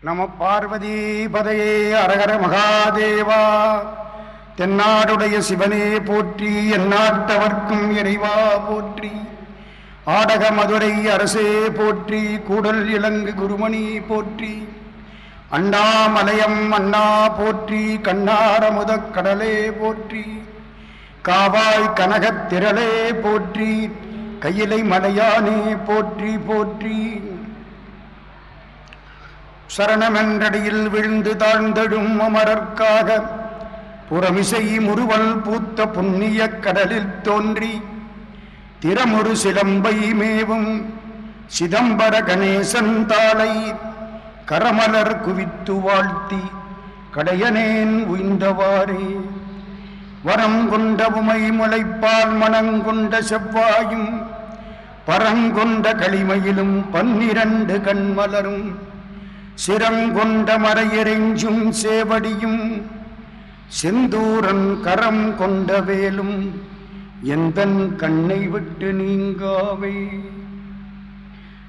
நம பார்வதி பதையே அரகர மகாதேவா. தென்னாடுடைய சிவனே போற்றி எந்நாட்டவர்க்கும் இறைவா போற்றி. ஆடக மதுரை அரசே போற்றி கூடல் இலங்கு குருமணி போற்றி. அண்ணாமலயம் அண்ணா போற்றி கண்ணாரமுத கடலே போற்றி. காவாய் கனகத் திரளே போற்றி கையிலை மலையானே போற்றி போற்றி. சரணமென்றடியில் விழுந்து தாழ்ந்தடும் அமரர்க்காக புறமிசை முறுவல் பூத்த புண்ணிய கடலில் தோன்றி திறமுறு சிலம்பை மேவும் சிதம்பர கணேசன் தாளை கரமலர் குவித்து வாழ்த்தி கடையனேன் உய்ந்தவாறே. வரம் கொண்ட உமை முளைப்பால் மனங்கொண்ட செவ்வாயும் பரங்கொண்ட களிமையிலும் பன்னிரண்டு கண்மலரும். சிரங்கொண்ட மறையெறிஞ்சும் சேவடியும் செந்தூரன் கரம் கொண்ட வேலும் எந்தன் கண்ணை விட்டு நீங்காவே?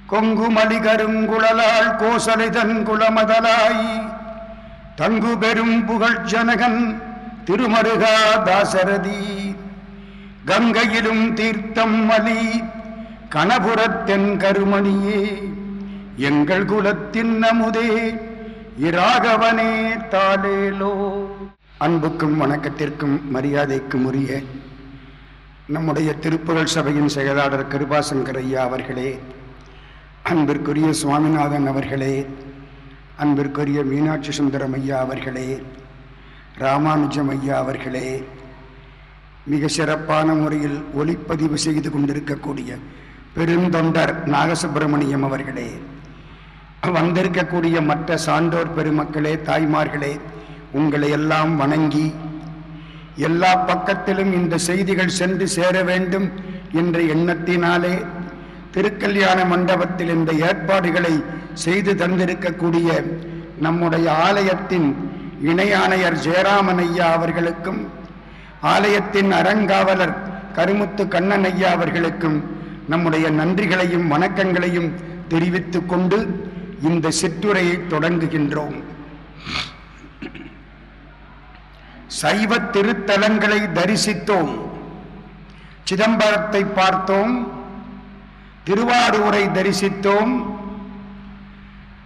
கொங்குமலி கருங்குழலால் கோசலிதன் குலமதலாய் தங்கு பெரும் புகழ் ஜனகன் திருமருகா தாசரதி. கங்கையிலும் தீர்த்தம் மலி கணபுரத்தென் கருமணியே. எங்கள் குலத்தின் நமுதே இராகவனே தாலேலோ அன்புக்கும் வணக்கத்திற்கும் மரியாதைக்கும் உரிய நம்முடைய திருப்புகழ் சபையின் செயலாளர் கிருபாசங்கர் ஐயா அவர்களே அன்பிற்குரிய சுவாமிநாதன் அவர்களே அன்பிற்குரிய மீனாட்சி சுந்தரம் ஐயா அவர்களே ராமானுஜம் ஐயா அவர்களே மிக சிறப்பான முறையில் ஒளிப்பதிவு செய்து கொண்டிருக்கக்கூடிய பெருந்தொண்டர் நாகசுப்பிரமணியம் அவர்களே வந்திருக்கக்கூடிய மற்ற சான்றோர் பெருமக்களே தாய்மார்களே உங்களை எல்லாம் வணங்கி எல்லா பக்கத்திலும் இந்த செய்திகள் சென்று சேர வேண்டும் என்ற எண்ணத்தினாலே திருக்கல்யாண மண்டபத்தில் இந்த ஏற்பாடுகளை செய்து தந்திருக்கக்கூடிய நம்முடைய ஆலயத்தின் இணை ஆணையர் ஜெயராமன் ஐயா அவர்களுக்கும் ஆலயத்தின் அறங்காவலர் கருமுத்து கண்ணன் ஐயா அவர்களுக்கும் நம்முடைய நன்றிகளையும் வணக்கங்களையும் தெரிவித்துக் கொண்டு இந்த சிற்றுரையை தொடங்குகின்றோம். சைவ திருத்தலங்களை தரிசித்தோம். சிதம்பரத்தை பார்த்தோம். திருவாரூரை தரிசித்தோம்.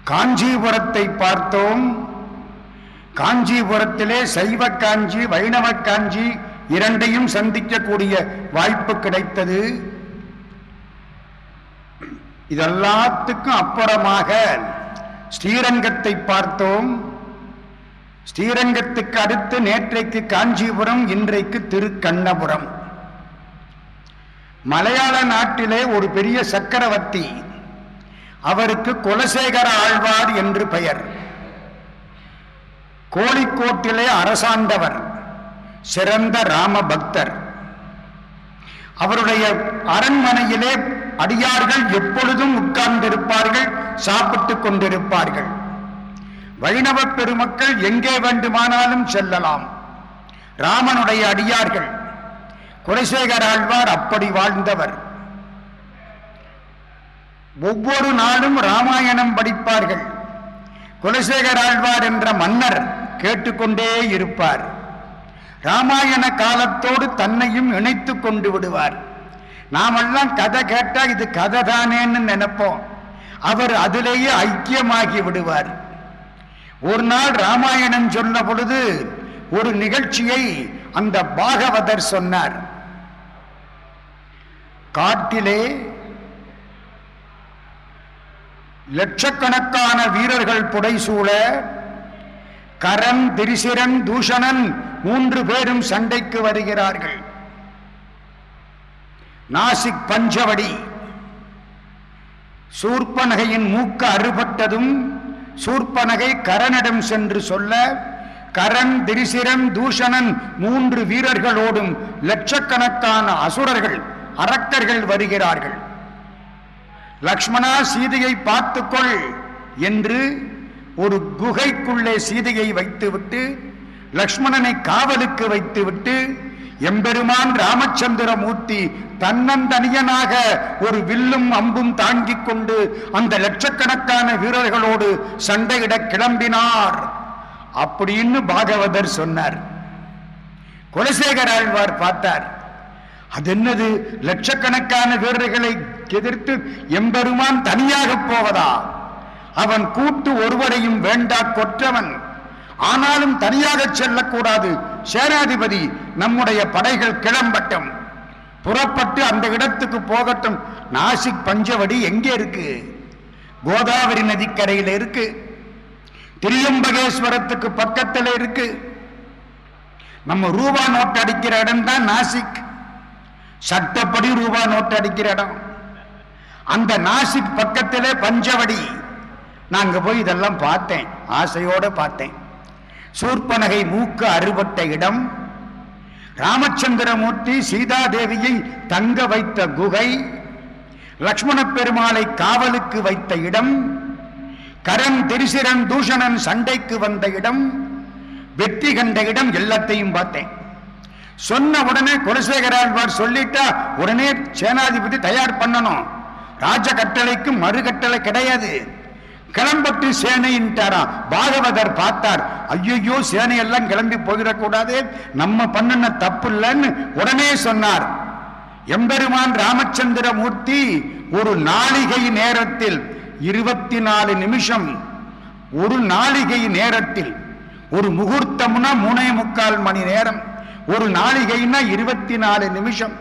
காஞ்சிபுரத்தை பார்த்தோம். காஞ்சிபுரத்திலே சைவ காஞ்சி வைணவ காஞ்சி இரண்டையும் சந்திக்கக்கூடிய வாய்ப்பு கிடைத்தது. இதெல்லாத்துக்கும் அப்புறமாக ஸ்ரீரங்கத்தை பார்த்தோம். ஸ்ரீரங்கத்துக்கு அடுத்து நேற்றைக்கு காஞ்சிபுரம் இன்றைக்கு திருக்கண்ணபுரம். மலையாள நாட்டிலே ஒரு பெரிய சக்கரவர்த்தி அவருக்கு குலசேகர ஆழ்வார் என்று பெயர். கோழிக்கோட்டிலே அரசாண்டவர் சிறந்த ராம பக்தர் அவருடைய அரண்மனையிலே அடியார்கள் எப்பொழுதும் உட்கார்ந்திருப்பார்கள் சாப்பிட்டுக் கொண்டிருப்பார்கள். வைணவ பெருமக்கள் எங்கே வேண்டுமானாலும் செல்லலாம். ராமனுடைய அடியார்கள் குலசேகர் ஆழ்வார் அப்படி வாழ்ந்தவர். ஒவ்வொரு நாளும் ராமாயணம் படிப்பார்கள். குலசேகர் ஆழ்வார் என்ற மன்னர் கேட்டுக்கொண்டே இருப்பார். ராமாயண காலத்தோடு தன்னையும் இணைத்து கொண்டு விடுவார். நாமெல்லாம் கதை கேட்டா இது கதை தானேன்னு நினைப்போம். அவர் அதிலேயே ஐக்கியமாகி விடுவார். ஒரு நாள் ராமாயணம் சொன்ன பொழுது ஒரு நிகழ்ச்சியை அந்த பாகவதர் சொன்னார். காட்டிலே லட்சக்கணக்கான வீரர்கள் புடைசூழ கரன் திரிசிரன் தூஷணன் மூன்று பேரும் சண்டைக்கு வருகிறார்கள். நாசிக் பஞ்சவடி. சூர்பனகையின் மூக்க அறுபட்டதும் சூர்பனகை கரனிடம் சென்று சொல்ல கரண் திரிசிரம் தூஷணன் மூன்று வீரர்களோடும் லட்சக்கணக்கான அசுரர்கள் அரக்கர்கள் வருகிறார்கள். லக்ஷ்மணா சீதையை பார்த்துக்கொள் என்று ஒரு குகைக்குள்ளே சீதையை வைத்துவிட்டு லக்ஷ்மணனை காவலுக்கு வைத்துவிட்டு எம்பெருமான் ராமச்சந்திரமூர்த்தி தன்னந்தனியனாக ஒரு வில்லும் அம்பும் தாங்கிக் கொண்டு அந்த லட்சக்கணக்கான வீரர்களோடு சண்டையிட கிளம்பினார். அப்படின்னு பாகவதர் சொன்னார். குலசேகர ஆழ்வார் பார்த்தார். அது என்னது? லட்சக்கணக்கான வீரர்களை எதிர்த்து எம்பெருமான் தனியாக போவதா? அவன் கூட்டு ஒருவரையும் வேண்டா கொற்றவன். ஆனாலும் தனியாக செல்லக்கூடாது. சேனாதிபதி நம்முடைய படைகள் கிளம்பட்டும். புறப்பட்டு அந்த இடத்துக்கு போகட்டும். நாசிக் பஞ்சவடி எங்கே இருக்கு? கோதாவரி நதிக்கரையில் இருக்கு. திரியம்பகேஸ்வரத்துக்கு பக்கத்தில் இருக்கு. நம்ம ரூபா நோட்டு அடிக்கிற இடம் தான் நாசிக். சட்டப்படி ரூபா நோட்டு அடிக்கிற இடம். அந்த நாசிக் பக்கத்திலே பஞ்சவடி. நாங்க போய் இதெல்லாம் பார்த்தேன். ஆசையோட பார்த்தேன். சூர்பனகை மூக்கு அறுபட்ட இடம். ராமச்சந்திரமூர்த்தி சீதாதேவியை தங்க வைத்த குகை. லக்ஷ்மண பெருமாளை காவலுக்கு வைத்த இடம். கரண் திரிசிரன் தூஷணன் சண்டைக்கு வந்த இடம். வெற்றி கண்ட இடம் எல்லாத்தையும் பார்த்தேன். சொன்ன உடனே குலசேகராழ்வார் சொல்லிட்டா உடனே சேனாதிபதி தயார் பண்ணணும். ராஜ கட்டளைக்கு மறு கட்டளை கிடையாது. கிளம்பட்டு சேனைன்ட்டாராம் பாகவதர் பார்த்தார். ஐயோ சேனையெல்லாம் கிளம்பி போயிடக்கூடாது நம்ம பண்ணின தப்பு இல்லைன்னு உடனே சொன்னார். எம்பெருமான் ராமச்சந்திர மூர்த்தி ஒரு நாளிகை நேரத்தில் இருபத்தி நாலு நிமிஷம் ஒரு நாளிகை நேரத்தில் ஒரு முகூர்த்தம்னா மூணே முக்கால் மணி நேரம் ஒரு நாளிகைன்னா இருபத்தி நாலு நிமிஷம்.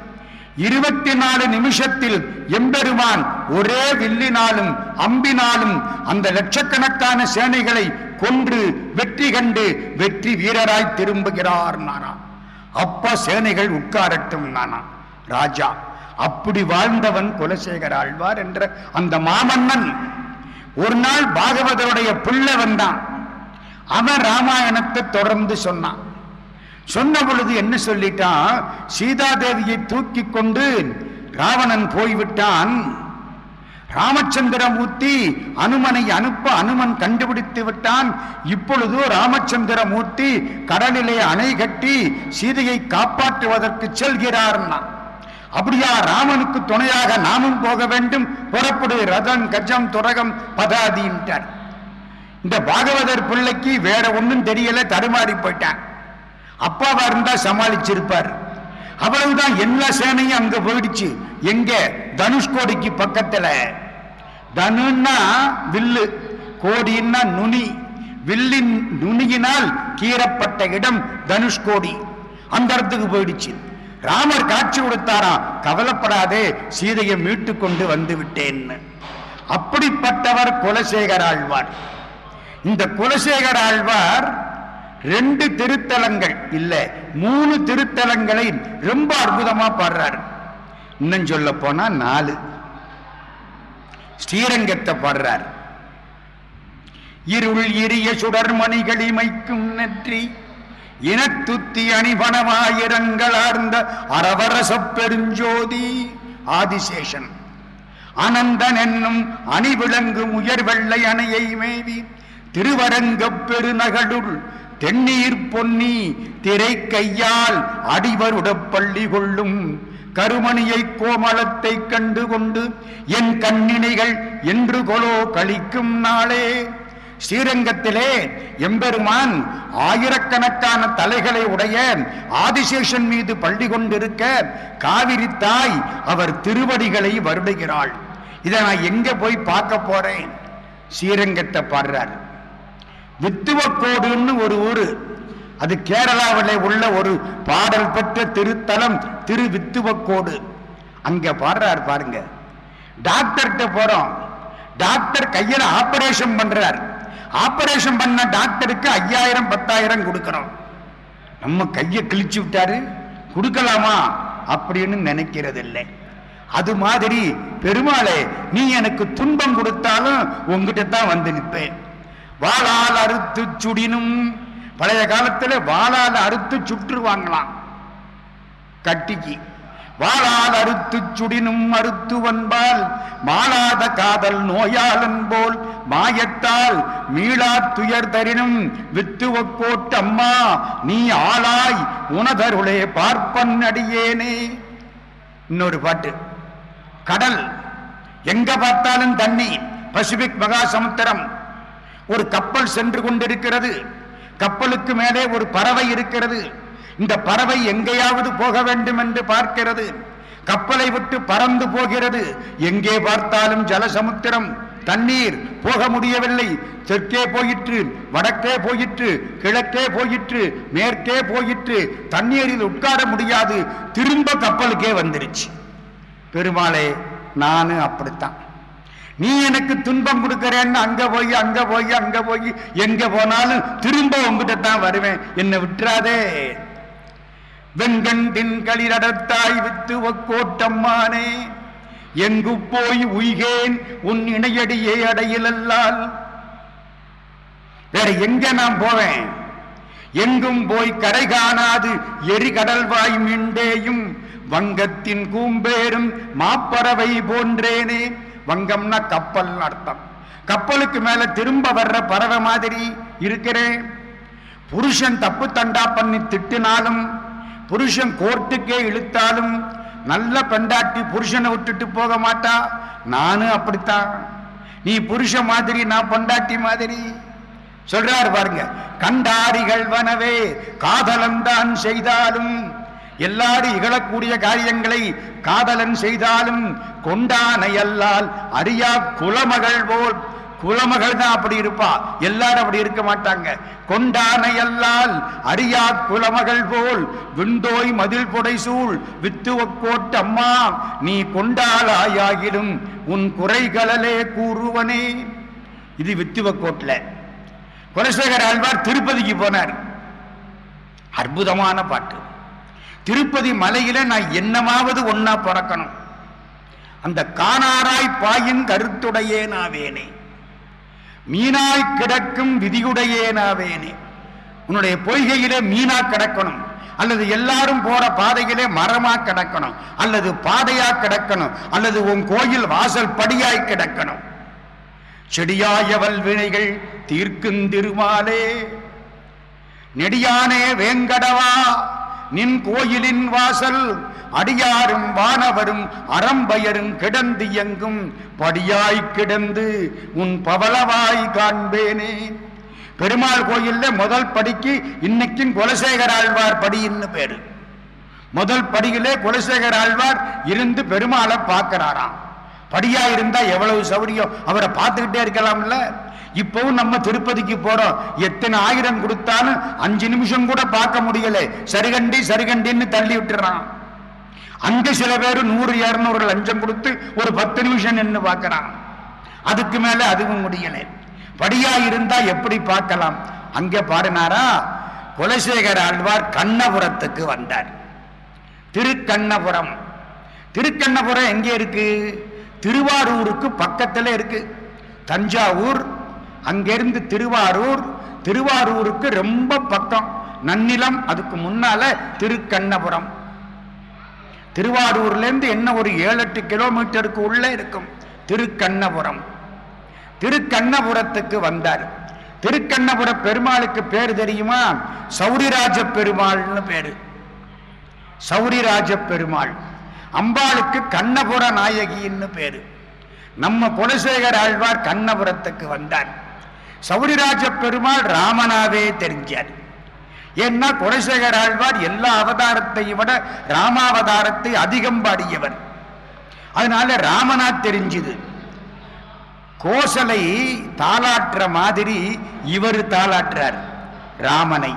இருபத்தி நாலு நிமிஷத்தில் எம்பெருமான் ஒரே வில்லினாலும் அம்பினாலும் அந்த லட்சக்கணக்கான சேனைகளை கொன்று வெற்றி கண்டு வெற்றி வீரராய் திரும்புகிறார் நானா. அப்ப சேனைகள் உட்காரட்டும் நானா. ராஜா அப்படி வாழ்ந்தவன் குலசேகர் ஆழ்வார் என்ற அந்த மாமன்னன் ஒரு நாள் பாகவதருடைய பிள்ளை வந்தான். அவன் ராமாயணத்தை தொடர்ந்து சொன்னான். சொன்ன பொழுது என்ன சொல்லிட்டான்? சீதாதேவியை தூக்கி கொண்டு ராவணன் போய்விட்டான். ராமச்சந்திரமூர்த்தி அனுமனை அனுப்ப அனுமன் கண்டுபிடித்து விட்டான். இப்பொழுது ராமச்சந்திரமூர்த்தி கடலிலே அணை கட்டி சீதையை காப்பாற்றுவதற்கு செல்கிறார்னா. அப்படியா ராமனுக்கு துணையாக நாமும் போக வேண்டும்? புறப்படு ரதம் கஜம் துரகம் பதாதின்ட்டார். இந்த பாகவதர் பிள்ளைக்கு வேற ஒன்றும் தெரியல தடுமாறி போயிட்டான். அப்பாவா இருந்தா சமாளிச்சிருப்பார். அவ்வளவுதான் எல்லா சேனையும் அங்க போயிடுச்சு. எங்க? தனுஷ்கோடிக்கு பக்கத்துல. தனுன்னா வில்லு கோடின்னா நுனி. வில்லின் நுனியினால் கீறப்பட்ட இடம் தனுஷ்கோடி அந்த இடத்துக்கு போயிடுச்சு. ராமர் காட்சி கொடுத்தாராம். கவலைப்படாதே சீதையை மீட்டு கொண்டு வந்து விட்டேன்னு அப்படிப்பட்டவர் குலசேகர் ஆழ்வார் இந்த குலசேகர் ஆழ்வார் ரெண்டு திருத்தலங்கள் இல்ல மூணு திருத்தலங்களை ரொம்ப அற்புதமா பாடுறாரு. இன்னும் சொல்ல போனா நாலு. ஸ்ரீரங்கத்தை பாடுறார். இருள் இரிய சுடர்மணிகள் இமைக்கும் நெற்றி இனத்துத்தி அணிபணமாயிரங்களார்ந்த அரவரசப் பெருஞ்சோதி ஆதிசேஷன். அனந்தன் என்னும் அணிவிளங்கும் உயர் வெள்ளை அணையை மேவி திருவரங்கப் பெருநகடுள் தென்னீர் பொன்னி திரை கையால் அடிவருடப்பள்ளி கொள்ளும். கருமணியை கோமளத்தை கண்டு கொண்டு என் கண்ணினைகள் என்று கொலோ கழிக்கும் நாளே. ஸ்ரீரங்கத்திலே எம்பெருமான் ஆயிரக்கணக்கான தலைகளை உடைய ஆதிசேஷன் மீது பள்ளி கொண்டிருக்க காவிரி தாய் அவர் திருவடிகளை வருடுகிறாள். இதை நான் எங்க போய் பார்க்க போறேன்? ஸ்ரீரங்கத்தை பாடுறார். வித்துவக்கோடுன்னு ஒரு ஊர். அது கேரளாவில் உள்ள ஒரு பாடல் பெற்ற திருத்தலம் திரு வித்துவக்கோடு அங்கே பாடுறார் பாருங்க. டாக்டர்கிட்ட போகிறோம் டாக்டர் கையில் ஆபரேஷன் பண்ணுறார் ஆபரேஷன் பண்ண டாக்டருக்கு ஐயாயிரம் பத்தாயிரம் கொடுக்குறோம். நம்ம கையை கிழிச்சு விட்டாரு. கொடுக்கலாமா? அப்படின்னு நினைக்கிறது இல்லை அது மாதிரி பெருமாளே நீ எனக்கு துன்பம் கொடுத்தாலும் உங்ககிட்ட தான் வந்து நிற்பேன். வாளால் அறுத்து சுடினும். பழைய காலத்தில் வாளால் அறுத்து சுற்றுவாங்களாம். கட்டிக்கு. வாளால் அறுத்து சுடினும் அறுத்து வன்பால் மாளாத காதல் நோயாளன் போல் மாயத்தால் மீளா துயர் தரினும். வித்து ஒக்கோட்டு அம்மா நீ ஆளாய் உனதருளே பார்ப்பன் அடியேனே. இன்னொரு பாட்டு. கடல். எங்க பார்த்தாலும் தண்ணி பசிபிக் மகா சமுத்திரம் ஒரு கப்பல் சென்று கொண்டிருக்கிறது. கப்பலுக்கு மேலே ஒரு பறவை இருக்கிறது. இந்த பறவை எங்கேயாவது போக வேண்டும் என்று பார்க்கிறது. கப்பலை விட்டு பறந்து போகிறது. எங்கே பார்த்தாலும் ஜலசமுத்திரம். தண்ணீர் போக முடியவில்லை. தெற்கே போயிற்று வடக்கே போயிற்று கிழக்கே போயிற்று மேற்கே போயிற்று. தண்ணீரில் உட்கார முடியாது. திரும்ப கப்பலுக்கே வந்துருச்சு. பெருமாளே நானும் அப்படித்தான். நீ எனக்கு துன்பம் கொடுக்கறேன்னு அங்க போய் அங்க போய் அங்க போய் எங்க போனாலும் திரும்ப உங்ககிட்ட தான் வருவேன். என்னை விட்டுறாதே. வெண்கண் தின்களிரடத்தாய் வித்து ஒக்கோட்டம்மானே எங்கு போய் உய்கேன் உன் இணையடியே அடையிலல்லால்? வேற எங்க நான் போவேன்? எங்கும் போய் கரை காணாது எரிகடல்வாய் மிண்டேயும் வங்கத்தின் கூம்பேரும் மாப்பறவை போன்றேனே. வங்கம்னா கப்பல் அர்த்தம். கப்பலுக்கு மேல திரும்ப வர்ற பறவை மாதிரி இருக்கிறேன். புருஷன் தப்பு தண்டா பண்ணி திட்டினாலும் புருஷன் கோர்ட்டுக்கே இழுத்தாலும் நல்ல பெண்டாட்டி புருஷனை விட்டுட்டு போக மாட்டா. நானும் அப்படித்தான். நீ புருஷ மாதிரி நான் பொண்டாட்டி மாதிரி. சொல்றாரு பாருங்க கண்டாரிகள் வனவே காதலன்தான் செய்தாலும் எல்லாரும் இகழக்கூடிய காரியங்களை காதலன் செய்தாலும் கொண்டானை அல்லால் அறியா குலமகள் போல் குலமகள் தான் அப்படி இருப்பா. எல்லாரும் அப்படி இருக்க மாட்டாங்க. கொண்டானை அல்லால் அறியா குலமகள் போல் விண்டோய் மதில் புடைசூழ் வித்து ஒக்கோட்டு அம்மா நீ கொண்டாளாயாகிலும் உன் குறைகளலே கூறுவனே. இது வித்துவக்கோட்டில் குலசேகர் ஆழ்வார் திருப்பதிக்கு போனார். அற்புதமான பாட்டு. திருப்பதி மலையில நான் என்னமாவது ஒன்னா பிறக்கணும். அந்த காணாராய் பாயின் கருத்துடையேனாவேனே மீனாய் கிடக்கும் விதியுடையேனாவேனே உன்னுடைய பொய்கையிலே மீனா கிடக்கணும். அல்லது எல்லாரும் போற பாதையிலே மரமா கிடக்கணும். அல்லது பாதையா கிடக்கணும். அல்லது உன் கோயில் வாசல் படியாய் கிடக்கணும். செடியாயவல் வினைகள் தீர்க்கும் திருமாலே. நெடியானே வேங்கடவா. நின் கோயிலின் வாசல் அடியாரும் வானவரும் அறம்பயரும் கிடந்து எங்கும் படியாய் கிடந்து உன் பவளவாய் காண்பேனே. பெருமாள் கோயில்ல முதல் படிக்கு இன்னைக்கும் குலசேகர் ஆழ்வார் படின்னு பேரு. முதல் படியிலே குலசேகர் ஆழ்வார் இருந்து பெருமாளை பார்க்கிறாராம். படியா இருந்தா எவ்வளவு சௌரியம்? அவரை பார்த்துக்கிட்டே இருக்கலாம்ல. இப்பவும் நம்ம திருப்பதிக்கு போறோம். எத்தனை ஆயிரம் கொடுத்தாலும் அஞ்சு நிமிஷம் கூட பார்க்க முடியல. சரிகண்டி சரிகண்டின்னு தள்ளி விட்டுறான். அங்க சில பேர் நூறு இருநூறு லஞ்சம் கொடுத்து ஒரு பத்து நிமிஷம் நின்று பார்க்கறான். அதுக்கு மேல அதுவும் முடியல. படியா இருந்தா எப்படி பார்க்கலாம்? அங்க பாடினாரா குலசேகர ஆழ்வார் கண்ணபுரத்துக்கு வந்தார். திருக்கண்ணபுரம். திருக்கண்ணபுரம் எங்க இருக்கு? திருவாரூருக்கு பக்கத்துல இருக்கு. தஞ்சாவூர் அங்கிருந்து திருவாரூர் திருவாரூருக்கு ரொம்ப பக்கம். நன்னிலம் அதுக்கு முன்னால திருக்கண்ணபுரம். திருவாரூர்லேருந்து என்ன ஒரு ஏழு எட்டு கிலோமீட்டருக்கு உள்ளே இருக்கும்? திருக்கண்ணபுரம். திருக்கண்ணபுரத்துக்கு வந்தார். திருக்கண்ணபுர பெருமாளுக்கு பேர் தெரியுமா? சௌரிராஜ பெருமாள்னு பேரு. சௌரிராஜ பெருமாள். அம்பாளுக்கு கண்ணபுர நாயகின்னு பேரு. நம்ம குலசேகர் ஆழ்வார் கண்ணபுரத்துக்கு வந்தார். சௌரிராஜ பெருமாள் ராமனாவே தெரிஞ்சார். ஏன்னா குலசேகர் ஆழ்வார் எல்லா அவதாரத்தையும் விட ராமாவதாரத்தை அதிகம் பாடியவர். அதனால ராமனா தெரிஞ்சுது. கோசலை தாளாட்டுற மாதிரி இவர் தாளாற்றார் ராமனை.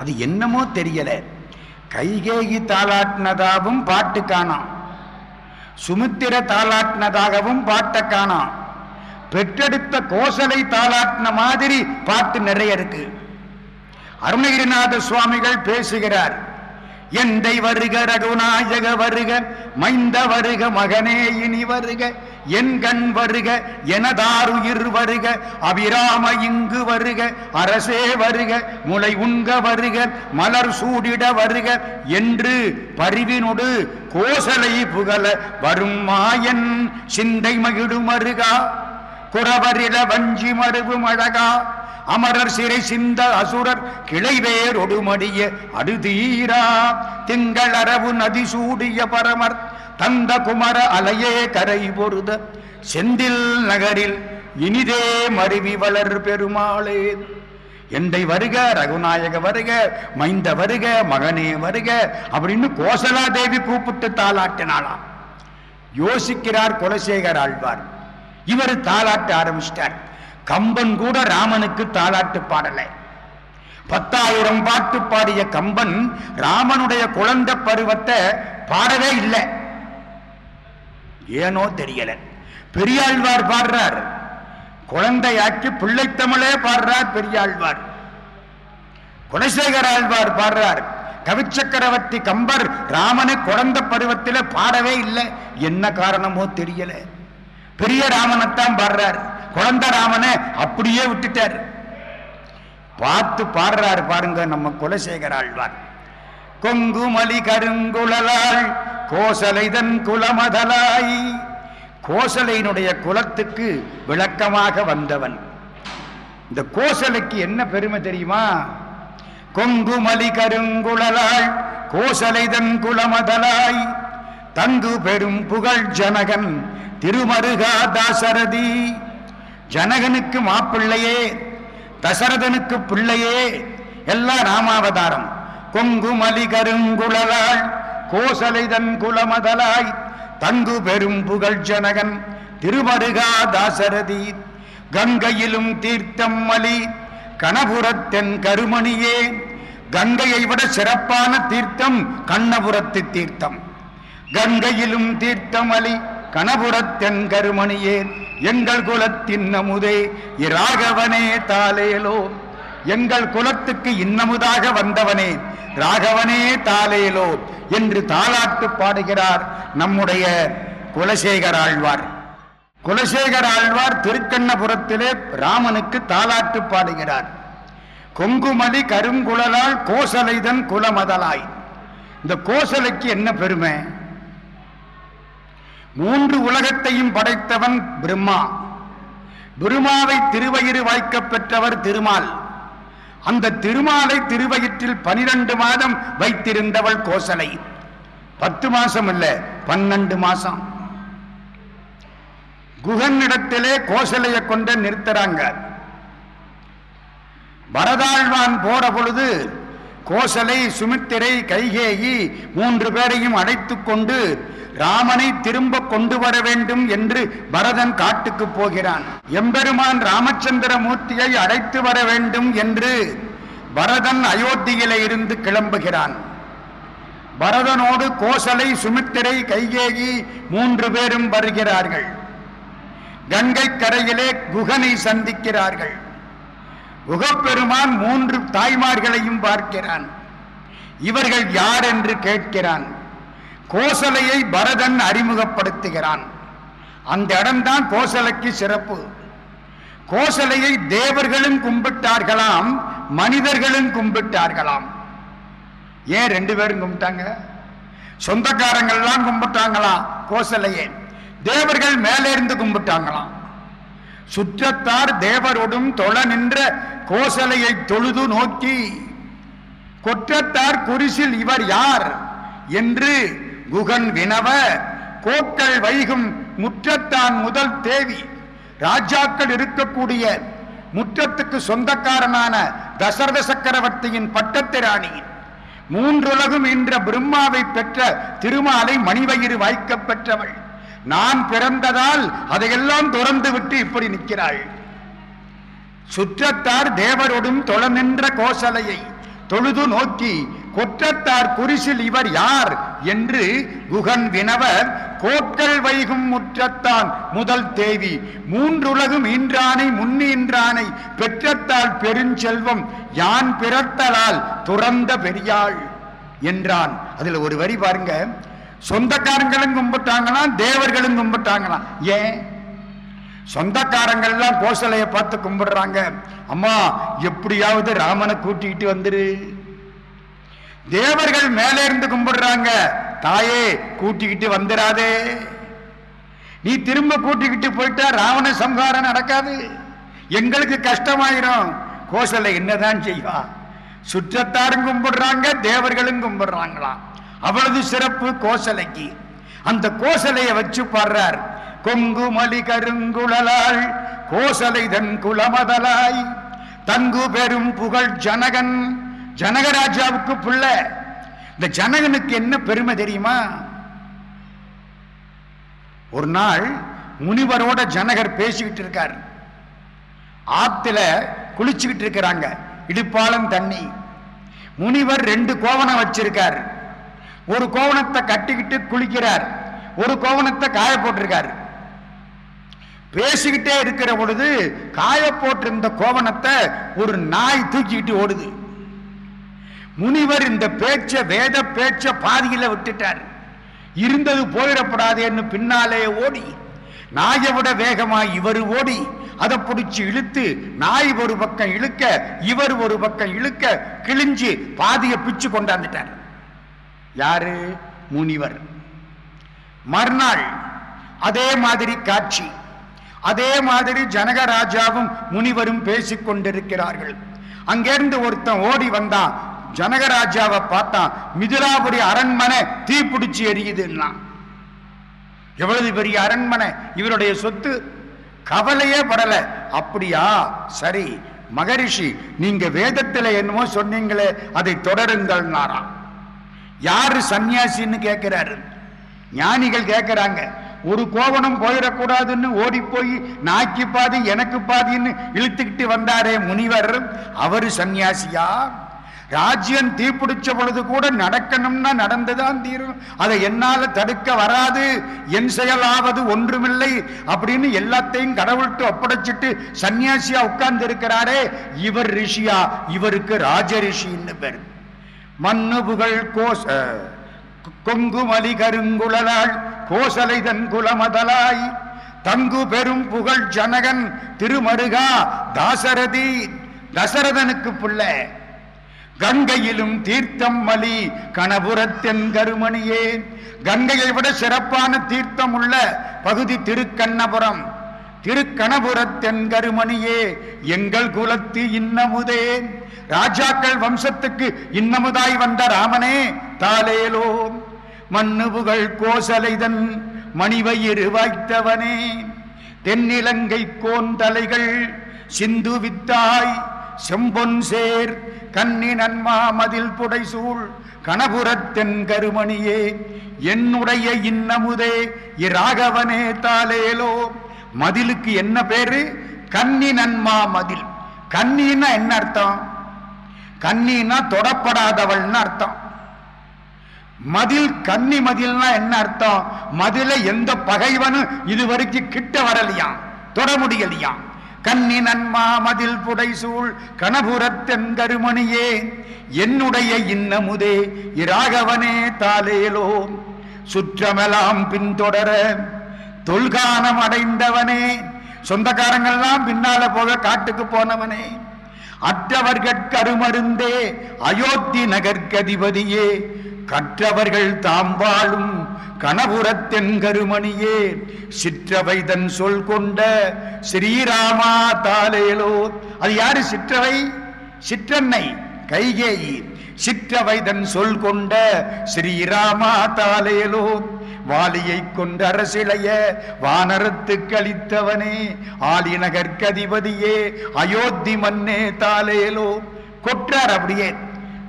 அது என்னமோ தெரியல. கைகேகி தாளாட்டினதாகவும் பாட்டு காணாம். சுமித்திர தாளாட்டினதாகவும் பாட்டை காணாம். பெற்றெடுத்த கோசலை தாளாட்டின மாதிரி பாட்டு நிறைய இருக்கு. அருணகிரிநாத சுவாமிகள் பேசுகிறார். எந்தை வருக ரகுநாயக வருக மைந்த வருக மகனே இனி வருக என் கண் வருக எனதாருயிர் வருக அபிராம இங்கு வருக அரசே வருக முளை உண்க வருக மலர் சூடிட வருக என்று பரிவினொடு கோசலை புகழ வரும் மாயன் சிந்தை மகிழும் அருகா குறவரில வஞ்சி மருவும் அழகா அமரர் சிறை சிந்த அசுரர் கிளைவேர் ஒடுமடிய அடுதீரா. திங்கள் அரவு நதி சூடிய பரமர் தந்த குமர அலையே கரை பொருத. செந்தில் நகரில் இனிதே மருவி வளர் பெருமாளே. எந்தை வருக ரகுநாயக வருக மைந்த வருக மகனே வருக அப்படின்னு கோசலா தேவி கூப்பிட்டு தாளாட்டினாளாம். யோசிக்கிறார் குலசேகர் ஆழ்வார். இவர் தாளாட்ட ஆரம்பிச்சிட்டார். கம்பன் கூட ராமனுக்கு தாளாட்டு பாடலை. பத்தாயிரம் பாட்டு பாடிய கம்பன் ராமனுடைய குழந்தை பருவத்தை பாடவே இல்லை. ஏனோ தெரியல. பெரியாழ்வார் பாடுறார். குழந்தையாக்கி பிள்ளைத்தமிழே பாடுறார் பெரியாழ்வார். குலசேகர ஆழ்வார் பாடுறார். கவிச்சக்கரவர்த்தி கம்பர் ராமனை குழந்தை பருவத்தில் பாடவே இல்லை. என்ன காரணமோ தெரியல. பெரிய ராமனைத்தான் பாடுறாரு. குழந்தை ராமனை அப்படியே விட்டுட்டார். பார்த்து பாடுறாரு பாருங்க நம்ம குலசேகர் ஆழ்வார். கொங்குமலி கருங்குழலாள் கோசலைதன் குலமதலாய். கோசலையினுடைய குலத்துக்கு விளக்கமாக வந்தவன். இந்த கோசலைக்கு என்ன பெருமை தெரியுமா? கொங்குமலி கருங்குழலாள் கோசலைதன் குலமதலாய். தங்கு பெரும் புகழ் ஜனகன் திருமருகா தாசரதி. ஜனகனுக்கு மாப்பிள்ளையே தசரதனுக்கு பிள்ளையே எல்லாம் ராமாவதாரம். கொங்குமலி கருங்குழலாள் கோசலைதன் குலமதலாய். தங்கு பெரும் புகழ் ஜனகன் திருமருகா தாசரதி. கங்கையிலும் தீர்த்தம் மலி கணபுரத்தென் கருமணியே. கங்கையை விட சிறப்பான தீர்த்தம் கண்ணபுரத்து தீர்த்தம். கங்கையிலும் தீர்த்தமலி கணபுரத்தென் கருமணியே எங்கள் குலத்தின் நமுதே இராகவனே தாலேலோ. எங்கள் குலத்துக்கு இன்னமுதாக வந்தவனே ராகவனே தாலேலோ என்று தாலாட்டு பாடுகிறார் நம்முடைய குலசேகர் ஆழ்வார். குலசேகர் ஆழ்வார் திருக்கண்ணபுரத்திலே ராமனுக்கு தாலாட்டு பாடுகிறார். கொங்குமலி கருங்குழலால் கோசலைதன் குலமதலாய். இந்த கோசலைக்கு என்ன பெருமை? மூன்று உலகத்தையும் படைத்தவன் பிரம்மா. பெருமாவை திருவயிறு வாய்க்கப் பெற்றவர் திருமால். அந்த திருமாலை திருவயிற்றில் பனிரெண்டு மாதம் வைத்திருந்தவள் கோசலை. பத்து மாசம் இல்ல பன்னெண்டு மாசம். குகனிடத்திலே கோசலையை கொண்டு நிறுத்துறாங்க. வரதாழ்வான் போற பொழுது கோசலை சுமித்திரை கைகேயி மூன்று பேரையும் அழைத்துக் கொண்டு ராமனை திரும்ப கொண்டு வர வேண்டும் என்று பரதன் காட்டுக்கு போகிறான். எம்பெருமான் ராமச்சந்திர மூர்த்தியை அழைத்து வர வேண்டும் என்று பரதன் அயோத்தியில இருந்து கிளம்புகிறான். பரதனோடு கோசலை சுமித்திரை கைகேயி மூன்று பேரும் வருகிறார்கள். கங்கை கரையிலே குகனை சந்திக்கிறார்கள். குகப்பெருமான் மூன்று தாய்மார்களையும் பார்க்கிறான். இவர்கள் யார் என்று கேட்கிறான். கோசலையை பரதன் அறிமுகப்படுத்துகிறான். அந்த இடம்தான் கோசலைக்கு சிறப்பு. கோசலையை தேவர்களும் கும்பிட்டார்களாம் மனிதர்களும் கும்பிட்டார்களாம். ஏன் ரெண்டு பேரும் கும்பிட்டாங்க? சொந்தக்காரங்கள்லாம் கும்பிட்டாங்களாம் கோசலையே? தேவர்கள் மேலே இருந்து கும்பிட்டாங்களாம். சுற்றத்தார் தேவரோடும் தொழ நின்ற கோசலையை தொழுது நோக்கி கொற்றத்தார் குரிசில் இவர் யார்? என்று குகன் வினவ கோக்கள் வைகும் முற்றத்தான் முதல் தேவி. ராஜாக்கள் இருக்கக்கூடிய முற்றத்துக்கு சொந்தக்காரனான தசரத சக்கரவர்த்தியின் பட்டத்து மூன்றுலகும் என்ற பிரம்மாவை பெற்ற திருமாலை மணிவயிறு வாய்க்கப் பெற்றவள். நான் பிறந்ததால் அதையெல்லாம் துறந்து விட்டு இப்படி நிற்கிறாள். சுற்றத்தார் தேவரோடும் தொழ நின்ற கோசலையை தொழுது நோக்கி குற்றத்தார் குரிசில் இவர் யார்? என்று குகன் வினவர் கோட்டல் வைகும் முற்றத்தான் முதல் தேவி மூன்றுலகும் ஈன்றானை முன்னீன்றானை பெற்றத்தால் பெருஞ்செல்வம் யான் பிறத்தலால் துறந்த பெரியாள் என்றான். அதுல ஒரு வரி பாருங்க. சொந்தக்காரங்களும் கும்பிட்டாங்களாம் தேவர்களும் கும்பிட்டாங்களாம். ஏன்? சொந்தக்காரங்கள்லாம் கோசலையை பார்த்து கும்பிடுறாங்க. அம்மா எப்படியாவது ராமனை கூட்டிக்கிட்டு வந்துரு. தேவர்கள் மேலே இருந்து கும்பிடுறாங்க. தாயே கூட்டிக்கிட்டு வந்துடாதே நீ திரும்ப கூட்டிக்கிட்டு போயிட்டா ராவண சம்ஹாரம் நடக்காது. எங்களுக்கு கஷ்டமாயிரும். கோசலை என்னதான் செய்வா? சுற்றத்தாரும் கும்பிடுறாங்க தேவர்களும் கும்பிடுறாங்களாம். அவளது சிறப்பு கோசலைக்கு. அந்த கோசலையை வச்சு பாடுறார். கொங்கு மலி கருங்குழலாள் கோசலை தன் குலமதலாய். தங்கு பெரும் புகழ் ஜனகன் ஜனகராஜாவுக்கு புள்ள. இந்த ஜனகனுக்கு என்ன பெருமை தெரியுமா? ஒரு நாள் முனிவரோட ஜனகர் பேசிக்கிட்டு இருக்கார். ஆத்துல குளிச்சுக்கிட்டு இருக்கிறாங்க. இடுப்பாலம் தண்ணி. முனிவர் ரெண்டு கோவணம் வச்சிருக்கார். ஒரு கோவணத்தை கட்டிக்கிட்டு குளிக்கிறார். ஒரு கோவணத்தை காய போட்டிருக்காரு. பேசிக்கிட்டே இருக்கிற பொழுது காய போட்டிருந்த கோவணத்தை ஒரு நாய் தூக்கிக்கிட்டு ஓடுது. முனிவர் இந்த பேச்ச வேத பேச்ச பாதியில விட்டுட்டார். இருந்தது போயிடப்படாதேன்னு பின்னாலே ஓடி நாயை விட வேகமாய் இவர் ஓடி அதை பிடிச்சி இழுத்து நாய் ஒரு பக்கம் இழுக்க இவர் ஒரு பக்கம் இழுக்க கிழிஞ்சு பாதியை பிச்சு கொண்டாந்துட்டார். யாரு? முனிவர். மறுநாள் அதே மாதிரி காட்சி அதே மாதிரி ஜனகராஜாவும் முனிவரும் பேசிக் கொண்டிருக்கிறார்கள். அங்கிருந்து ஒருத்தன் ஓடி வந்தான் ஜனகராஜாவை பார்த்தான் மிதிலாபுரி அரண்மனை தீப்பிடிச்சு எரியுதுன்னா எவ்வளவு பெரிய அரண்மனை இவருடைய சொத்து? கவலையே படல. அப்படியா? சரி மகரிஷி நீங்க வேதத்துல என்னமோ சொன்னீங்களே அதை தொடருங்கள் நாராம் யாரு சன்னியாசின்னு கேட்கிறாரு ஞானிகள் கேட்கிறாங்க ஒரு கோவணம் போயிடக்கூடாதுன்னு ஓடி போய் நாக்கி பாதி எனக்கு பாதின்னு இழுத்துக்கிட்டு வந்தாரே முனிவர். அவரு சன்னியாசியா? ராஜ்யம் தீப்பிடிச்ச பொழுது கூட நடக்கணும்னா நடந்துதான் தீரும். அதை என்னால தடுக்க வராது. என் செயலாவது ஒன்றுமில்லை அப்படின்னு எல்லாத்தையும் கடவுள்கிட்ட ஒப்படைச்சிட்டு சன்னியாசியா உட்கார்ந்து இருக்கிறாரே இவர் ரிஷியா? இவருக்கு ராஜ ரிஷின்னு பேர். மண்ணு புகழ் கோச கொங்குமலி கருங்குழலாள் கோசலை தன் குலமதலாய். தங்கு பெரும் புகழ் ஜனகன் திருமருகா தாசரதி தசரதனுக்கு பிள்ளை. கங்கையிலும் தீர்த்தம் மலி கணபுரத்தென் கருமணியே. கங்கையை விட சிறப்பான தீர்த்தம் உள்ள பகுதி திருக்கண்ணபுரம். திருக்கணபுரத்தென் கருமணியே எங்கள் குலத்து இன்னமுதே. ராஜாக்கள் வம்சத்துக்கு இன்னமுதாய் வந்த ராமனே தாலேலோ மண்ணு புகழ் கோசலைதன் மணிவயிறு வாய்த்தவனே. தென்னிலங்கை கோந்தலைகள் சிந்து வித்தாய் செம்பொன் சேர் கன்னி நன்மா மதில் புடைசூழ் கணபுரத்தென் கருமணியே என்னுடைய இன்னமுதே இராகவனே தாலேலோ மதிலுக்கு என்ன பேரு? கன்னி நன்மா மதில் கன்னின்னா என்ன அர்த்தம்? கன்னின்னா தொடப்படாதவள்னு அர்த்தம். மதில் கன்னி மதில்னா என்ன அர்த்தம்? மதில எந்த பகைவனும் இதுவரைக்கும் கிட்ட வரலையாம் தொட முடியலையாம். கன்னி நன்மா மதில் புடைசூழ் கணபுரத்தென் கருமணியே என்னுடைய இன்னமுதே இராகவனே தாலேலோ சுற்றமெல்லாம் பின்தொடர தொல்கானம் அடைந்தவனே சொந்தக்காரங்கள்லாம் பின்னால போக காட்டுக்கு போனவனே அற்றவர்கட்கருமருந்தே அயோத்தி நகர்கதிபதியே கற்றவர்கள் தாம் வாழும் கணபுரத்தென் கருமணியே. சிற்றவைதன் சொல் கொண்ட ஸ்ரீராமா தாலேலோ அது யாரு சிற்றவை? சிற்றன்னை கைகேயி. சிற்றவைதன் சொல் கொண்ட ஸ்ரீராமா தாலேலோ வாலியை கொண்டு அரசிலைய வானரத்து கழித்தவனே ஆலிநகர் கதிபதியே அயோத்தி மன்னே தாலேலோ. கொற்றார் அப்படியே.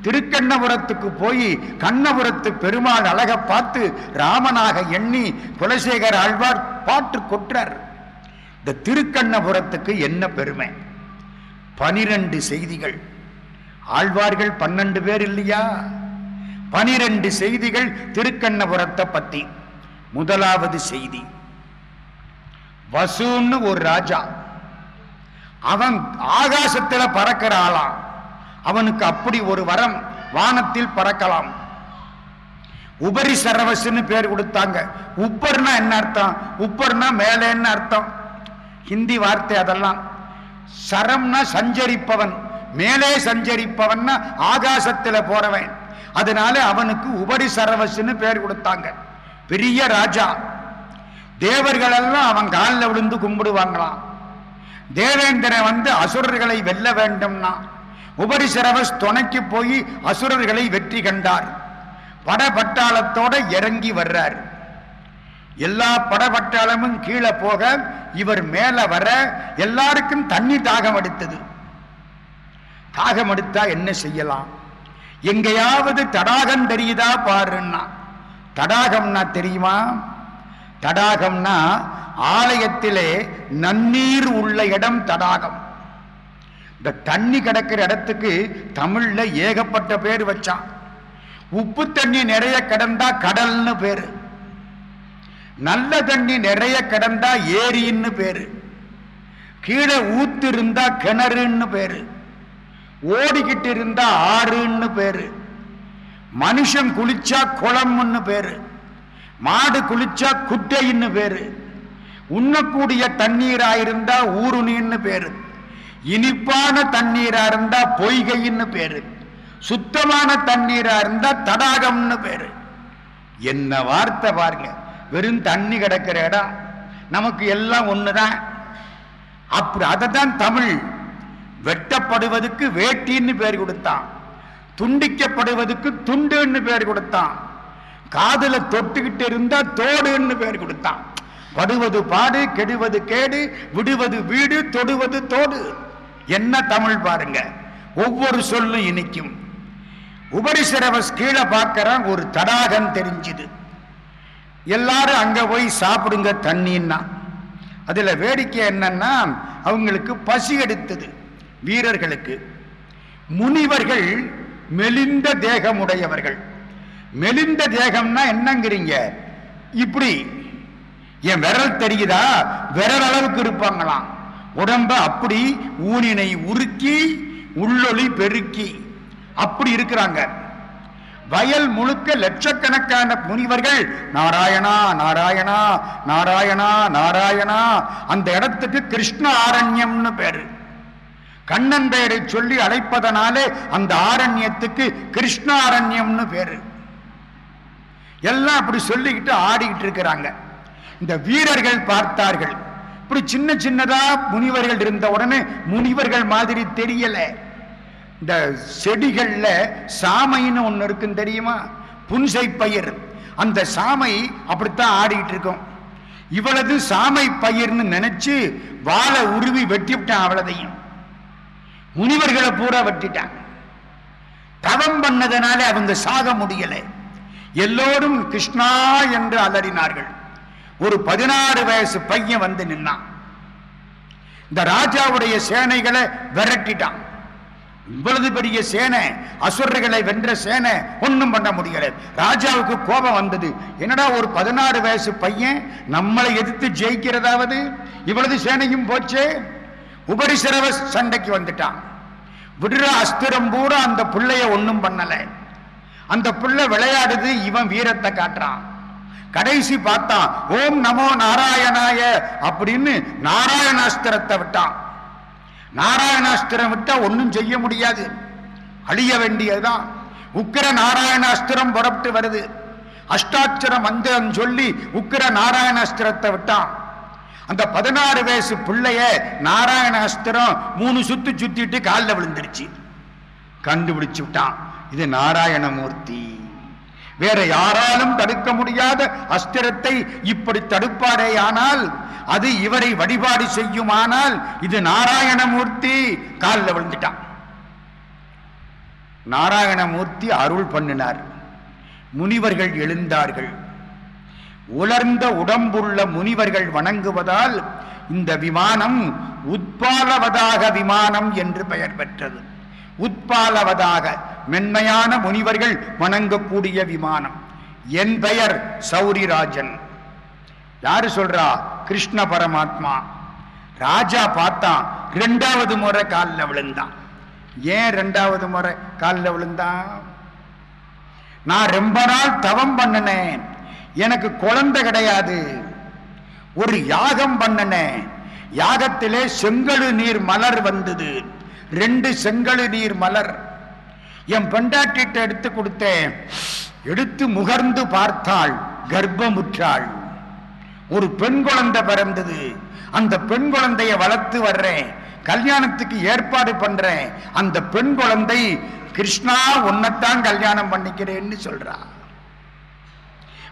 திருக்கண்ணபுரத்துக்கு போய் கண்ணபுரத்து பெருமாள் அழக பார்த்து ராமனாக எண்ணி குலசேகர் ஆழ்வார் பாட்டு கொற்றார். இந்த திருக்கண்ணபுரத்துக்கு என்ன பெருமை? பனிரெண்டு செய்திகள். ஆழ்வார்கள் பன்னெண்டு பேர் இல்லையா? பனிரெண்டு செய்திகள் திருக்கண்ணபுரத்தை பத்தி முதலாவது செய்தி. வசூன்னு ஒரு ராஜா. அவன் ஆகாசத்துல பறக்கிற ஆளாம் அவனுக்கு அப்படி ஒரு வரம் வானத்தில் பறக்கலாம். உபரி சரவசுன்னு பேர் கொடுத்தாங்க. உப்பர்னா என்ன அர்த்தம்? உப்பர்னா மேலேன்னு அர்த்தம். ஹிந்தி வார்த்தை அதெல்லாம். சரம்னா சஞ்சரிப்பவன். மேலே சஞ்சரிப்பவன்னா ஆகாசத்தில் போறவன். அதனால அவனுக்கு உபரி சரவசுன்னு பேர் கொடுத்தாங்க. பெரிய ராஜா. தேவர்கள் எல்லாம் அவன் காலில் விழுந்து கும்பிடுவாங்களாம். தேவேந்திரன் வந்து அசுரர்களை வெல்ல வேண்டும்னா உபரிசரவஸ் துணைக்கு போய் அசுரர்களை வெற்றி கண்டார். படபட்டாளத்தோட இறங்கி வர்றார். எல்லா படபட்டாளமும் கீழே போக இவர் மேல வர எல்லாருக்கும் தண்ணி தாகம் எடுத்தது தாகம் எடுத்தா என்ன செய்யலாம்? எங்கேயாவது தடாகம் தெரியுதா பாருன்னா தடாகம்னா தெரியுமா? தடாகம்னா ஆலயத்திலே நன்னீர் உள்ள இடம் தடாகம். இந்த தண்ணி கிடக்கிற இடத்துக்கு தமிழ்ல ஏகப்பட்ட பேர் வச்சான். உப்பு தண்ணி நிறைய கிடந்தா கடல்னு பேரு. நல்ல தண்ணி நிறைய கிடந்தா ஏரின்னு பேரு. கீழே ஊத்து இருந்தா கிணறுன்னு பேரு. ஓடிக்கிட்டு இருந்தா ஆறுன்னு பேரு. மனுஷன் குளிச்சா குளம்னு பேரு. மாடு குளிச்சா குட்டைன்னு பேரு. உண்ணக்கூடிய தண்ணீரா இருந்தா ஊருணின்னு பேரு. இனிப்பான தண்ணீரா இருந்தா பொய்கைன்னு பேரு. சுத்தமான தண்ணீரா இருந்தா தடாகம்னு பேரு. என்ன வார்த்தை பாருங்க. வெறும் தண்ணி கிடக்கிற இடம். நமக்கு எல்லாம் ஒண்ணுதான். அப்படி அதை தான் தமிழ் வெட்டப்படுவதுக்கு வேட்டின்னு பேர் கொடுத்தான். துண்டிக்கப்படுவதுக்கு துண்டுன்னு பேர் கொடுத்தான். காதல தொட்டுக்கிட்டு இருந்தா தோடுன்னு பேர் கொடுத்தான். படுவது பாடு கெடுவது கேடு விடுவது வீடு தொடுவது தோடு. என்ன தமிழ் பாருங்க. ஒவ்வொரு சொல்லும் இனிக்கும். உபரிசரவஸ் கீழே பார்க்கறான் ஒரு தடாகம் தெரிஞ்சுது. எல்லாரும் அங்க போய் சாப்பிடுங்க தண்ணின்னா. அதுல வேடிக்கை என்னன்னா அவங்களுக்கு பசி எடுத்தது வீரர்களுக்கு. முனிவர்கள் மெலிந்த தேகம் உடையவர்கள் மெலிந்த தேகம்னா என்னங்கிறீங்க? இப்படி. என் விரல் தெரியுதா? விரல் அளவுக்கு இருப்பாங்களாம். உடம்ப அப்படி ஊனினை உருக்கி உள்ளொளி பெருக்கி. அப்படி இருக்கிறாங்க. வயல் முழுக்க லட்சக்கணக்கான முனிவர்கள் நாராயணா நாராயணா நாராயணா நாராயணா அந்த இடத்துக்கு கிருஷ்ண ஆரண்யம்னு பேரு. கண்ணன் பெயரை சொல்லி அழைப்பதனாலே அந்த ஆரண்யத்துக்கு கிருஷ்ண ஆரண்யம்னு பேரு. எல்லாம் அப்படி சொல்லிக்கிட்டு ஆடிக்கிட்டு இருக்கிறாங்க. இந்த வீரர்கள் பார்த்தார்கள். இப்படி சின்ன சின்னதா முனிவர்கள் இருந்த உடனே முனிவர்கள் மாதிரி தெரியல. இந்த செடிகள்ல சாமைன்னு ஒண்ணு இருக்குன்னு தெரியுமா? புன்சை பயிர் அந்த சாமை அப்படித்தான் ஆடிக்கிட்டு இருக்கும். இவ்வளவு சாமை பயிர்னு நினைச்சு வாழை உருவி வெட்டி விட்டான் அவ்வளதையும் முனிவர்களை பூரா வெட்டிட்டாங்க. தவம் பண்ணதனால அவங்க சாக முடியல. எல்லோரும் கிருஷ்ணா என்று அலறினார்கள். ஒரு பதினாறு வயசு பையன் வந்து நின்னான். இந்த ராஜாவுடைய சேனைகளை விரட்டிட்டான். இவ்வளவு பெரிய சேனை அசுரர்களை வென்ற சேனை ஒன்றும் பண்ண முடியல. ராஜாவுக்கு கோபம் வந்தது. என்னடா ஒரு பதினாறு வயசு பையன் நம்மளை எதிர்த்து ஜெயிக்கிறதாவது? இவ்வளவு சேனையும் போச்சே. உபரிசிரவ சண்டைக்கு வந்துட்டான். விடுற அஸ்திரம் பூரா அந்த பிள்ளைய ஒன்றும் பண்ணல. அந்த பிள்ளை விளையாடுது இவன் வீரத்தை காட்டுறான். கடைசி பார்த்தான் ஓம் நமோ நாராயணாய அப்படின்னு நாராயணாஸ்திரத்தை விட்டான். நாராயணாஸ்திரம் விட்டா ஒன்றும் செய்ய முடியாது. அழிய வேண்டியதுதான். உக்கிர நாராயணாஸ்திரம் புறப்பட்டு வருது. அஷ்டாட்சர மந்திரம் சொல்லி உக்கிர நாராயணாஸ்திரத்தை விட்டான். அந்த பதினாறு வயசு பிள்ளைய நாராயணாஸ்திரம் மூணு சுத்து சுத்திட்டு காலில் விழுந்துருச்சு. கண்டுபிடிச்சு விட்டான். இது நாராயணமூர்த்தி. வேற யாராலும் தடுக்க முடியாத அஸ்திரத்தை இப்படி தடுப்பாரே ஆனால் அது இவரை வழிபாடு செய்யுமானால் இது நாராயணமூர்த்தி காலில் விழுந்துட்டான். நாராயணமூர்த்தி அருள் பண்ணினார். முனிவர்கள் எழுந்தார்கள். உலர்ந்த உடம்புள்ள முனிவர்கள் வணங்குவதால் இந்த விமானம் உத்பாலவதாக விமானம் என்று பெயர் பெற்றது. உத்பாலவதாக மென்மையான முனிவர்கள் வணங்கக்கூடிய விமானம். என் பெயர் சௌரிராஜன். யாரு சொல்றா? கிருஷ்ண பரமாத்மா. ராஜா பார்த்தான் ரெண்டாவது முறை காலில் விழுந்தான். ஏன் ரெண்டாவது முறை காலில் விழுந்தான்? நான் ரொம்ப நாள் தவம் பண்ணினேன். எனக்கு குழந்தை கிடையாது. ஒரு யாகம் பண்ணன யாகத்திலே செங்கழு நீர் மலர் வந்தது. ரெண்டு செங்கழு நீர் மலர். என் பெண்டாட்டிட்ட எடுத்து கொடுத்தேன். எடுத்து முகர்ந்து பார்த்தாள் கர்ப்பமுற்றாள். ஒரு பெண் குழந்தை பிறந்தது. அந்த பெண் குழந்தைய வளர்த்து வர்றேன். கல்யாணத்துக்கு ஏற்பாடு பண்றேன். அந்த பெண் குழந்தை கிருஷ்ணா உன்னைத்தான் கல்யாணம் பண்ணிக்கிறேன்னு சொல்றான்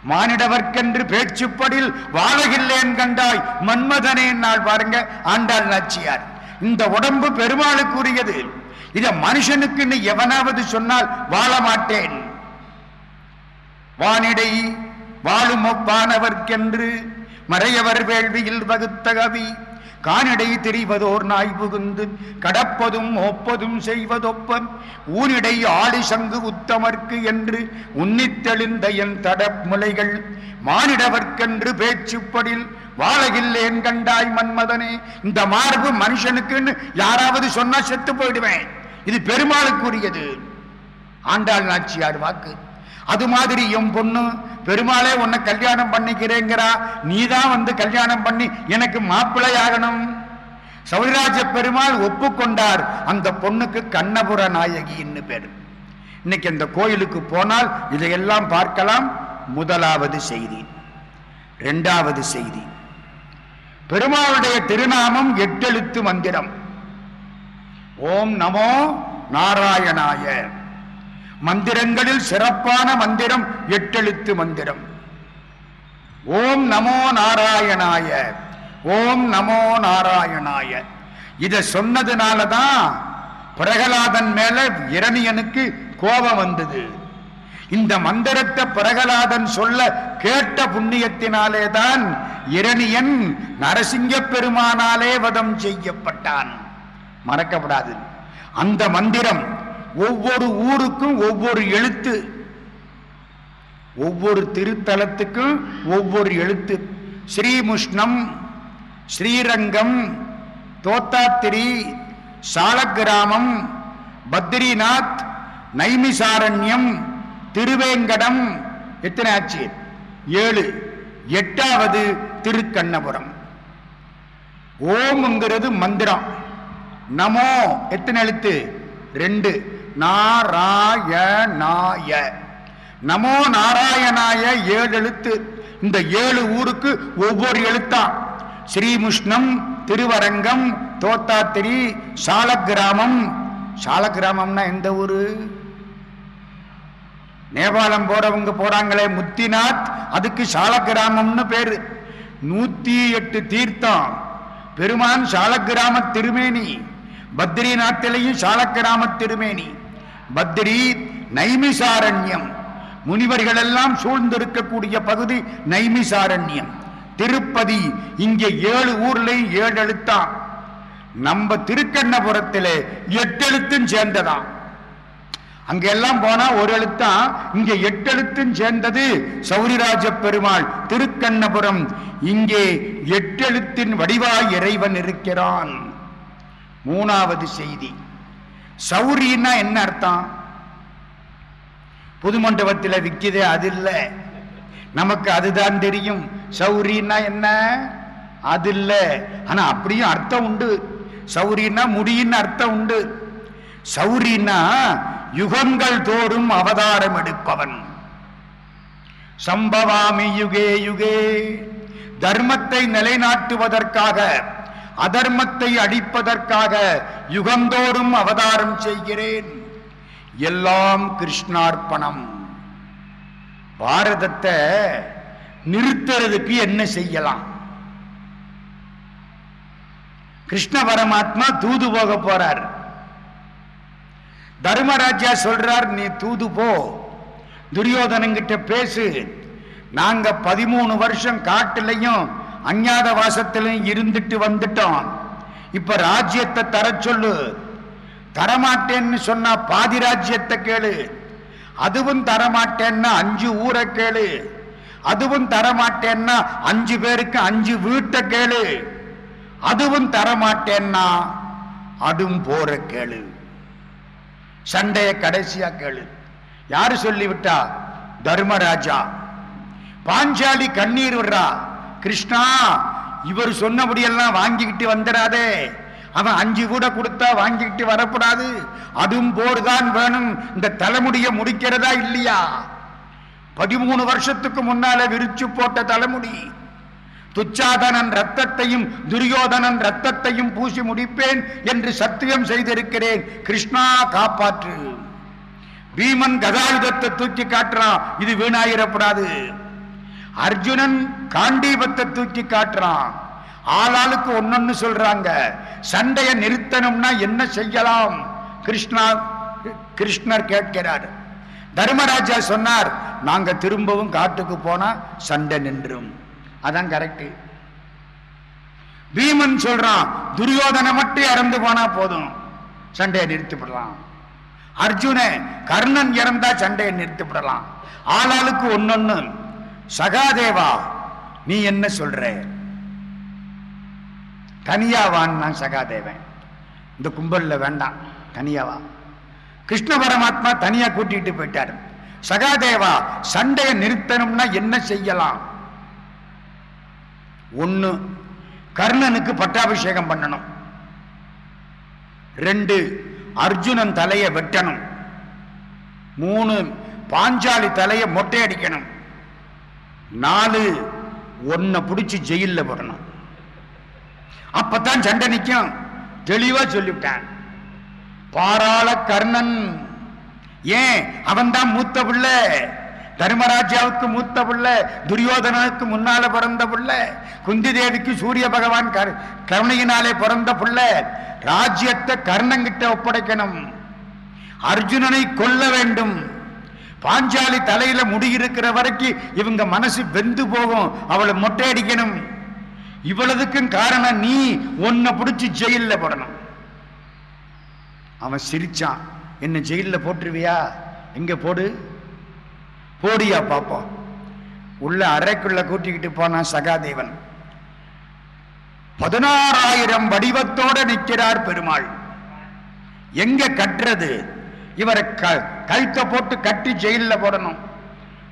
மானிடவர்க்கென்று பேச்சுப்படில் வாழகில்லேன் கண்டாய். மன்மதனே நாள் பாருங்க ஆண்டாள் நாச்சியார் இந்த உடம்பு பெருமாளுக்குரியது. இத மனுஷனுக்குன்னு எவனாவது சொன்னால் வாழ மாட்டேன். வானிடை வாழும் ஒப்பானவர்க்கென்று மறையவர் வேள்வியில் வகுத்த கவி கானடை தெரிவதோர் நாய் புகுந்து கடப்பதும் ஒப்பதும் செய்வதொப்பம் ஊனிடை ஆடி சங்கு உத்தமர்க்கு என்று உன்னித்தெழுந்த என் தடமுலைகள் மானிடவர்க்கென்று பேச்சுப்படில் வாழகில்லேன் கண்டாய் மன்மதனே. இந்த மார்பு மனுஷனுக்குன்னு யாராவது சொன்னா செத்து போயிடுவேன். இது பெருமாளுக்குரியது. ஆண்டாள் நாச்சியார் வாக்கு. அது மாதிரி என் பொண்ணு பெருமாளே உன்னை கல்யாணம் பண்ணிக்கிறேங்கிறா. நீ தான் வந்து கல்யாணம் பண்ணி எனக்கு மாப்பிள்ளையாகணும். சௌராஜ பெருமாள் ஒப்புக்கொண்டார். அந்த பொண்ணுக்கு கண்ணபுர நாயகின்னு பேர். இன்னைக்கு அந்த கோயிலுக்கு போனால் இதையெல்லாம் பார்க்கலாம். முதலாவது செய்தி. இரண்டாவது செய்தி. பெருமாளுடைய திருநாமம் எட்டெழுத்து மந்திரம். ஓம் நமோ நாராயணாய. மந்திரங்களில் சிறப்பான மந்திரம் எட்டெழுத்து மந்திரம். ஓம் நமோ நாராயணாய ஓம் நமோ நாராயணாய. இத சொன்னதுனால தான் பிரகலாதன் மேல இரணியனுக்கு கோபம் வந்தது. இந்த மந்திரத்தை பிரகலாதன் சொல்ல கேட்ட புண்ணியத்தினாலே தான் இரணியன் நரசிங்க பெருமானாலே வதம் செய்யப்பட்டான். மறக்கப்படாது. அந்த மந்திரம் ஒவ்வொரு ஊருக்கும் ஒவ்வொரு எழுத்து. ஒவ்வொரு திருத்தலத்துக்கும் ஒவ்வொரு எழுத்து. ஸ்ரீமுஷ்ணம் ஸ்ரீரங்கம் தோத்தாத்திரி சாலக்கிராமம் பத்ரிநாத் நைமிசாரண்யம் திருவேங்கடம் எத்தனை ஆச்சு? ஏழு. எட்டாவது திருக்கண்ணபுரம். ஓம்ங்கிறது மந்திரம். நமோ எத்தனை எழுத்து? ரெண்டு. நாராயணாய. நமோ நாராயணாய ஏழு எழுத்து இந்த ஏழு ஊருக்கு ஒவ்வொரு எழுத்தா. ஸ்ரீமுஷ்ணம் திருவரங்கம் தோத்தாத்திரி சாலக்கிராமம். சாலக்கிராமம்னா எந்த ஊரு? நேபாளம் போறவங்க போறாங்களே முத்திநாத் அதுக்கு சாலக்கிராமம்னு பேரு. நூத்தி எட்டு தீர்த்தம். பெருமான் சாலக்கிராம திருமேனி. பத்ரிநாத்திலையும் சாலக்கிராம திருமேனி. பத்ரி நைமிசாரண்யம். முனிவர்கள் எல்லாம் சூழ்ந்திருக்கக்கூடிய பகுதி நைமிசாரண்யம். திருப்பதி இங்கே ஏழு ஊர்ல ஏழு எழுத்தான் நம்ம திருக்கண்ணபுரத்திலே எட்டு எழுத்தும் சேர்ந்ததாம் அங்கெல்லாம் போனா ஒரு எழுத்தான் இங்க எட்டு எழுத்தும் சேர்ந்தது சௌரிராஜ பெருமாள் திருக்கண்ணபுரம். இங்கே எட்டெழுத்தின் வடிவாய் இறைவன் இருக்கிறான். மூணாவது செய்தி. சௌரின்னா என்ன அர்த்தம்? புது மண்டபத்தில் விற்கிது அது இல்லை. நமக்கு அதுதான் தெரியும். சௌரின்னா என்ன? அது இல்லை. ஆனால் அப்படியும் அர்த்தம் உண்டு. சௌரின்னா முடியின்னு அர்த்தம் உண்டு. சௌரின்னா யுகங்கள் தோறும் அவதாரம் எடுப்பவன். சம்பவாமி யுகே யுகே. தர்மத்தை நிலைநாட்டுவதற்காக அதர்மத்தை அழிப்பதற்காக யுகந்தோறும் அவதாரம் செய்கிறேன். எல்லாம் கிருஷ்ணார்ப்பணம். பாரதத்தை நிறுத்துறதுக்கு என்ன செய்யலாம்? கிருஷ்ண பரமாத்மா தூது போக போறார். தர்மராஜா சொல்றார் நீ தூது போ. துரியோதனங்கிட்ட பேசு. நாங்க பதிமூணு வருஷம் காட்டுலையும் அஞ்ஞாத வாசத்திலும் இருந்துட்டு வந்துட்டோம் இப்ப ராஜ்யத்தை தர சொல்லு. தரமாட்டேன்னு சொன்னா பாதி ராஜ்யத்தை கேளு. அதுவும் தரமாட்டேன்னா அஞ்சு ஊரை கேளு. அதுவும் தரமாட்டேன்னா அஞ்சு பேருக்கு அஞ்சு வீட்டை கேளு. அதுவும் தரமாட்டேன்னா அதுவும் போற கேளு. சண்டைய கடைசியா கேளு. யாரு சொல்லிவிட்டா? தர்மராஜா. பாஞ்சாலி கண்ணீர் விடுறா. கிருஷ்ணா இவர் சொன்னபடியெல்லாம் வாங்கிக்கிட்டு வந்துடாதே. அவன் அஞ்சு கூட கொடுத்தா வாங்கிக்கிட்டு வரக்கூடாது. அதுவும் போர்தான் வேணும். இந்த தலைமுடியை முடிக்கிறதா இல்லையா? பதிமூணு வருஷத்துக்கு முன்னால விரிச்சு போட்ட தலைமுடி. துச்சாதனன் ரத்தத்தையும் துரியோதனன் ரத்தத்தையும் பூசி முடிப்பேன் என்று சத்தியம் செய்திருக்கிறேன். கிருஷ்ணா காப்பாற்று. பீமன் கதாயுதத்தை தூக்கி காட்டுறான். இது வீணாயிரப்படாது. அர்ஜுனன் காண்டீபத்தை தூக்கி காட்டுறான். ஆளாளுக்கு ஒன்னொன்னு சொல்றாங்க. சண்டையை நிறுத்தணும்னா என்ன செய்யலாம்? கிருஷ்ணா கிருஷ்ணர் கேட்கிறார். தர்மராஜா சொன்னார் நாங்க திரும்பவும் காட்டுக்கு போனா சண்டை நின்றும். அதான் கரெக்ட் பீமன் சொல்றான் துரியோதனை மட்டும் இறந்து போனா போதும். சண்டையை நிறுத்திவிடலாம். அர்ஜுன கர்ணன் இறந்தா சண்டையை நிறுத்திவிடலாம். ஆளாளுக்கு ஒன்னொன்னு சகாதேவா நீ என்ன சொல்ற? தனியாவான் சகாதேவன். இந்த கும்பல்ல வேண்டாம் தனியாவா? கிருஷ்ண பரமாத்மா தனியா கூட்டிட்டு போயிட்டாரு. சகாதேவா சண்டையை நிறுத்தணும்னா என்ன செய்யலாம்? ஒன்று கர்ணனுக்கு பட்டாபிஷேகம் பண்ணணும். ரெண்டு அர்ஜுனன் தலையை வெட்டணும். மூணு பாஞ்சாலி தலையை மொட்டை அடிக்கணும். நாலு ஒன்னை பிடிச்சி ஜெயிலில் போடணும் அப்பதான் சண்டை நிற்கும் தெளிவா சொல்லிவிட்டான் பாராள கர்ணன். ஏன்? அவன் தான் மூத்த பிள்ளை. தர்மராஜாவுக்கு மூத்த பிள்ளை. துரியோதனனுக்கு முன்னால பிறந்த பிள்ளை. குந்தி தேவிக்கு சூரிய பகவான் கரு கருணையினாலே பிறந்த பிள்ளை. ராஜ்யத்தை கர்ணங்கிட்ட ஒப்படைக்கணும். அர்ஜுனனை கொல்ல வேண்டும். பாஞ்சாலி தலையில முடி இருக்கிற வரைக்கும் இவங்க மனசு வெந்து போகும். அவளை மொட்டை அடிக்கணும் இவ்வளவுக்கும் காரணம் நீ உன்னை பிடிச்சி ஜெயில்ல போடணும். அவன் சிரிச்சான். என்ன ஜெயில போட்டுருவியா? எங்க போடு? போடியா பாப்போம் உள்ள அறைக்குள்ள கூட்டிக்கிட்டு போனான் சகாதேவன். பதினாறாயிரம் வடிவத்தோட நிற்கிறார் பெருமாள். எங்க கட்டுறது? இவரை க- கழுத்தை போட்டு கட்டி ஜெயிலில் போடணும்.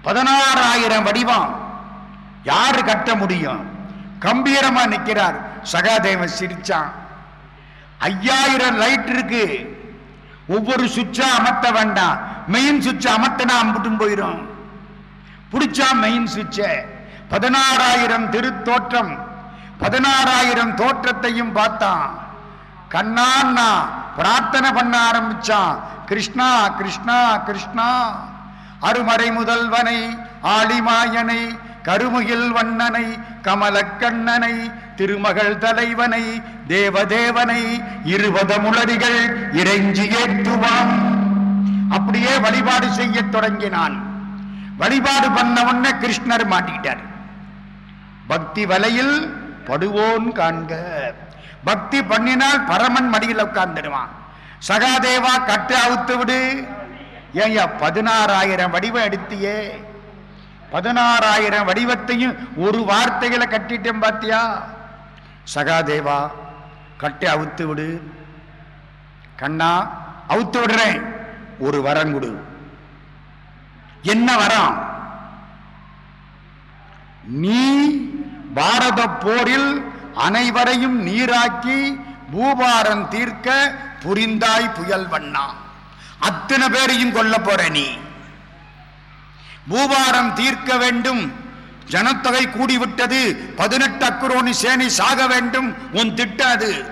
பதினாறாயிரம் வடிவம். யாரு கட்ட முடியும்? கம்பீரமா நிற்கிறார் சகாதேவன் சிரிச்சான். ஐயாயிரம் லைட் இருக்கு. ஒவ்வொரு சுவிட்சா அமர்த்த வேண்டாம். மெயின் சுவிட்சை அமர்த்தனா அம்புட்டும் போயிடும் பிடிச்சா மெயின் சுவிட்சை. பதினாறாயிரம் திருத்தோற்றம். பதினாறாயிரம் தோற்றத்தையும் பார்த்தான். கண்ணான்னா பிரார்த்தனை பண்ண ஆரம்பிச்சான். கிருஷ்ணா கிருஷ்ணா கிருஷ்ணா. அருமறை முதல்வனை ஆளிமாயனை கருமுகில் வண்ணனை கமலக்கண்ணனை திருமகள் தலைவனை தேவதேவனை இருபத முளடிகள் இறைஞ்சி ஏற்றுவான். அப்படியே வழிபாடு செய்யத் தொடங்கினான். வழிபாடு பண்ண உடனே கிருஷ்ணர் மாட்டிக்கிட்டார். பக்தி வலையில் படுவோன் காண்க. பக்தி பண்ணினால் பரமன் மடியில் உட்கார்ந்துடுவான். சகாதேவா கட்டு அவுத்து விடு. ஏய்யா பதினாறாயிரம் வடிவம் எடுத்தியே. பதினாறாயிரம் வடிவத்தையும் ஒரு வார்த்தைகளை கட்டிட்டேன் பாத்தியா? சகாதேவா கட்டு அவுத்து விடு. கண்ணா அவுத்து விடுறேன். ஒரு வரம் கொடு. என்ன வரம்? நீ பாரத போரில் அனைவரையும் நீராக்கி பூபாரம் தீர்க்க புரிந்தாய் புயல் வண்ணா. அத்தனை பேரையும் கொல்ல போற நீ. பூபாரம் தீர்க்க வேண்டும். ஜனத்தொகை கூடிவிட்டது. பதினெட்டு அக்குரோனி சேனை சாக வேண்டும். உன் திட்டம் அது.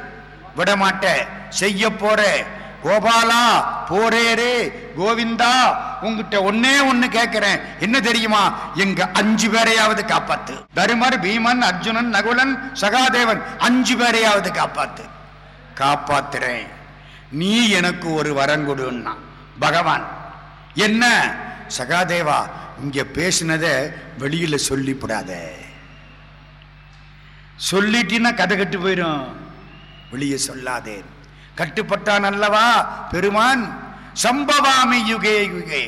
விடமாட்ட செய்ய போற. கோபாலா போரேரே கோவிந்தா உங்ககிட்ட ஒன்னே ஒண்ணு கேட்கிறேன் என்ன தெரியுமா? எங்க அஞ்சு பேரையாவது காப்பாத்து. தருமர் பீமன் அர்ஜுனன் நகுலன் சகாதேவன் அஞ்சு பேரையாவது காப்பாத்து. காப்பாத்துறேன். நீ எனக்கு ஒரு வரம் கொடுன்னா பகவான் என்ன? சகாதேவா இங்க பேசினத வெளியில சொல்லிவிடாத சொல்லிட்டின்னா கதை கட்டு போயிடும் வெளியே சொல்லாதே. கட்டுப்பட்டான் அல்லவா பெருமான் சம்பவாமி யுகே யுகே.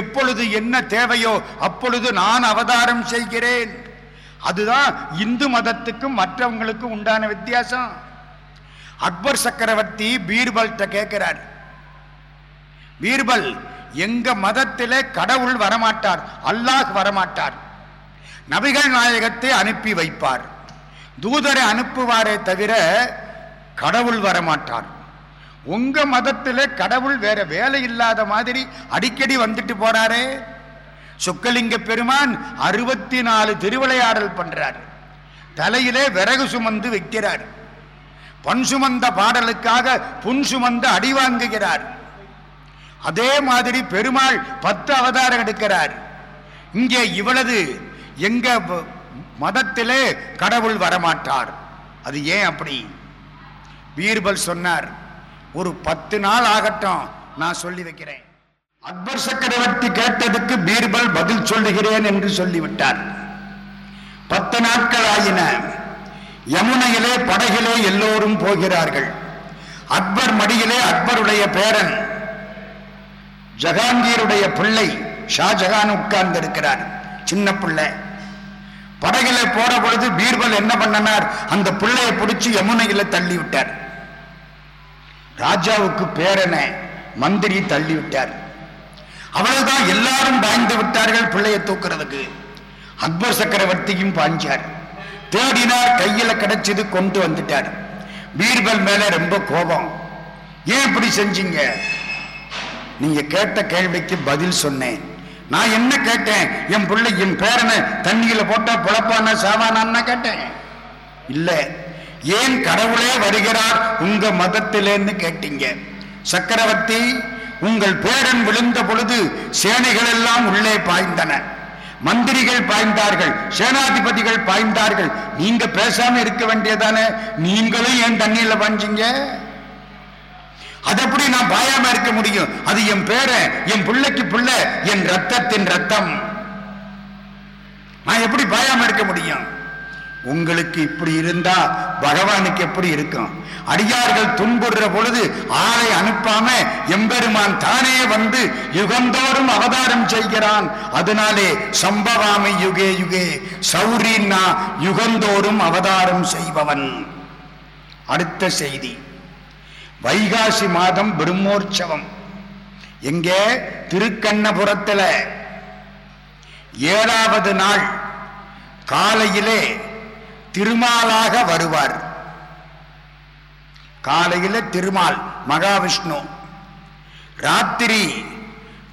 எப்பொழுது என்ன தேவையோ அப்பொழுது நான் அவதாரம் செய்கிறேன். அதுதான் இந்து மதத்துக்கும் மற்றவங்களுக்கும் உண்டான வித்தியாசம். அக்பர் சக்கரவர்த்தி பீர்பல்கிட்ட கேட்கிறார் பீர்பல் எங்க மதத்திலே கடவுள் வரமாட்டார் அல்லாஹ் வரமாட்டார். நபிகள் நாயகத்தை அனுப்பி வைப்பார். தூதரை அனுப்புவாரே தவிர கடவுள் வரமாட்டார். உங்க மதத்திலே கடவுள் வேற வேலை இல்லாத மாதிரி அடிக்கடி வந்துட்டு போறாரே. சொக்கலிங்க பெருமான் அறுபத்தி நாலு திருவிளையாடல் பண்றார். தலையிலே விறகு சுமந்து வைக்கிறார். பன்சுமந்த பாடலுக்காக புன்சுமந்த அடி வாங்குகிறார். அதே மாதிரி பெருமாள் பத்து அவதாரம் எடுக்கிறார். இங்கே இவளது எங்க மதத்திலே கடவுள் வரமாட்டார். அது ஏன் அப்படி? பீர்பல் சொன்னார் ஒரு பத்து நாள் ஆகட்டும் நான் சொல்லி வைக்கிறேன். அக்பர் சக்கரவர்த்தி கேட்டதுக்கு பீர்பல் பதில் சொல்லுகிறேன் என்று சொல்லிவிட்டார். பத்து நாட்கள் ஆயின. யமுனையிலே படகிலே எல்லோரும் போகிறார்கள். அக்பர் மடியிலே அக்பருடைய பேரன் ஜஹாங்கீருடைய பிள்ளை ஷாஜகான் உட்கார்ந்திருக்கிறார். சின்ன பிள்ளை. படகில போற பொழுது பீர்பல் என்ன பண்ணனார்? அந்த பிள்ளையை பிடிச்சு யமுனையில தள்ளி விட்டார் ராஜாவுக்கு பேரனை மந்திரி தள்ளி விட்டார் அவ்வளவுதான் எல்லாரும் பாய்ந்து விட்டார்கள் பிள்ளையை தூக்குறதுக்கு. அக்பர் சக்கரவர்த்தியும் பாஞ்சார் தேடினார் கையில கிடைச்சது கொண்டு வந்துட்டார். பீர்பல் மேல ரொம்ப கோபம். ஏன் இப்படி செஞ்சீங்க? நீங்க கேட்ட கேள்விக்கு பதில் சொன்னேன். நான் என்ன கேட்டேன்? என் பிள்ளை என் பேரனை தண்ணியில போட்டா புழப்பான சாவானான்னு கேட்டேன். இல்ல. ஏன் கடவுளே வருகிறார் உங்க மதத்திலேன்னு கேட்டீங்க. சக்கரவர்த்தி உங்கள் பேரன் விழுந்த பொழுது சேனைகள் எல்லாம் உள்ளே பாய்ந்தன. மந்திரிகள் பாய்ந்தார்கள் சேனாதிபதிகள் பாய்ந்தார்கள். நீங்க பேசாம இருக்க வேண்டியதானே? நீங்களும் என் தண்ணியில பாஞ்சீங்க அது எப்படி நான் பாயாம இருக்க முடியும்? அது என் பேர என் பிள்ளைக்கு பிள்ளை என் ரத்தத்தின் ரத்தம். நான் எப்படி பாயாம இருக்க முடியும்? உங்களுக்கு இப்படி இருந்தா பகவானுக்கு எப்படி இருக்கும்? அடியார்கள் துன்புடுற பொழுது ஆளை அனுப்பாம எம்பெருமான் தானே வந்து யுகந்தோறும் அவதாரம் செய்கிறான். அதனாலே சம்பவாமை யுகே யுகே சௌரின்னா யுகந்தோறும் அவதாரம் செய்பவன். அடுத்த செய்தி. வைகாசி மாதம் பிரம்மோற்சவம். எங்கே? திருக்கண்ணபுரத்தில். ஏழாவது நாள் காலையிலே திருமாலாக வருவார். காலையில் திருமால் மகாவிஷ்ணு ராத்திரி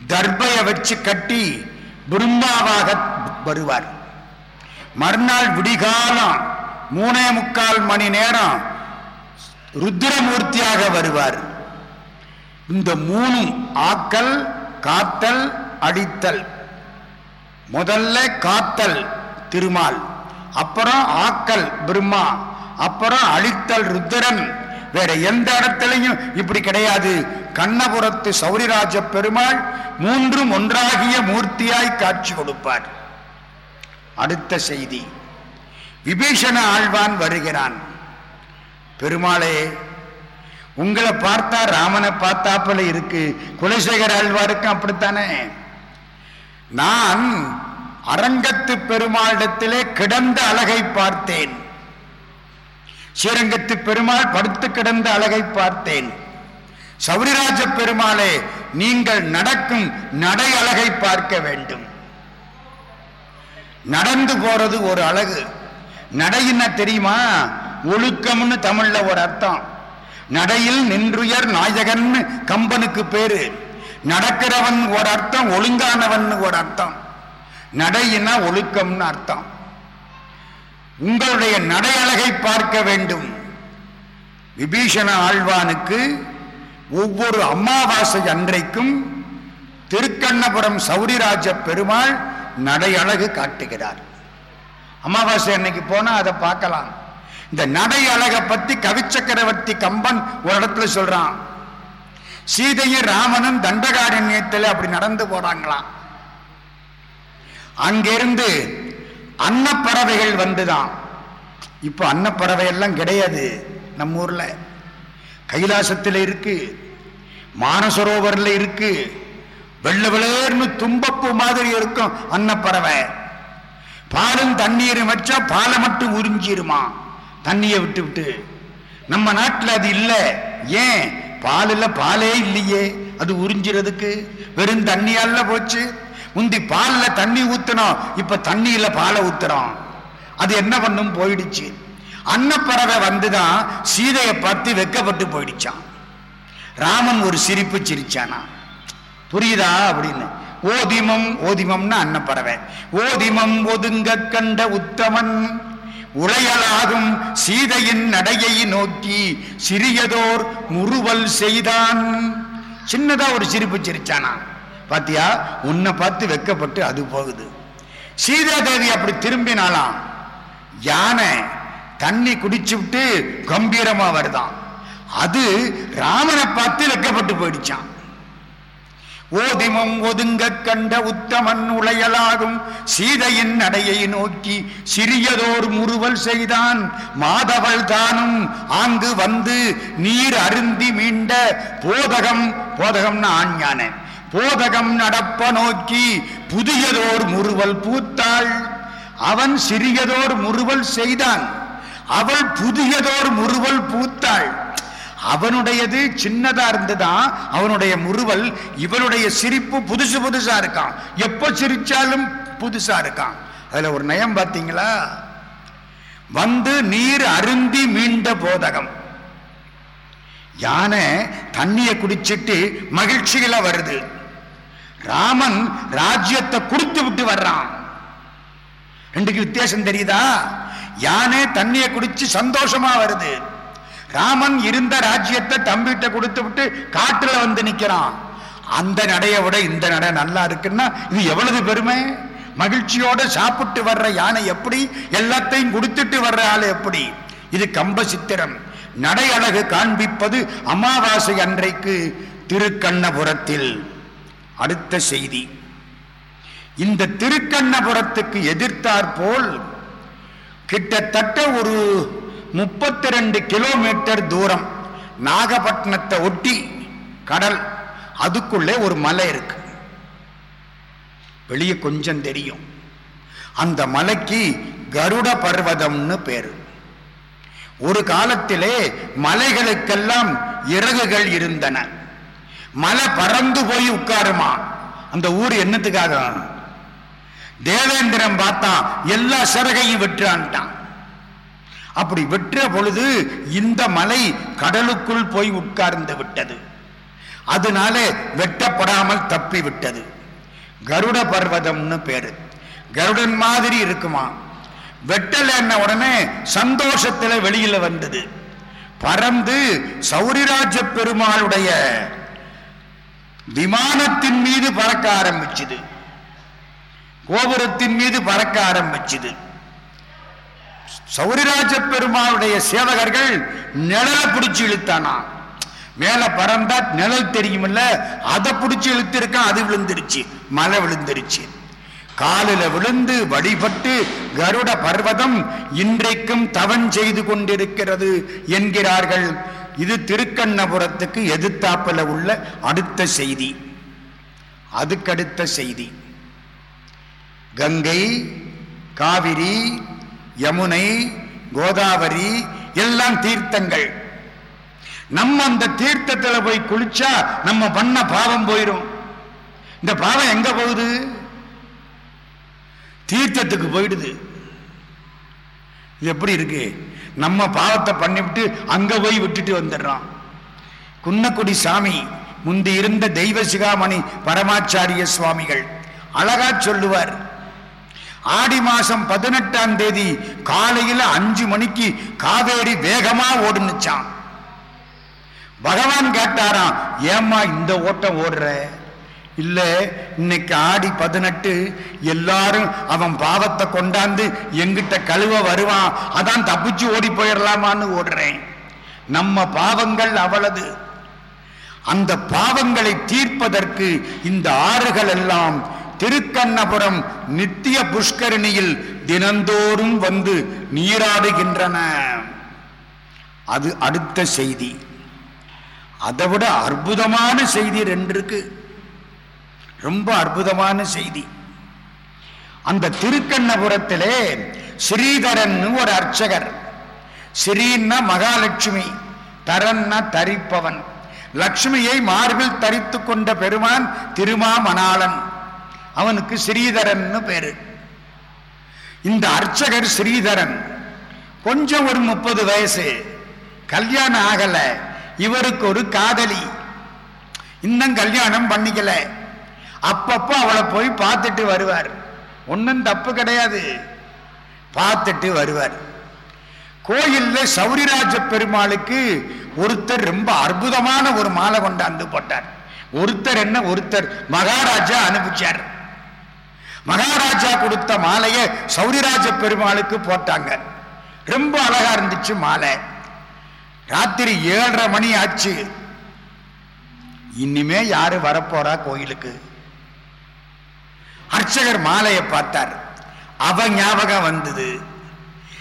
தர்பைய வச்சு கட்டி பிரம்மாவாக வருவார். மறுநாள் விடிகாலம் மூணே முக்கால் மணி நேரம் ருத்ரமூர்த்தியாக வருவார். இந்த மூணும் ஆக்கல் காத்தல் அடித்தல். முதல்ல காத்தல் திருமால். அப்புறம் ஆக்கல் பிரம்மா அப்புறம் அழித்தல் ருத்ரன். வேற எந்த இடத்துலையும் இப்படி கிடையாது. கண்ணபுரத்து சௌரிராஜ பெருமாள் மூன்றும் ஒன்றாகிய மூர்த்தியாய் காட்சி கொடுப்பார். அடுத்த செய்தி. விபீஷண ஆழ்வான் வருகிறான். பெருமாளே உங்களை பார்த்தா ராமனை பார்த்தாப்புல இருக்கு. குலசேகர ஆழ்வாருக்கும் அப்படித்தானே? நான் அரங்கத்து பெருமாளிடத்திலே கிடந்த அழகை பார்த்தேன். ஸ்ரீரங்கத்து பெருமாள் படுத்து கிடந்த அழகை பார்த்தேன். சௌரிராஜ பெருமாளே நீங்கள் நடக்கும் நடை அழகை பார்க்க வேண்டும். நடந்து போறது ஒரு அழகு. நடையின தெரியுமா? ஒழுக்கம்னு தமிழ்ல ஒரு அர்த்தம். நடையில் நின்றுயர் நாயகன் கம்பனுக்கு பேரு. நடக்கிறவன் ஒரு அர்த்தம் ஒழுங்கானவன் ஒரு அர்த்தம். நடையினா ஒழுக்கம்னு அர்த்தம். உங்களுடைய நடை அழகை பார்க்க வேண்டும். விபீஷண ஆழ்வானுக்கு ஒவ்வொரு அமாவாசை அன்றைக்கும் திருக்கண்ணபுரம் சௌரிராஜ பெருமாள் நடை அழகு காட்டுகிறார். அமாவாசை அன்னைக்கு போனா அதை பார்க்கலாம். இந்த நடை அழகை பத்தி கவிச்சக்கரவர்த்தி கம்பன் ஒரு இடத்துல சொல்றான். சீதையும் ராமனும் தண்டகாரண்யத்தில் அப்படி நடந்து போறாங்களாம். அங்கிருந்து அன்னப்பறவைகள் வந்துதான். இப்போ அன்னப்பறவை எல்லாம் கிடையாது நம்ம ஊரில். கைலாசத்தில் இருக்கு. மானசரோவரில் இருக்கு. வெள்ள வெளேர்னு தும்பப்பு மாதிரி இருக்கும் அன்னப்பறவை. பாலும் தண்ணீரும் வச்சா பாலை மட்டும் உறிஞ்சிருமா? தண்ணியை விட்டு விட்டு நம்ம நாட்டில் அது இல்லை. ஏன்? பாலில் பாலே இல்லையே. அது உறிஞ்சிறதுக்கு. வெறும் தண்ணியால போச்சு. முந்தி பாலில் தண்ணி ஊத்தணும் இப்ப தண்ணியில பாலை ஊத்துறோம். அது என்ன பண்ணும்? போயிடுச்சு. அன்னப்பறவை வந்துதான் சீதையை பார்த்து வெக்கப்பட்டு போயிடுச்சான் ராமன் ஒரு சிரிப்பு சிரிச்சானா புரியுதா அப்படின்னு. ஓதிமம் ஓதிமம்னா அன்னப்பறவை. ஓதிமம் ஒதுங்க கண்ட உத்தமன். உளையலாகும் சீதையின் நடையை நோக்கி சிறியதோர் முறுவல் செய்தான். சின்னதா ஒரு சிரிப்பு சிரிச்சானா பாத்தியா? உன்னை பார்த்து வெக்கப்பட்டு அது போகுது. சீதா தேவி அப்படி திரும்பினாலாம் யானை தண்ணி குடிச்சு விட்டு கம்பீரமா வருதான். அது ராமனை பார்த்து வெக்கப்பட்டு போயிடுச்சான் ஓதிமம் ஒதுங்க கண்ட உத்தமன் உளையலாகும். சீதையின் நடையை நோக்கி சிறியதோர் முறுவல் செய்தான். மாதவள் தானும் ஆங்கு வந்து நீர் அருந்தி மீண்ட போதகம் போதகம்னா ஆஞ்ஞான போதகம் நடப்ப நோக்கி புதியதோர் முறுவல் பூத்தாள். அவன் சிறியதோர் முறுவல் செய்தான். அவள் புதியதோர் முறுவல் பூத்தாள். அவனுடையது சின்னதா இருந்துதான் அவனுடைய முறுவல் இவனுடைய சிரிப்பு புதுசு புதுசா இருக்கான் எப்ப சிரிச்சாலும் புதுசா இருக்கான் அதுல ஒரு நயம் பார்த்தீங்களா? வந்து நீர் அருந்தி மீண்ட போதகம். யானை தண்ணியை குடிச்சிட்டு மகிழ்ச்சிகளா வருது. ராமன் ராஜ்யத்தை கொடுத்து விட்டு வர்றான். ரெண்டுக்கு வித்தியாசம் தெரியுதா? யானை தண்ணியை குடிச்சு சந்தோஷமா வருது. ராமன் இருந்த ராஜ்யத்தை தம்பிட்ட கொடுத்து விட்டு காட்டுல வந்து நிக்கிறான். அந்த நடையை விட இந்த நடை நல்லா இருக்குன்னா இது எவ்வளவு பெருமை? மகிழ்ச்சியோட சாப்பிட்டு வர்ற யானை எப்படி? எல்லாத்தையும் கொடுத்துட்டு வர்ற ஆள் எப்படி? இது கம்ப சித்திரம். நடை அழகு காண்பிப்பது அமாவாசை அன்றைக்கு திருக்கண்ணபுரத்தில். அடுத்த செய்தி. இந்த திருக்கண்ணபுரத்துக்கு எதிர்த்தாற்போல் கிட்டத்தட்ட ஒரு முப்பத்தி ரெண்டு கிலோமீட்டர் தூரம் நாகப்பட்டினத்தை ஒட்டி கடல் அதுக்குள்ளே ஒரு மலை இருக்கு. வெளியே கொஞ்சம் தெரியும். அந்த மலைக்கு கருட பர்வதம்னு பேரு. ஒரு காலத்திலே மலைகளுக்கெல்லாம் இறகுகள் இருந்தன. மலை பறந்து போய் உட்காருமா. அந்த ஊர் என்னத்துக்காக? தேவேந்திரன் பார்த்தான் எல்லா சிறகையும் வெற்றான்ட்டான் அப்படி வெற்ற பொழுது இந்த மலை கடலுக்குள் போய் உட்கார்ந்து விட்டது. அதனால வெட்டப்படாமல் தப்பி விட்டது. கருட பர்வதம்னு பேரு. கருடன் மாதிரி இருக்குமா. வெட்டல உடனே சந்தோஷத்துல வெளியில வந்தது. பறந்து சௌரிராஜ பெருமாளுடைய விமானத்தின் மீது பறக்க ஆரம்பிச்சுது. கோபுரத்தின் மீது பறக்க ஆரம்பிச்சது. சௌரிராஜ பெருமாளுடைய சேவகர்கள் நிழல பிடிச்சு இழுத்தானா? மேல பறந்தா நிழல் தெரியுமில்ல அதை பிடிச்சு இழுத்திருக்கான் அது விழுந்துருச்சு மழை விழுந்துருச்சு. காலில விழுந்து வழிபட்டு கருட பர்வதம் இன்றைக்கும் தவன் செய்து கொண்டிருக்கிறது என்கிறார்கள். இது திருக்கண்ணபுரத்துக்கு எதிர்த்தாப்பில் உள்ள அடுத்த செய்தி. அதுக்கடுத்த செய்தி. கங்கை காவிரி யமுனை கோதாவரி எல்லாம் தீர்த்தங்கள். நம்ம அந்த தீர்த்தத்தில் போய் குளிச்சா நம்ம பண்ண பாவம் போயிடும் இந்த பாவம் எங்க போகுது? தீர்த்தத்துக்கு போயிடுது. இது எப்படி இருக்கு? நம்ம பாவத்தை பண்ணிவிட்டு அங்க போய் விட்டுட்டு வந்துடுறோம் குன்னக்குடி சாமி முந்தி இருந்த தெய்வ சிகாமணி பரமாச்சாரிய சுவாமிகள் அழகா சொல்லுவார். ஆடி மாசம் பதினெட்டாம் தேதி காலையில அஞ்சு மணிக்கு காவேரி வேகமா ஓடுனுச்சான் பகவான் கேட்டாராம் ஏம்மா இந்த ஓட்டம் ஓடுற? இல்லை இன்னைக்கு ஆடி பதினெட்டு எல்லாரும் அவன் பாவத்தை கொண்டாந்து எங்கிட்ட கழுவ வருவான். அதான் தப்பிச்சு ஓடி போயிடலாமான்னு ஓடுறேன். நம்ம பாவங்கள் அவளது. அந்த பாவங்களை தீர்ப்பதற்கு இந்த ஆறுகள் எல்லாம் திருக்கண்ணபுரம் நித்திய புஷ்கரணியில் தினந்தோறும் வந்து நீராடுகின்றன. அது அடுத்த செய்தி. அதை விட அற்புதமான செய்தி ரெண்டு இருக்கு. ரொம்ப அற்புதமான செய்தி. அந்த திருக்கண்ணபுரத்திலே ஸ்ரீதரன் ஒரு அர்ச்சகர். ஸ்ரீன்னா மகாலட்சுமி தரன்னா தரிப்பவன். லக்ஷ்மியை மார்பில் தரித்து கொண்ட பெருமான் திருமாமணாளன். அவனுக்கு ஸ்ரீதரன் பேரு. இந்த அர்ச்சகர் ஸ்ரீதரன். கொஞ்சம் ஒரு முப்பது வயசு. கல்யாணம் ஆகல. இவருக்கு ஒரு காதலி. இன்னும் கல்யாணம் பண்ணிக்கல. அப்பப்போ அவளை போய் பார்த்துட்டு வருவார். ஒன்றும் தப்பு கிடையாது. பார்த்துட்டு வருவார். கோயில்ல சௌரிராஜ பெருமாளுக்கு ஒருத்தர் ரொம்ப அற்புதமான ஒரு மாலை கொண்டாந்து போட்டார். ஒருத்தர் என்ன? ஒருத்தர் மகாராஜா அனுப்பிச்சார். மகாராஜா கொடுத்த மாலையை சௌரிராஜ பெருமாளுக்கு போட்டாங்க. ரொம்ப அழகா இருந்துச்சு மாலை. ராத்திரி ஏழரை மணி ஆச்சு. இனிமே யாரு வரப்போறா கோயிலுக்கு? அர்ச்சகர் மாலையை பார்த்தார். அவ ஞாபகம் வந்தது.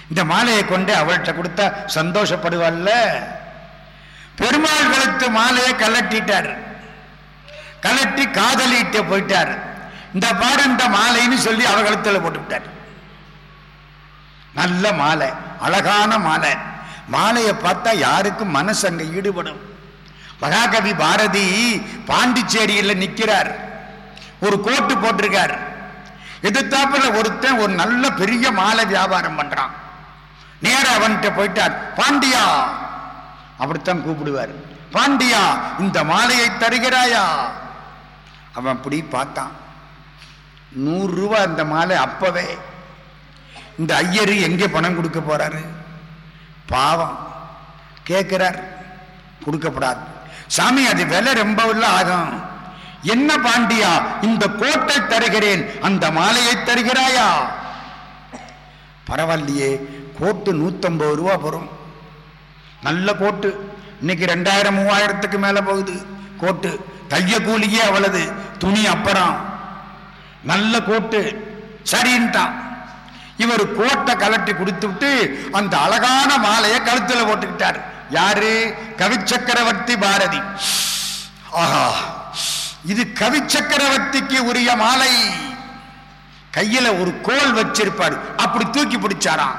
இந்த மாலையை கொண்டு அவள்கிட்ட கொடுத்தா சந்தோஷப்படுவாள்ல? பெருமாள் கழுத்து மாலையை கலட்டிட்டார் கலட்டி காதலிட்டு போயிட்டார். இந்த பாரு இந்த மாலைன்னு சொல்லி அவ கழுத்துல போட்டு விட்டார் நல்ல மாலை அழகான மாலை. மாலையை பார்த்தா யாருக்கும் மனசு அங்க ஈடுபடும். மகாகவி பாரதி பாண்டிச்சேரியில் நிற்கிறார் ஒரு கோட்டு போட்டிருக்கார். எதிர்த்தாப்புல ஒருத்தன் ஒரு நல்ல பெரிய மாலை வியாபாரம் பண்றான். நேர அவன்கிட்ட போயிட்டார் பாண்டியா! அப்படித்தான் கூப்பிடுவார். பாண்டியா இந்த மாலையை தருகிறாயா? அவன் அப்படி பார்த்தான். நூறு ரூபா இந்த மாலை அப்பவே. இந்த ஐயரு எங்கே பணம் கொடுக்க போறாரு? பாவம். கேட்கிறார் கொடுக்கப்படாது. சாமி அது விலை ரொம்ப உள்ள ஆகும். என்ன பாண்டியா இந்த கோட்டை தருகிறேன் அந்த மாலையை தருகிறாயா? பரவாயில்லையே கோட்டு நூத்தம்பது ரூபா வரும். நல்ல கோட்டு இன்னைக்கு ரெண்டாயிரம் மூவாயிரத்துக்கு மேல போகுது. கோட்டு தைய கூலியே அவ்வளவு துணி அப்புறம். நல்ல கோட்டு சரின்ட்டான் இவர் கோட்டை கலட்டி கொடுத்து விட்டு அந்த அழகான மாலையை கழுத்துல போட்டுக்கிட்டார். யாரு? கவிச்சக்கரவர்த்தி பாரதி. ஆஹா. இது கவிச்சக்கரவர்த்திக்கு உரிய மாலை. கையில ஒரு கோல் வச்சிருப்பாரு. அப்படி தூக்கி பிடிச்சாராம்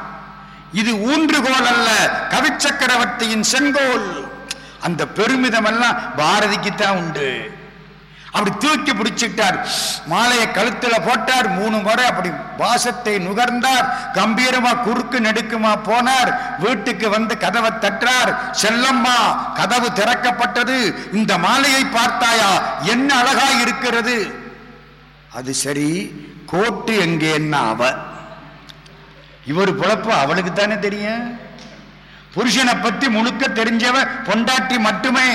இது ஊன்றுகோல் அல்ல கவிச்சக்கரவர்த்தியின் செங்கோல். அந்த பெருமிதம் எல்லாம் பாரதிக்கு தான் உண்டு. அப்படி தூக்கி பிடிச்சிட்டார். மாலையை கழுத்துல போட்டார். மூணு முறை அப்படி வாசத்தை நுகர்ந்தார். கம்பீரமா குறுக்கு நெடுக்குமா போனார். வீட்டுக்கு வந்து கதவை தட்டார் செல்லம்மா கதவு திறக்கப்பட்டது. இந்த மாலையை பார்த்தாயா? என்ன அழகா இருக்கிறது? அது சரி கோட்டு எங்கே என்ன அவ? இவர் பிழப்பு அவளுக்கு தானே தெரியும். புருஷனை பத்தி முழுக்க தெரிஞ்சவ பொண்டாட்டி மட்டுமே.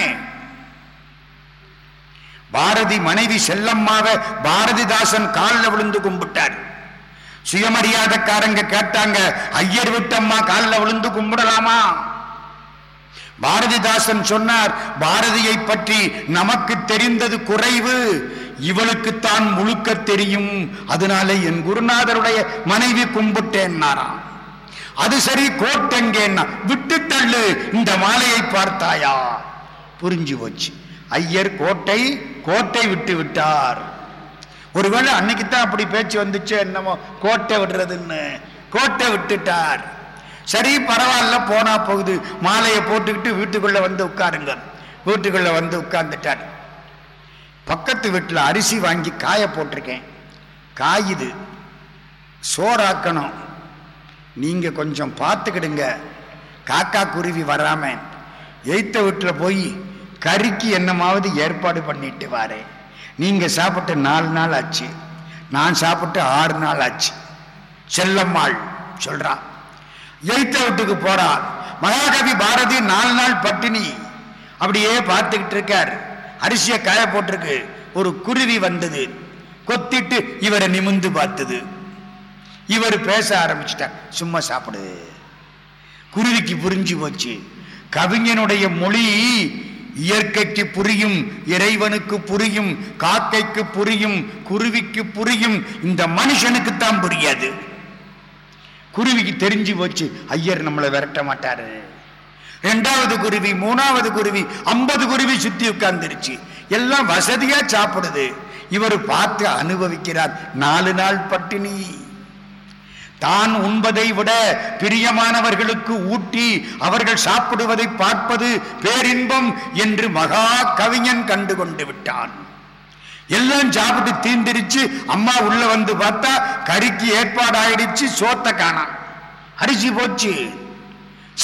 பாரதி மனைவி செல்லம்மாவ பாரதிதாசன் காலில் விழுந்து கும்பிட்டார். சுயமரியாதைக்காரங்க கேட்டாங்க ஐயர் விட்டம்மா காலில் விழுந்து கும்பிடலாமா? பாரதிதாசன் சொன்னார் பாரதியை பற்றி நமக்கு தெரிந்தது குறைவு. இவளுக்குத்தான் முழுக்க தெரியும். அதனால என் குருநாதருடைய மனைவி கும்பிட்டேன்னாராம் அது சரி கோட்டெங்கேன்னா விட்டு தள்ளு. இந்த மாலையை பார்த்தாயா? புரிஞ்சு போச்சு. ஐயர் கோட்டை கோட்டை விட்டு விட்டார். ஒருவேளை அன்னைக்கு தான் அப்படி பேச்சு வந்துச்சு என்னமோ கோட்டை விடுறதுன்னு. கோட்டை விட்டுட்டார். சரி பரவாயில்ல போனா போகுது. மாலையை போட்டுக்கிட்டு வீட்டுக்குள்ள வந்து உட்காருங்க. வீட்டுக்குள்ள வந்து உட்கார்ந்துட்டார். பக்கத்து வீட்டில் அரிசி வாங்கி காய போட்டிருக்கேன். காயுது. சோறாக்கணும். நீங்க கொஞ்சம் பார்த்துக்கிடுங்க. காக்கா குருவி வராம. எய்த்த வீட்டில் போய் கறிக்கு என்னமாவது ஏற்பாடு பண்ணிட்டு வாரேன் நீங்க சாப்பிட்டு நாலு நாள் ஆச்சு. நான் சாப்பிட்டு ஆறு நாள் ஆச்சு. செல்லம்மாள் சொல்றா. எழுத்த வீட்டுக்கு போறார் மகாகவி பாரதி நாலு நாள் பட்டினி. அப்படியே பார்த்துக்கிட்டு இருக்கார். அரிசியை காய போட்டிருக்கு. ஒரு குருவி வந்தது. கொத்திட்டு இவரை நிமிந்து பார்த்தது. இவர் பேச ஆரம்பிச்சிட்டார். சும்மா சாப்பிடு. குருவிக்கு புரிஞ்சு போச்சு. கவிஞனுடைய மொழி இயற்கைக்கு புரியும் இறைவனுக்கு புரியும் காக்கைக்கு புரியும் குருவிக்கு புரியும் இந்த மனுஷனுக்கு தான் புரியாது. குருவிக்கு தெரிஞ்சு போச்சு ஐயர் நம்மளை விரட்ட மாட்டாரு. ரெண்டாவது குருவி மூணாவது குருவி ஐம்பது குருவி சுத்தி உட்கார்ந்துருச்சு. எல்லாம் வசதியா சாப்பிடுது. இவர் பார்த்து அனுபவிக்கிறார் நாலு நாள் பட்டினி. தான் உண்பதை விட பிரியமானவர்களுக்கு ஊட்டி அவர்கள் சாப்பிடுவதை பார்ப்பது பேரின்பம் என்று மகா கவிஞன் கண்டு கொண்டு விட்டான். எல்லாம் சாப்பிட்டு தீந்திருச்சு அம்மா உள்ள வந்து பார்த்தா கறிக்கு ஏற்பாடு ஆயிடுச்சு சோத்த காணாம் அரிசி போச்சு.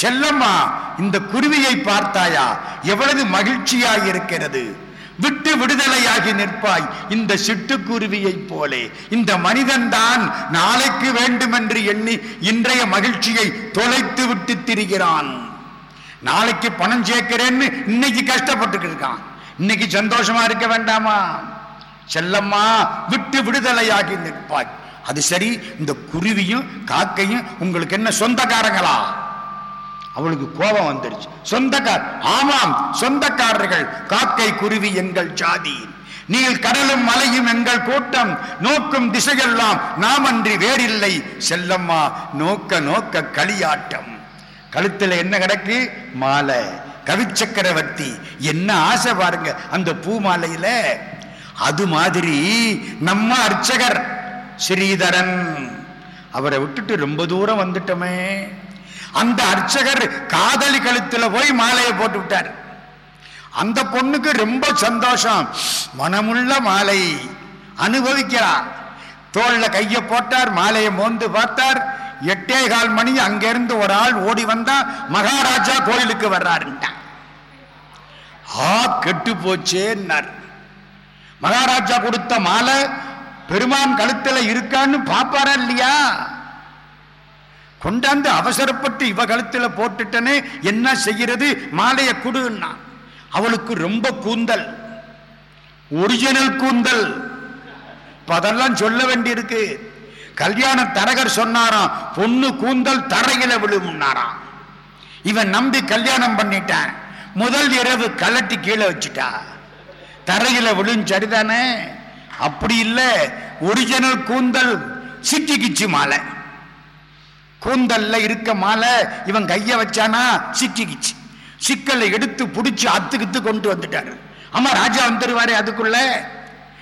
செல்லம்மா இந்த குருவியை பார்த்தாயா? எவ்வளவு மகிழ்ச்சியாய் இருக்கிறது. விட்டு விடுதலையாகி நிற்பாய். இந்த சிட்டுக்குருவியைப் போலே. இந்த மனிதன்தான் நாளைக்கு வேண்டுமென்று எண்ணி இன்றைய மகிழ்ச்சியை தொலைத்து விட்டு திரிகிறான். நாளைக்கு பணம் சேர்க்கிறேன்னு இன்னைக்கு கஷ்டப்பட்டு இருக்கான். இன்னைக்கு சந்தோஷமா இருக்க வேண்டாமா? செல்லம்மா விட்டு விடுதலையாகி நிற்பாய். அது சரி இந்த குருவியும் காக்கையும் உங்களுக்கு என்ன சொந்தக்காரங்களா? அவளுக்கு கோபம் வந்துருச்சு. சொந்தக்கார் ஆமாம் சொந்தக்காரர்கள் காக்கை குருவி எங்கள் ஜாதி. நீள் கடலும் மலையும் எங்கள் கூட்டம். நோக்கும் திசையெல்லாம் நாம் அன்றி வேறில்லை. செல்லம்மா நோக்க நோக்க களியாட்டம். கழுத்துல என்ன கிடக்கு? மாலை. கவிச்சக்கரவர்த்தி என்ன ஆசை பாருங்க அந்த பூ மாலையில. அது மாதிரி நம்ம அர்ச்சகர் ஸ்ரீதரன். அவரை விட்டுட்டு ரொம்ப தூரம் வந்துட்டோமே. அந்த அர்ச்சகர் காதலி கழுத்துல போய் மாலையை போட்டு விட்டார். அந்த பொண்ணுக்கு ரொம்ப சந்தோஷம். மனமுள்ள மாலை அனுபவிக்கிறார். தோல்ல கைய போட்டார் மாலையை மோந்து பார்த்தார். எட்டே கால் மணி அங்கிருந்து ஒரு ஆள் ஓடி வந்தா மகாராஜா கோயிலுக்கு வர்றாருன்ட்டான் ஆ கெட்டு போச்சேன்னார். மகாராஜா கொடுத்த மாலை பெருமான் கழுத்துல இருக்கான்னு பாப்பாரா இல்லையா? கொண்டாந்து அவசரப்பட்டு இவ கழுத்துல போட்டுட்டனே என்ன செய்கிறது? மாலையை குடுன்னா அவளுக்கு ரொம்ப கூந்தல். ஒரிஜினல் கூந்தல். அதெல்லாம் சொல்ல வேண்டியிருக்கு. கல்யாண தரகர் சொன்னாராம் பொண்ணு கூந்தல் தரையில விழுமுன்னாராம் இவன் நம்பி கல்யாணம் பண்ணிட்டான். முதல் இரவு கலட்டி கீழே வச்சுட்டா. தரையில விழும் சரிதானே? அப்படி இல்லை. ஒரிஜினல் கூந்தல் சிக்கிக்கிச்சு மாலை. கூந்தல்ல இருக்க மாலை இவன் கைய வச்சானா? சிக்கிக்கிச்சு. சிக்கலை எடுத்து பிடிச்சி அத்துக்கித்து கொண்டு வந்துட்டாரு. ஆமா ராஜா வந்துருவாரு அதுக்குள்ள.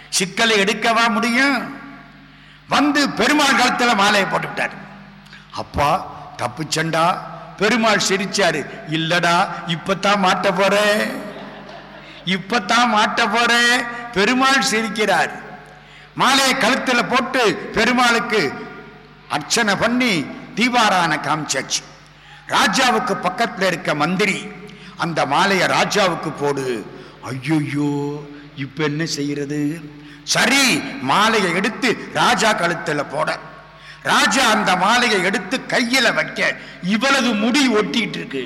சிக்கலை எடுக்கவா முடியும்? வந்து பெருமாள் காலத்துல மாலையை போட்டுட்டாரு அப்பா தப்புச்சண்டா. பெருமாள் சிரிச்சாரு. இல்லடா இப்பத்தான் மாட்ட போற இப்பத்தான் மாட்ட போற பெருமாள் சிரிக்கிறார். மாலையை கழுத்துல போட்டு பெருமாளுக்கு அர்ச்சனை பண்ணி தீபாரான காமிச்சாச்சு. ராஜாவுக்கு பக்கத்துல இருக்க மந்திரி அந்த மாலையை ராஜாவுக்கு போடு. ஐயோயோ இப்ப என்ன செய்யறது? சரி மாலையை எடுத்து ராஜா கழுத்துல போட. ராஜா அந்த மாலையை எடுத்து கையில வைக்க இவளது முடி ஒட்டிட்டு இருக்கு.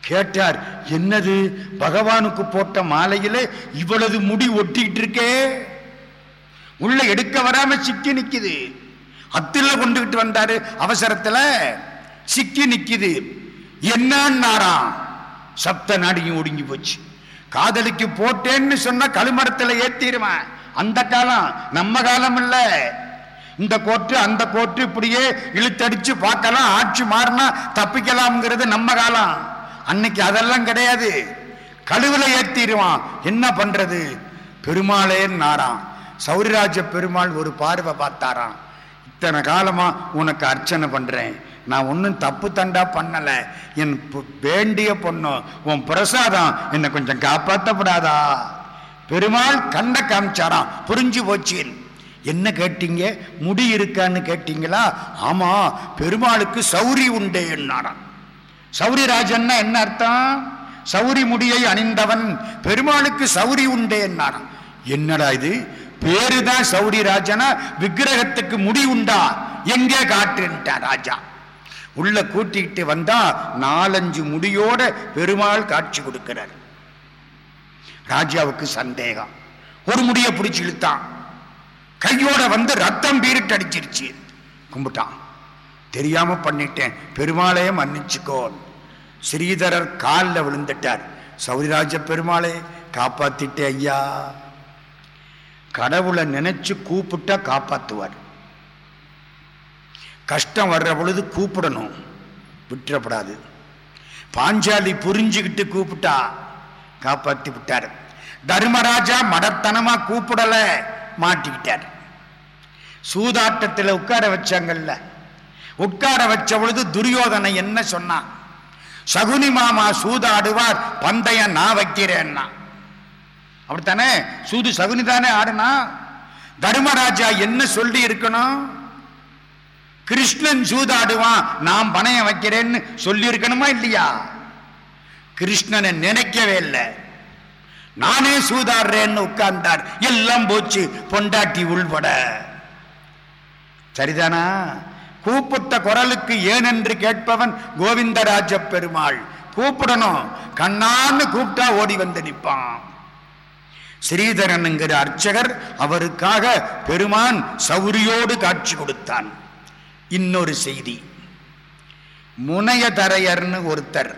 கேட்டார் என்னது? பகவானுக்கு போட்ட மாலையில இவளது முடி ஒட்டிட்டு இருக்கே? உள்ள எடுக்க வராம சிக்கி நிக்குது. அத்துல கொண்டுகிட்டு வந்தாரு. அவசரத்துல சிக்கி நிக்குது. என்னன்னாராம் சப்த நாடியும் ஒடுங்கி போச்சு. காதலிக்கு போட்டேன்னு சொன்னா கழுமரத்துல ஏத்திடுவேன் அந்த காலம் நம்ம காலம் இல்ல. இந்த கோட்டு அந்த கோட்டு இப்படியே இழுத்தடிச்சு பார்க்கலாம் ஆட்சி மாறினா தப்பிக்கலாம்ங்கிறது நம்ம காலம். அன்னைக்கு அதெல்லாம் கிடையாது. கழுவுல ஏத்திடுவான் என்ன பண்றது? பெருமாளேன்னு நாராம் சௌரிராஜ பெருமாள் ஒரு பார்வை பார்த்தாராம். இத்தனை காலமா உனக்கு அர்ச்சனை பண்றேன். நான் ஒன்றும் தப்பு தண்டா பண்ணல. என் பு- வேண்டிய பொண்ணு உன் பிரசாதம் என்னை கொஞ்சம் காப்பாற்றப்படாதா பெருமாள் கண்ட காமிச்சாராம் புரிஞ்சு போச்சு. என்ன கேட்டீங்க? முடி இருக்கான்னு கேட்டீங்களா? ஆமா பெருமாளுக்கு சௌரி உண்டே என்னாராம். சௌரி ராஜன்னா என்ன அர்த்தம்? சௌரி முடியை அணிந்தவன் பெருமாளுக்கு சௌரி உண்டே என்னாராம். என்னடா இது? பேருதான் சௌரி ராஜனா விக்கிரகத்துக்கு முடி உண்டா எங்கே காட்டுன்ட்டா ராஜா. உள்ள கூட்டிட்டு வந்தா நாலஞ்சு முடியோட பெருமாள் காட்சி கொடுக்கிறார். ராஜாவுக்கு சந்தேகம். ஒரு முடியை பிடிச்சு இழுத்தான். கையோட வந்து ரத்தம் பீரிட்டு அடிச்சிருச்சு. கும்பிட்டான். தெரியாம பண்ணிட்டேன். பெருமாளையே மன்னிச்சுக்கோ. ஸ்ரீதரர் காலில் விழுந்துட்டார். சௌரிராஜ பெருமாளே காப்பாத்திட்டே ஐயா. கடவுளை நினைச்சு கூப்பிட்டா காப்பாற்றுவார் கஷ்டம் வர்ற பொழுது கூப்பிடணும். விட்டுறப்படாது. பாஞ்சாலி புரிஞ்சுக்கிட்டு கூப்பிட்டா காப்பாற்றி விட்டார். தர்மராஜா மடத்தனமா கூப்பிடல மாட்டிக்கிட்டார். சூதாட்டத்தில் உட்கார வச்சாங்கல்ல. உட்கார வச்ச பொழுது துரியோதனை என்ன சொன்னான்? சகுனி மாமா சூதாடுவார் பந்தயம் நான் வைக்கிறேன்னா. அப்படித்தானே? சூது சகுனி தானே ஆடுனா? தர்மராஜா என்ன சொல்லி இருக்கணும்? கிருஷ்ணன் சூதாடுவான் நான் பணையம் வைக்கிறேன்னு சொல்லியிருக்கணுமா இல்லையா? கிருஷ்ணனை நினைக்கவே இல்லை. நானே சூதாடுறேன்னு உட்கார்ந்தார். எல்லாம் போச்சு பொண்டாட்டி உள்பட. சரிதானா? கூப்பிட்ட குரலுக்கு ஏனென்று கேட்பவன் கோவிந்தராஜ பெருமாள். கூப்பிடணும். கண்ணான்னு கூப்பிட்டா ஓடி வந்து நிற்பான். ஸ்ரீதரனுங்கிற அர்ச்சகர் அவருக்காக பெருமான் சௌரியோடு காட்சி கொடுத்தான். இன்னொரு செய்தி. முனையதரையர்னு ஒருத்தர்.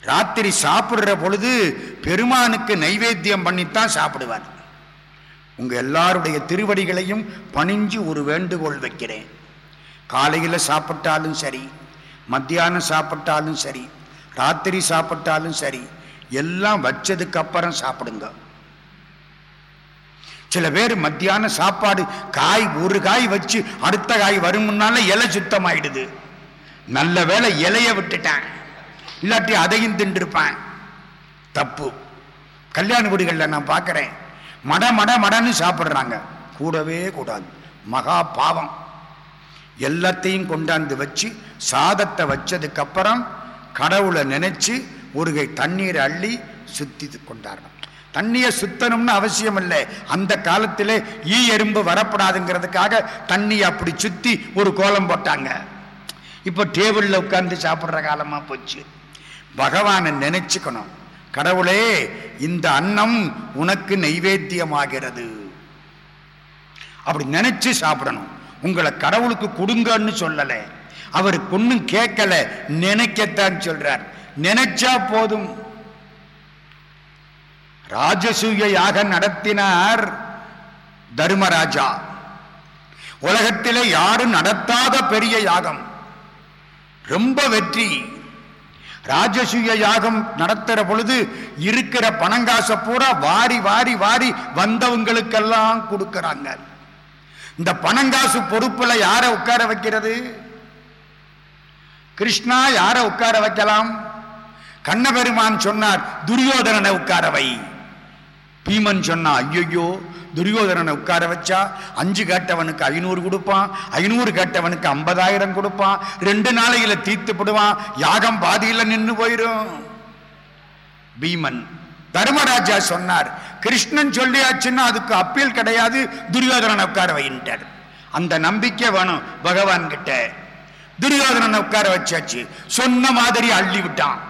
ராத்திரி சாப்பிடுற பொழுது பெருமானுக்கு நைவேத்தியம் பண்ணித்தான் சாப்பிடுவார். உங்க எல்லாருடைய திருவடிகளையும் பணிஞ்சு ஒரு வேண்டுகோள் வைக்கிறேன். காலையில் சாப்பிட்டாலும் சரி மத்தியானம் சாப்பிட்டாலும் சரி ராத்திரி சாப்பிட்டாலும் சரி எல்லாம் வச்சதுக்கு அப்புறம் சாப்பிடுங்க. சில பேர் மத்தியான சாப்பாடு காய் ஒரு காய் வச்சு அடுத்த காய் வரும் இலை சுத்தமாயிடுது. நல்ல வேளை இலைய விட்டுட்டேன். இல்லாட்டி அதையும் தின்றுருப்பேன் தப்பு. கல்யாண வீடுகளில் நான் பார்க்குறேன் மட மட மடன்னு சாப்பிட்றாங்க. கூடவே கூடாது. மகா பாவம். எல்லாத்தையும் கொண்டாந்து வச்சு சாதத்தை வச்சதுக்கு அப்புறம் கடவுளை நினைச்சு ஒரு கை தண்ணீரை அள்ளி சுத்தி கொண்டார்கள். தண்ணியை சுத்தணும்னு அவசியம் இல்லை அந்த காலத்திலே ஈ எறும்பு வரப்படாதுங்கிறதுக்காக தண்ணியை அப்படி சுத்தி ஒரு கோலம் போட்டாங்க. இப்போ டேபிளில் உட்கார்ந்து சாப்பிட்ற காலமா போச்சு. பகவானை நினைச்சுக்கணும். கடவுளே இந்த அன்னம் உனக்கு நைவேத்தியமாகிறது. அப்படி நினைச்சு சாப்பிடணும். உங்களை கடவுளுக்கு கொடுங்கன்னு சொல்லலை. அவருக்கு ஒன்றும் கேட்கல. நினைக்கத்தான் சொல்றார். நினைச்சா போதும். ராஜசூய யாகம் நடத்தினார் தர்மராஜா. உலகத்திலே யாரும் நடத்தாத பெரிய யாகம். ரொம்ப வெற்றி. ராஜசூய யாகம் நடத்துற பொழுது இருக்கிற பணங்காசை பூரா வாரி வாரி வாரி வந்தவங்களுக்கெல்லாம் கொடுக்கறாங்க. இந்த பணங்காசு பொறுப்புல யார உட்கார வைக்கிறது? கிருஷ்ணா யார உட்கார வைக்கலாம்? கண்ணபெருமான் சொன்னார் துரியோதனனை உட்காரவை பீமன் சொன்னா ஐயோ துரியோதனனை உட்கார வச்சா அஞ்சு கேட்டவனுக்கு ஐநூறு கொடுப்பான் ஐநூறு கேட்டவனுக்கு ஐம்பதாயிரம் கொடுப்பான் ரெண்டு நாளையில தீர்த்துப்படுவான் யாகம் பாதியில நின்று போயிரும். பீமன் தர்மராஜா சொன்னார் கிருஷ்ணன் சொல்லியாச்சுன்னா அதுக்கு அப்பீல் கிடையாது துரியோதனனை உட்கார வைன்ட்டார். அந்த நம்பிக்கை வேணும் பகவான் கிட்ட துரியோதனனை உட்கார வச்சாச்சு சொன்ன மாதிரி அள்ளி விட்டான்.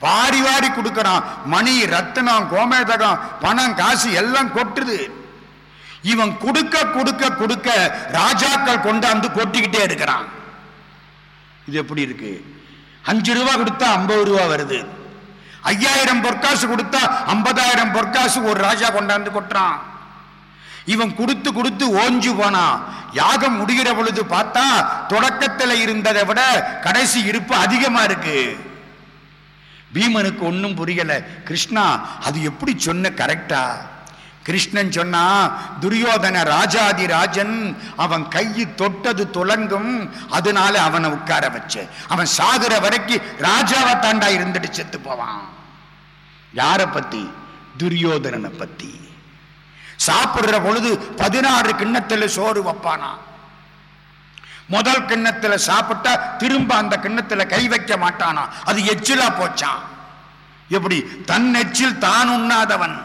வாரி வாரி கொடுக்கறான். மணி ரத்தனம் கோமேதகம் பணம் காசு எல்லாம் கொட்டுது. இவன் கொடுக்க கொடுக்க கொடுக்க ராஜாக்கள் கொண்டாந்து கொட்டிக்கிட்டே இருக்கிறான். இது எப்படி இருக்கு? அஞ்சு ரூபா கொடுத்தா ஐம்பது ரூபா வருது. ஐயாயிரம் பொற்காசு கொடுத்தா ஐம்பதாயிரம் பொற்காசு ஒரு ராஜா கொண்டாந்து கொட்டுறான். இவன் கொடுத்து கொடுத்து ஓஞ்சு போனான் யாகம் முடிகிற பொழுது பார்த்தா தொடக்கத்தில் இருந்ததை விட கடைசி இருப்பு அதிகமா இருக்கு. பீமனுக்கு ஒன்றும் புரியல. கிருஷ்ணா அது எப்படி சொன்ன கரெக்டா கிருஷ்ணன் சொன்னா துரியோதன ராஜாதி ராஜன் அவன் கையை தொட்டது துலங்கும் அதனால அவனை உட்கார வச்ச. அவன் சாகுற வரைக்கும் ராஜாவை தாண்டா இருந்துட்டு செத்து போவான். யார பத்தி? துரியோதனனை பத்தி. சாப்பிடுற பொழுது பதினாறு கிண்ணத்துல சோறு வைப்பானான் முதல் கிண்ணத்துல சாப்பிட்டா திரும்ப அந்த கிண்ணத்துல கை வைக்க மாட்டானா? அது எச்சிலா போச்சான் எப்படி? தன் எச்சில் தான் உண்ணாதவன்.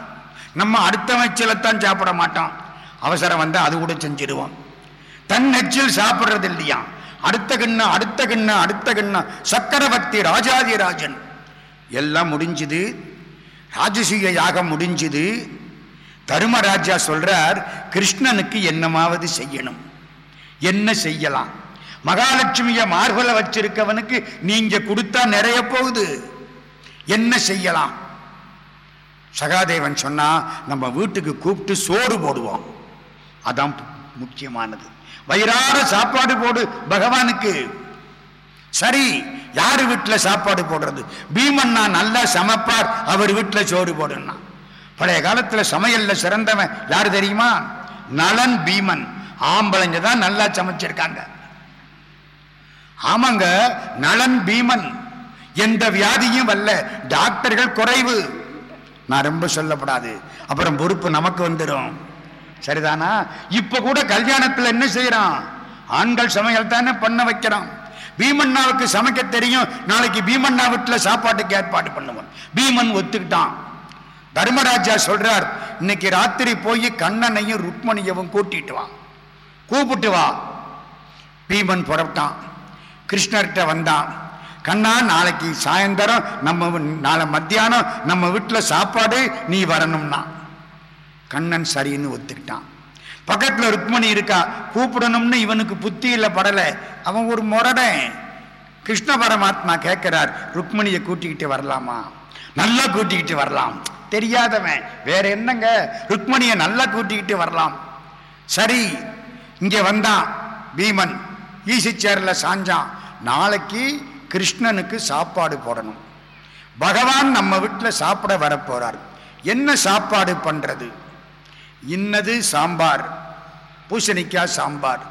நம்ம அடுத்தவன் எச்சிலத்தான் சாப்பிட மாட்டான். அவசரம் வந்து அது கூட செஞ்சிருவோம் தன் எச்சில் சாப்பிடுறது இல்லையா? அடுத்த கிண்ணம் அடுத்த கிண்ணம் அடுத்த கிண்ணம் சக்கரவர்த்தி ராஜாதிராஜன் எல்லாம் முடிஞ்சுது. ராஜசீக யாகம் முடிஞ்சுது. தருமராஜா சொல்றார் கிருஷ்ணனுக்கு என்னமாவது செய்யணும். என்ன செய்யலாம்? மகாலட்சுமிய மார்பல வச்சிருக்கவனுக்கு நீங்க கொடுத்தா நிறைய போகுது. என்ன செய்யலாம்? சகாதேவன் சொன்னா நம்ம வீட்டுக்கு கூப்பிட்டு சோறு போடுவோம். அதான் முக்கியமானது. வயிறார சாப்பாடு போடு பகவானுக்கு. சரி யாரு வீட்டுல சாப்பாடு போடுறது? பீமண்ணா நல்லா சமைப்பார் அவர் வீட்டுல சோறு போடுன்னா. பழைய காலத்துல சமையல்ல சிறந்தவன் யாரு தெரியுமா? நலன் பீமன். ஆம்பளைங்க தான் நல்லா சமைச்சிருக்காங்க. ஆமாங்க நலன் பீமன். எந்த வியாதியும் வல்ல டாக்டர்கள் குறைவு. நான் ரொம்ப சொல்லப்படாது. அப்புறம் பொறுப்பு நமக்கு வந்துடும் சரிதானா? இப்ப கூட கல்யாணத்துல என்ன செய்யறான்? ஆண்கள் சமையல் தானே பண்ண வைக்கிறான். பீமண்ணாவுக்கு சமைக்க தெரியும். நாளைக்கு பீமண்ணா வீட்டுல சாப்பாட்டுக்கு ஏற்பாடு பண்ணுவான் பீமன் ஒத்துக்கிட்டான். தர்மராஜா சொல்றார் இன்னைக்கு ராத்திரி போய் கண்ணனையும் ருக்மணியவும் கூட்டிட்டு வான் கூப்பிட்டு வா. பீமன் புறப்பட்டான். கிருஷ்ணர்கிட்ட வந்தான். கண்ணா நாளைக்கு சாயந்தரம் நம்ம நாளை மத்தியானம் நம்ம வீட்டில் சாப்பாடு நீ வரணும்னா. கண்ணன் சரின்னு ஒத்துக்கிட்டான். பக்கத்தில் ருக்மணி இருக்கா கூப்பிடணும்னு இவனுக்கு புத்தியில் படலை. அவன் ஒரு முரடன். கிருஷ்ண பரமாத்மா கேட்கிறார் ருக்மணியை கூட்டிக்கிட்டு வரலாமா? நல்லா கூட்டிக்கிட்டு வரலாம். தெரியாதவன். வேற என்னங்க? ருக்மணியை நல்லா கூட்டிக்கிட்டு வரலாம். சரி இங்கே வந்தான் பீமன் ஈசி சேரில் சாஞ்சான் நாளைக்கு கிருஷ்ணனுக்கு சாப்பாடு போடணும். பகவான் நம்ம வீட்டில் சாப்பிட வரப்போகிறார் என்ன சாப்பாடு பண்ணுறது இன்னது சாம்பார் பூசணிக்காய் சாம்பார்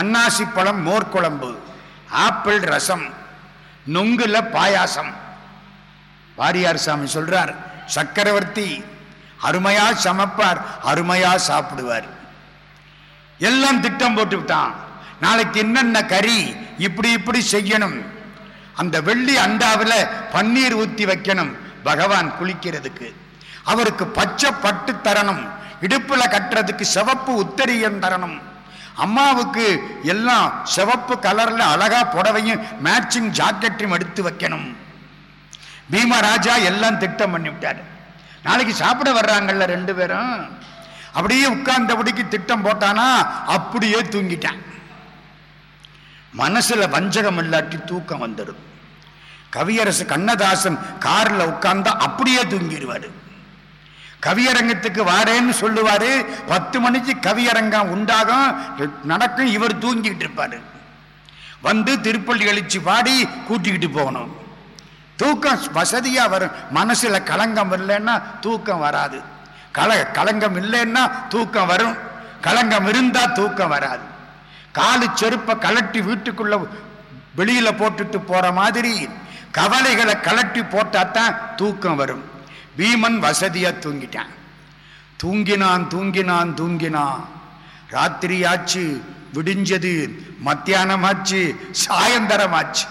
அன்னாசி பழம் மோர் குழம்பு ஆப்பிள் ரசம் நொங்குல பாயாசம். வாரியார் சாமி சொல்றார் சக்கரவர்த்தி அருமையா சமைப்பார் அருமையா சாப்பிடுவார். எல்லாம் திட்டம் போட்டு விட்டான். நாளைக்கு என்னென்ன கறி இப்படி இப்படி செய்யணும். அந்த வெள்ளி அண்டாவில் பன்னீர் ஊற்றி வைக்கணும் பகவான் குளிக்கிறதுக்கு. அவருக்கு பச்சை பட்டு தரணும். இடுப்புல கட்டுறதுக்கு சிவப்பு உத்தரியம் தரணும். அம்மாவுக்கு எல்லாம் சிவப்பு கலர்ல அழகா புடவையும் மேட்சிங் ஜாக்கெட்டையும் எடுத்து வைக்கணும். பீமராஜா எல்லாம் திட்டம் பண்ணிவிட்டாரு. நாளைக்கு சாப்பிட வர்றாங்கல்ல ரெண்டு பேரும். அப்படியே உட்கார்ந்தபடிக்கு திட்டம் போட்டானா அப்படியே தூங்கிட்டான். மனசுல வஞ்சகம் இல்லாட்டி தூக்கம் வந்துடும். கவியரசு கண்ணதாசன் கார்ல உட்கார்ந்தா அப்படியே தூங்கிடுவாரு. கவியரங்கத்துக்கு வாரேன்னு சொல்லுவாரு பத்து மணிக்கு கவியரங்கம் உண்டாகும் நடக்கும் இவர் தூங்கிட்டு இருப்பாரு. வந்து திருப்பள்ளி கழிச்சு பாடி கூட்டிக்கிட்டு போகணும். தூக்கம் வசதியா வரும். மனசுல களங்கம் வரலன்னா தூக்கம் வராது. கல களங்கம் இல்லைன்னா தூக்கம் வரும். களங்கம் இருந்தா தூக்கம் வராது. காலு செருப்பை கலட்டி வீட்டுக்குள்ள வெளியில போட்டுட்டு போற மாதிரி கவலைகளை கலட்டி போட்டாதான் தூக்கம் வரும். பீமன் வசதியா தூங்கிட்டான். தூங்கினான் தூங்கினான் தூங்கினான். ராத்திரி ஆச்சு விடிஞ்சது மத்தியானம் ஆச்சு சாயந்தரம் ஆச்சு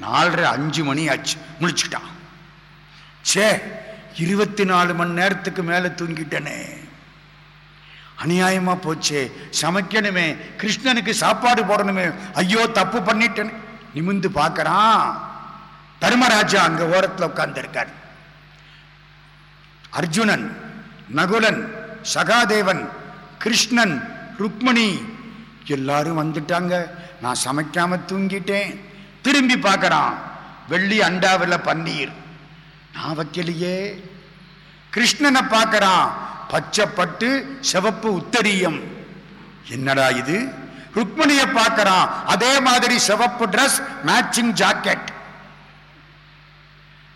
நாலரை அஞ்சு மணி ஆச்சு முழிச்சுட்டான் சே இருபத்தி நாலு மணி நேரத்துக்கு மேல தூங்கிட்டனே. அநியாயமா போச்சே. சமைக்கணுமே. கிருஷ்ணனுக்கு சாப்பாடு போடணுமே. ஐயோ தப்பு பண்ணிட்டேன். நிமிந்து பார்க்கறான். தர்மராஜா அங்க ஓரத்துல உட்கார்ந்து இருக்கார் அர்ஜுனன் நகுலன் சகாதேவன் கிருஷ்ணன் ருக்மணி எல்லாரும் வந்துட்டாங்க. நான் சமைக்காம தூங்கிட்டேன். திரும்பி பார்க்கறான். வெள்ளி அண்டாவில் பன்னீர். நான் வைக்கலையே கிருஷ்ணனை பார்க்கறான். பச்சைப்பட்டு சிவப்பு உத்தரியம். என்னடா இது? ருக்மணியை பார்க்கறான். அதே மாதிரி சிவப்பு ட்ரெஸ் மேட்சிங் ஜாக்கெட்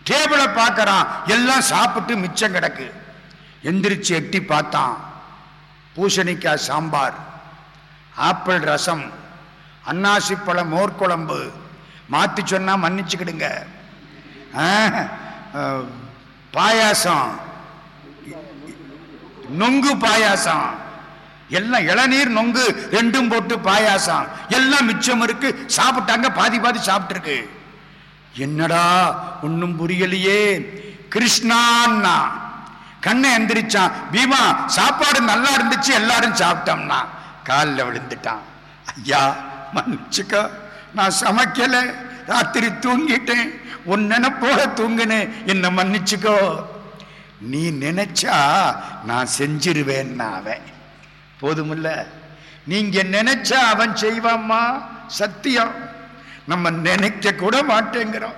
டேபிளை பார்க்கறான். எல்லாம் சாப்பிட்டு மிச்சம் கிடக்கு. எந்திரிச்சு எட்டி பார்த்தான். பூசணிக்காய் சாம்பார் ஆப்பிள் ரசம் அன்னாசி பழம் மாற்றி சொன்னால் மாத்தி சொன்னா மன்னிச்சுக்கிடுங்க. பாயாசம். நொங்கு பாயாசம். எல்லாம் இளநீர் நொங்கு ரெண்டும் போட்டு பாயாசம். எல்லாம் மிச்சம் இருக்கு. சாப்பிட்டாங்க பாதி பாதி சாப்பிட்டுருக்கு. என்னடா ஒன்னும் புரியலையே. கிருஷ்ணான்னா கண்ணை எந்திரிச்சான். பீமா சாப்பாடு நல்லா இருந்துச்சு எல்லாரும் சாப்பிட்டோம்னா. காலில் விழுந்துட்டான். ஐயா மன்னிச்சுக்கோ. நான் சமைக்கலை. ராத்திரி தூங்கிட்டேன். உன் நினைப்போல தூங்கினேன். என்ன மன்னிச்சுக்கோ. நீ நினைச்சா நான் செஞ்சிருவேன்னா அவன். போதுமில்ல. நீங்க நினைச்சா அவன் செய்வாம்மா சத்தியம். நம்ம நினைக்க கூட மாட்டேங்கிறோம்.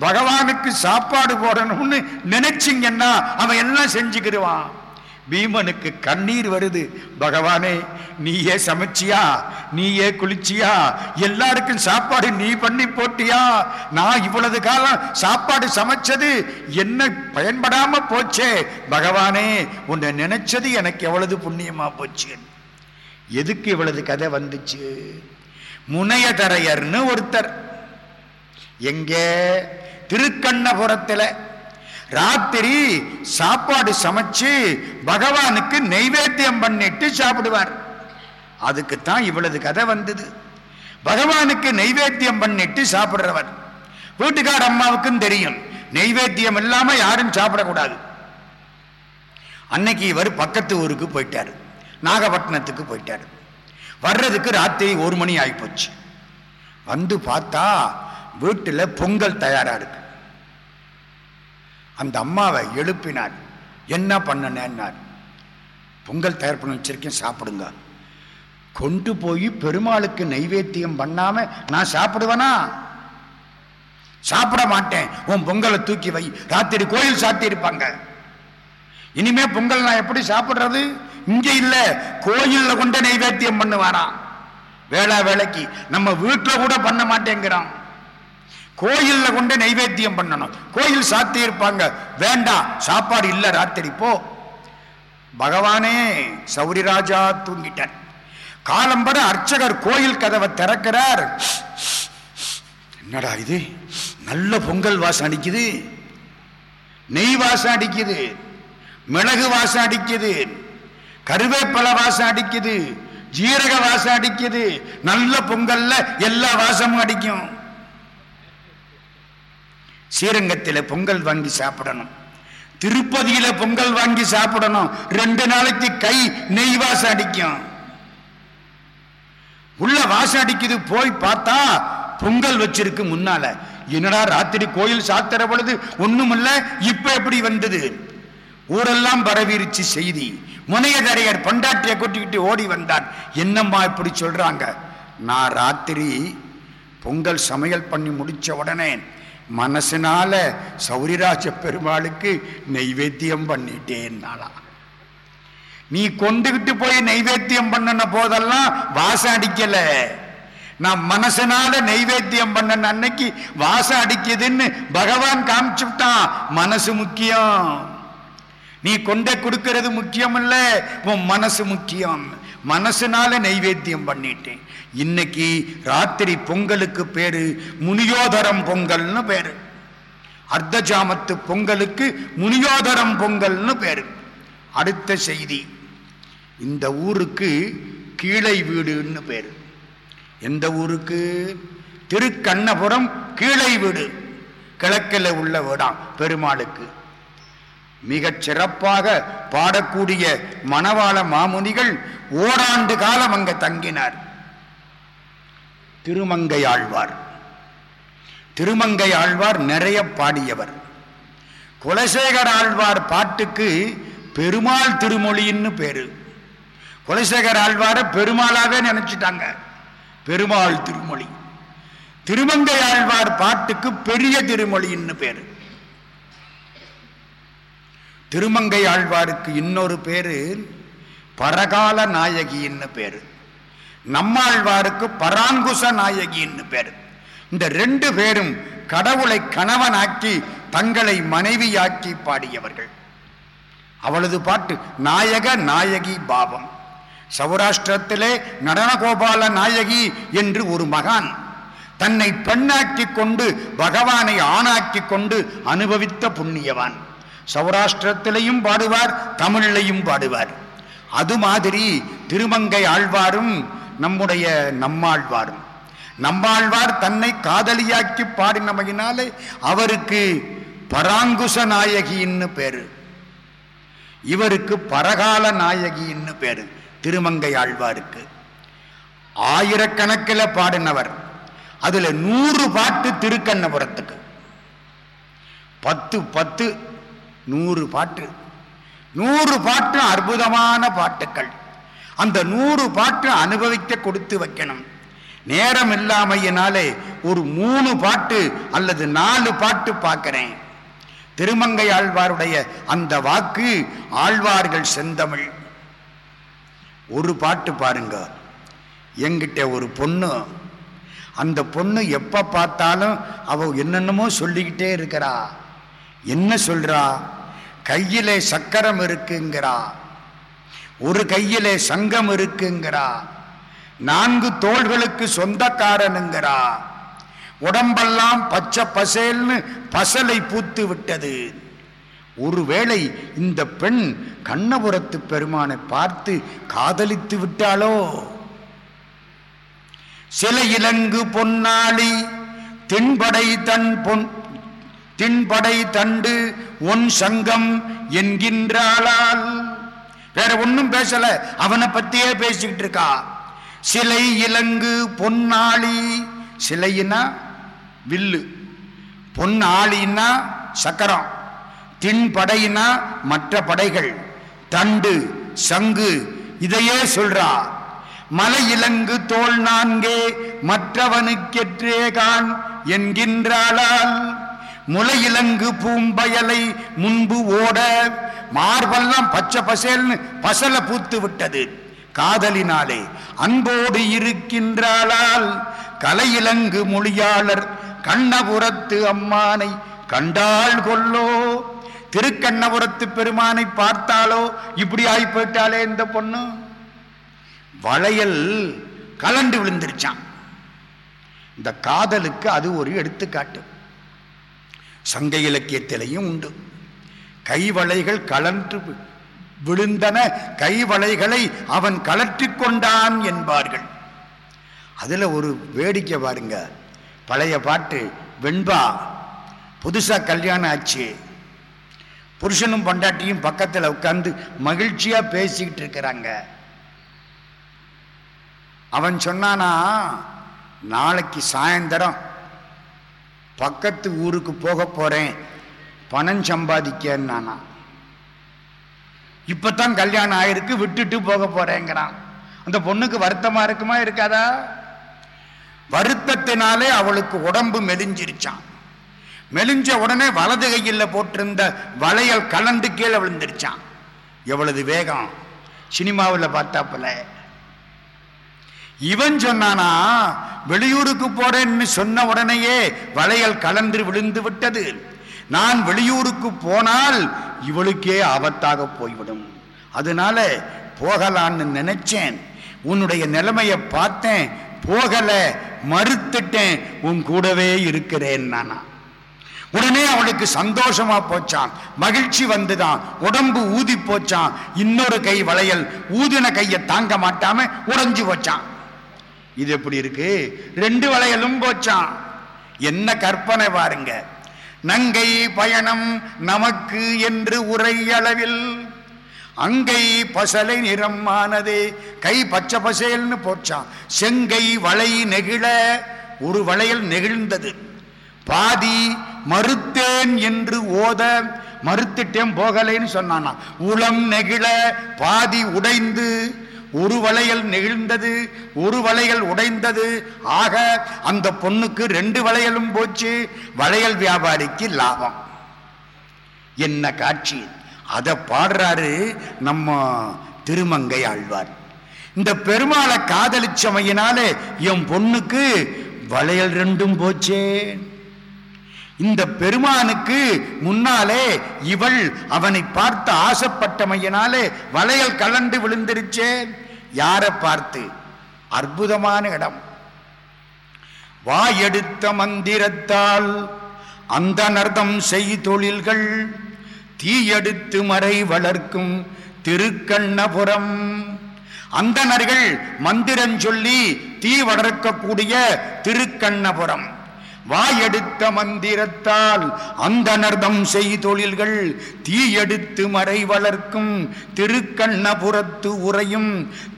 பகவானுக்கு சாப்பாடு போடணும்னு நினைச்சிங்கன்னா அவன் எல்லாம் செஞ்சுக்கிடுவான். பீமனுக்கு கண்ணீர் வருது. பகவானே நீயே சமைச்சியா? நீயே குளிச்சியா? எல்லாருக்கும் சாப்பாடு நீ பண்ணி போட்டியா? நான் இவ்வளவு காலம் சாப்பாடு சமைச்சது என்ன பயன்படாம போச்சே? பகவானே உன்னை நினைச்சது எனக்கு எவ்வளவு புண்ணியமா போச்சு. எதுக்கு இவ்வளவு கதை வந்துச்சு? முனையதரையர்னு ஒருத்தர். எங்கே? திருக்கண்ணபுரத்தில். ராத்திரி சாப்பாடு சமைச்சு பகவானுக்கு நெய்வேத்தியம் பண்ணிட்டு சாப்பிடுவார். அதுக்கு தான் இவ்வளவு கதை வந்தது. பகவானுக்கு நெய்வேத்தியம் பண்ணிட்டு சாப்பிடுறவர். வீட்டுக்கார அம்மாவுக்கும் தெரியும். நெய்வேத்தியம் இல்லாம யாரும் சாப்பிடக்கூடாது. அன்னைக்கு இவர் பக்கத்து ஊருக்கு போயிட்டாரு. நாகப்பட்டினத்துக்கு போயிட்டாரு. வர்றதுக்கு ராத்திரி ஒரு மணி ஆகிப்போச்சு வந்து பார்த்தா வீட்டில் பொங்கல் தயாரா இருக்கு. அந்த அம்மாவை எழுப்பினார். என்ன பண்ணனார் பொங்கல் தயார் பண்ணி வச்சிருக்கேன் சாப்பிடுங்க. கொண்டு போய் பெருமாளுக்கு நைவேத்தியம் பண்ணாம நான் சாப்பிடுவேனா? சாப்பிட மாட்டேன். உன் பொங்கலை தூக்கி வை. ராத்திரி கோயில் சாத்தி இருப்பாங்க. இனிமே பொங்கல் நான் எப்படி சாப்பிடுறது? இங்க இல்ல. கோயில்ல கொண்டு நைவேத்தியம் பண்ணுவாராம். வேளா வேலைக்கு நம்ம வீட்டுல கூட பண்ண மாட்டேங்கிறான். கோயில்ல கொண்டு நைவேத்தியம் பண்ணணும். கோயில் சாத்தி இருப்பாங்க. வேண்டாம் சாப்பாடு இல்லை ராத்திரி போ. பகவானே சௌரிராஜா தூங்கிட்டார். காலம்பட அர்ச்சகர் கோயில் கதவை திறக்கிறார். என்னடா இது? நல்ல பொங்கல் வாசம் அடிக்குது. நெய் வாசம் அடிக்குது. மிளகு வாசம் அடிக்குது. கருவேப்பிலை வாசம் அடிக்குது. ஜீரக வாசம் அடிக்குது. நல்ல பொங்கல்ல எல்லா வாசமும் அடிக்கும். ஸ்ரீரங்கத்தில் பொங்கல் வாங்கி சாப்பிடணும். திருப்பதியில பொங்கல் வாங்கி சாப்பிடணும். ரெண்டு நாளைக்கு கை நெய் வாசம் அடிக்கும். உள்ள வாசம் அடிக்குது போய் பார்த்தா பொங்கல் வச்சிருக்கு முன்னால. என்னடா ராத்திரி கோயில் சாத்திர பொழுது? ஒண்ணுமில்ல இப்ப எப்படி வந்தது? ஊரெல்லாம் பரவிருச்சு செய்தி. முனையதரையர் பொண்டாட்டியை கூட்டிக்கிட்டு ஓடி வந்தார். என்னம்மா இப்படி சொல்றாங்க? நான் ராத்திரி பொங்கல் சமையல் பண்ணி முடிச்ச உடனே மனசினால சௌரிராஜ பெருமாளுக்கு நெய்வேத்தியம் பண்ணிட்டேன்னாலாம் நீ கொண்டுகிட்டு போய் நைவேத்தியம் பண்ணின போதெல்லாம் வாசம் அடிக்கல நான் மனசனால நைவேத்தியம் பண்ணன அன்னைக்கு வாசம் அடிக்குதுன்னு பகவான் காமிச்சுட்டான். மனசு முக்கியம். நீ கொண்டே கொடுக்கறது முக்கியம் இல்ல உன் மனசு முக்கியம். மனசுனால நைவேத்தியம் பண்ணிட்டேன். இன்னைக்கு ராத்திரி பொங்கலுக்கு பேரு முனியோதரம் பொங்கல்னு பேரு. அர்த்தஜாமத்து பொங்கலுக்கு முனியோதரம் பொங்கல்னு பேரு. அடுத்த செய்தி. இந்த ஊருக்கு கீழை வீடுன்னு பேரு. எந்த ஊருக்கு? திருக்கண்ணபுரம் கீழை வீடு. கிழக்கில் உள்ள வீடாம் பெருமாளுக்கு. மிகச் சிறப்பாக பாடக்கூடிய மணவாள மாமுனிகள் ஓராண்டு காலம் அங்க தங்கினார். திருமங்கை ஆழ்வார். திருமங்கை ஆழ்வார் நிறைய பாடியவர். குலசேகர ஆழ்வார் பாட்டுக்கு பெருமாள் திருமொழின்னு பேரு. குலசேகர ஆழ்வார பெருமாளாவே நினைச்சிட்டாங்க. பெருமாள் திருமொழி. திருமங்கை ஆழ்வார் பாட்டுக்கு பெரிய திருமொழின்னு பேரு. திருமங்கை ஆழ்வாருக்கு இன்னொரு பேரு பரகால நாயகின்னு பேரு. நம்மாழ்வாருக்கு பராங்குச நாயகின்னு பேரு. இந்த ரெண்டு பேரும் கடவுளை கணவனாக்கி தங்களை மனைவியாக்கி பாடியவர்கள். அவளது பாட்டு நாயக நாயகி பாவம். சௌராஷ்டிரத்திலே நடனகோபால நாயகி என்று ஒரு மகான். தன்னை பெண்ணாக்கி கொண்டு பகவானை ஆணாக்கி கொண்டு அனுபவித்த புண்ணியவான். சௌராஷ்டிரத்திலையும் பாடுவார் தமிழிலையும் பாடுவார். அது மாதிரி திருமங்கை ஆழ்வாரும் நம்முடைய நம்மாழ்வாரும். நம்மாழ்வார் தன்னை காதலியாக்கி பாடினமையினாலே அவருக்கு பராங்குச நாயகின்னு பேரு. இவருக்கு பரகால நாயகின்னு பேரு திருமங்கை ஆழ்வாருக்கு. ஆயிரக்கணக்கில் பாடினவர். அதுல நூறு பாட்டு திருக்கண்ணபுரத்துக்கு. பத்து பத்து நூறு பாட்டு. நூறு பாட்டு அற்புதமான பாட்டுக்கள். அந்த நூறு பாட்டு அனுபவிக்க கொடுத்து வைக்கணும். நேரம் இல்லாமையினாலே ஒரு மூணு பாட்டு அல்லது நாலு பாட்டு பார்க்கிறேன். திருமங்கை ஆழ்வாருடைய அந்த வாக்கு ஆழ்வார்கள் செந்தமிழ். ஒரு பாட்டு பாருங்க. எங்கிட்ட ஒரு பொண்ணு. அந்த பொண்ணு எப்ப பார்த்தாலும் அவ என்னென்னமோ சொல்லிக்கிட்டே இருக்கிறா. என்ன சொல்றா? கையிலே சக்கரம் இருக்குங்கிறா. ஒரு கையிலே சங்கம் இருக்குங்கிறா. நான்கு தோள்களுக்கு சொந்தக்காரனுங்கிறா. உடம்பெல்லாம் பச்சை பசேல்னு பசலை பூத்து விட்டது. ஒருவேளை இந்த பெண் கண்ணபுரத்து பெருமானை பார்த்து காதலித்து விட்டாளோ? சில இலங்கு பொன்னாளி தென்படை தன் பொன் தின்படை தண்டு ஒன் சங்கம் என்கின்றாளால். வேற ஒன்னும் பேசல. அவனை பத்தியே பேசிக்கிட்டு இருக்கா. சிலை இலங்கு பொன்னாளி. சிலையினா வில்லு. பொன்னாளின்னா சக்கரம். தின்படையினா மற்ற படைகள். தண்டு சங்கு இதையே சொல்றா. மலை இலங்கு தோல் நான்கே மற்றவனுக்கெற்றே கான் என்கின்றாளால். முளையிலங்கு பூம்பயலை முன்பு ஓட மார்பெல்லாம் பச்சை பசேல்னு பசல பூத்து விட்டது. காதலினாலே அன்போடு இருக்கின்றாளால் கலையிலங்கு மொழியாளர் கண்ணபுரத்து அம்மானை கண்டாள் கொல்லோ. திருக்கண்ணபுரத்து பெருமானை பார்த்தாலோ இப்படி ஆகி போயிட்டாலே இந்த பொண்ணு. வளையல் கலண்டு விழுந்துருச்சான் இந்த காதலுக்கு அது ஒரு எடுத்துக்காட்டு. சங்க இலக்கியத்திலையும் உண்டு. கைவளைகள் கலன்று விழுந்தன. கைவளைகளை அவன் கலற்றிக் கொண்டான் என்பார்கள். அதில் ஒரு வேடிக்கை பாருங்க. பழைய பாட்டு வெண்பா புதுசாக கல்யாணம் ஆச்சு. புருஷனும் பொண்டாட்டியும் பக்கத்தில் உட்கார்ந்து மகிழ்ச்சியாக பேசிக்கிட்டு இருக்கிறாங்க. அவன் சொன்னானா நாளைக்கு சாயந்தரம் பக்கத்து ஊருக்கு போக போறேன். பணம் சம்பாதிக்கன்னானா. இப்பதான் கல்யாணம் ஆயிருக்கு விட்டுட்டு போக போறேங்கிறான். அந்த பொண்ணுக்கு வருத்தமா இருக்குமா இருக்காதா? வருத்தத்தினாலே அவளுக்கு உடம்பு மெலிஞ்சிருச்சான் மெலிஞ்ச உடனே வலது கையில் போட்டிருந்த வளையல் கலந்து கீழே விழுந்துருச்சான் எவ்வளவு வேகம். சினிமாவில் பார்த்தாப்புல இவன் சொன்னானா வெளியூருக்கு போறேன்னு சொன்ன உடனேயே வளையல் கலந்து விழுந்து விட்டது. நான் வெளியூருக்கு போனால் இவளுக்கே ஆபத்தாக போய்விடும். அதனால போகலான்னு நினைச்சேன். உன்னுடைய நிலைமையை பார்த்தேன். போகல மறுத்துட்டேன். உன் கூடவே இருக்கிறேன் நானா. உடனே அவளுக்கு சந்தோஷமா போச்சான் மகிழ்ச்சி வந்துதான். உடம்பு ஊதி போச்சான் இன்னொரு கை வளையல் ஊதின கையை தாங்க மாட்டாம உடைஞ்சு போச்சான் இது எப்படி இருக்கு? ரெண்டு வளையலும் போச்சான் என்ன கற்பனை பாருங்க. நங்கை பயணம் நமக்கு என்று உரை அளவில் அங்கை பசலை நிறமானதே கை பச்சை பசேல்னு போச்சான் செங்கை வளை நெகிழ ஒரு வளையல் நெகிழ்ந்தது. பாதி மறுத்தேன் என்று ஓத மறுத்துட்டேன் போகலைன்னு சொன்னானா. உளம் நெகிழ பாதி உடைந்து ஒரு வளையல் நெகிழ்ந்தது ஒரு வளையல் உடைந்தது. ஆக அந்த பொண்ணுக்கு ரெண்டு வளையலும் போச்சு. வளையல் வியாபாரிக்கு லாபம். என்ன காட்சி? அதை பாடுறாரு நம்ம திருமங்கை ஆழ்வார். இந்த பெருமாளை காதலிச்சமையினாலே என் பொண்ணுக்கு வளையல் ரெண்டும் போச்சே. இந்த பெருமானுக்கு முன்னாலே இவள் அவனை பார்த்து ஆசைப்பட்டமையினாலே வளையல் கலந்து விழுந்திருச்சே. யாரை பார்த்து? அற்புதமான இடம். வாயெடுத்த மந்திரத்தால் அந்த நர்தம் செய் தொழில்கள் தீயெடுத்து மறை வளர்க்கும் திருக்கண்ணபுரம். அந்தனர்கள் மந்திரம் சொல்லி தீ வளர்க்கக்கூடிய திருக்கண்ணபுரம். வாயெடுத்த மந்திரத்தால் அந்த நர்தம் செய் தொழில்கள் தீயெடுத்து மறை வளர்க்கும் திருக்கண்ணபுரத்து உரையும்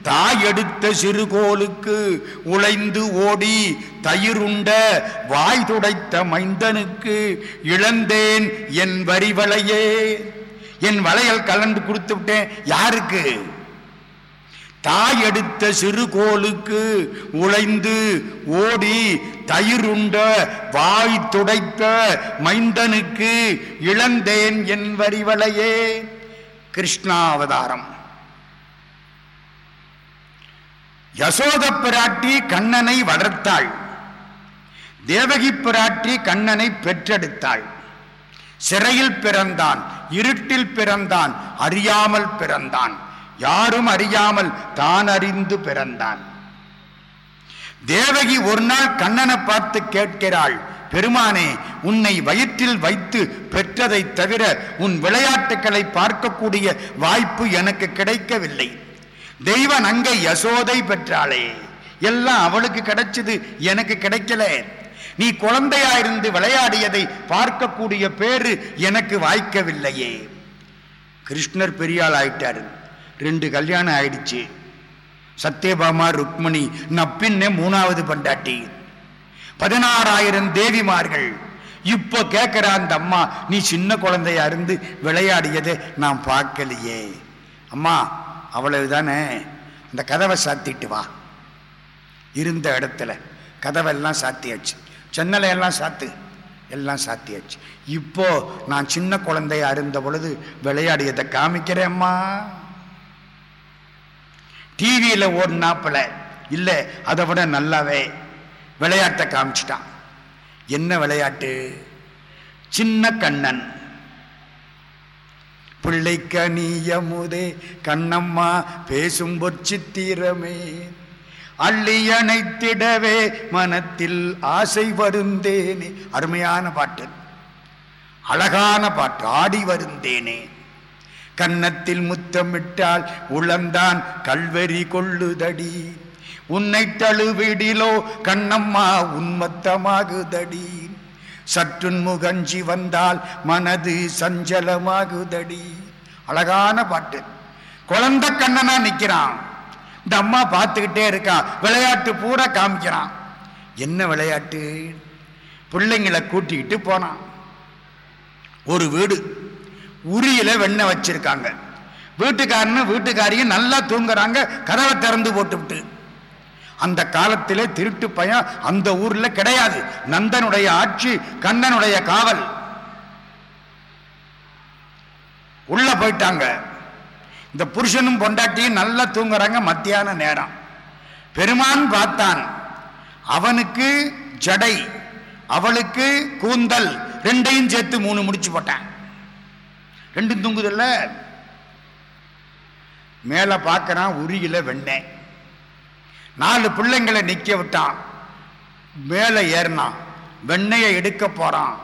தாயெடுத்த சிறுகோலுக்கு உழைந்து ஓடி தயிருண்ட வாய் துடைத்த மைந்தனுக்கு இழந்தேன் என் வரிவளையே என் வளையல் கலந்து கொடுத்து விட்டேன். யாருக்கு? தாய் எடுத்த சிறுகோலுக்கு உழைந்து ஓடி தயிருண்ட வாய் துடைத்த மைந்தனுக்கு இழந்தேன் என் வரிவளையே. கிருஷ்ணாவதாரம். யசோத பிராட்டி கண்ணனை வளர்த்தாள். தேவகி பிராட்டி கண்ணனை பெற்றெடுத்தாள். சிறையில் பிறந்தான் இருட்டில் பிறந்தான் அறியாமல் பிறந்தான். யாரும் அறியாமல் தான் அறிந்து பிறந்தான். தேவகி ஒரு நாள் கண்ணனை பார்த்து கேட்கிறாள் பெருமானே உன்னை வயிற்றில் வைத்து பெற்றதை தவிர உன் விளையாட்டுக்களை பார்க்கக்கூடிய வாய்ப்பு எனக்கு கிடைக்கவில்லை. தெய்வ நங்கை யசோதை பெற்றாளே எல்லாம் அவளுக்கு கிடைச்சது எனக்கு கிடைக்கல. நீ குழந்தையா இருந்து விளையாடியதை பார்க்கக்கூடிய பேரு எனக்கு வாய்க்கவில்லையே. கிருஷ்ணர் பெரியாள் ஆயிட்டாரு. ரெண்டு கல்யாணம் ஆயிடுச்சு. சத்யபாமா ருக்மணி நப்பின்னு மூணாவது பண்டாட்டி. பதினாறாயிரம் தேவிமார்கள். இப்போ கேட்கிற அந்த அம்மா நீ சின்ன குழந்தையா இருந்து விளையாடியதை நான் பார்க்கலையே. அம்மா அவ்வளவுதானே. அந்த கதவை சாத்திட்டு வா. இருந்த இடத்துல கதவெல்லாம் சாத்தியாச்சு. சென்னலை எல்லாம் சாத்து. எல்லாம் சாத்தியாச்சு. இப்போ நான் சின்ன குழந்தையா இருந்த பொழுது விளையாடியதை காமிக்கிறேம்மா டிவியில் ஓடினாப்புல. இல்லை அதை விட நல்லாவே விளையாட்டை காமிச்சிட்டான். என்ன விளையாட்டு? சின்ன கண்ணன். பிள்ளைக்க நீயமுதே கண்ணம்மா பேசும் பொற்சித்திரமே அள்ளி அணைத்திடவே மனத்தில் ஆசை வருந்தேனே. அருமையான பாட்டு. அழகான பாட்டு ஆடி வருந்தேனே. கன்னத்தில் முத்தமிட்டால் உளந்தான் கல்வெறி கொள்ளுதடி. உன்னை தழுவிடிலோ கண்ணம்மா உன்மத்தமாகுதடி சற்றுன் முகஞ்சி வந்தால் மனது சஞ்சலமாகுதடி. அழகான பாட்டு. குழந்தை கண்ணனா நிக்கிறான். இந்த அம்மா பார்த்துக்கிட்டே இருக்கான் விளையாட்டு பூரா காமிக்கிறான். என்ன விளையாட்டு? பிள்ளைங்களை கூட்டிக்கிட்டு போனான். ஒரு வீடு. உரியில வெண்ணெய் வச்சிருக்காங்க. வீட்டுக்காரன்னு வீட்டுக்காரியும் நல்லா தூங்குறாங்க கதவை திறந்து போட்டுவிட்டு. அந்த காலத்திலே திருட்டு பையன் அந்த ஊர்ல கிடையாது. நந்தனுடைய ஆட்சி கண்ணனுடைய காவல். உள்ள போயிட்டாங்க. இந்த புருஷனும் பொண்டாட்டியும் நல்லா தூங்குறாங்க மத்தியான நேரம். பெருமான் பார்த்தான். அவனுக்கு ஜடை அவளுக்கு கூந்தல் ரெண்டையும் சேர்த்து மூணு முடிச்சு போட்டான். ரெண்டும் தூங்குதல்ல? மேலே பார்க்குறான் உரியில வெண்ணெய் நாலு பிள்ளைங்களை நிற்க விட்டான். மேலே ஏறினான். வெண்ணெயை எடுக்க போகிறான்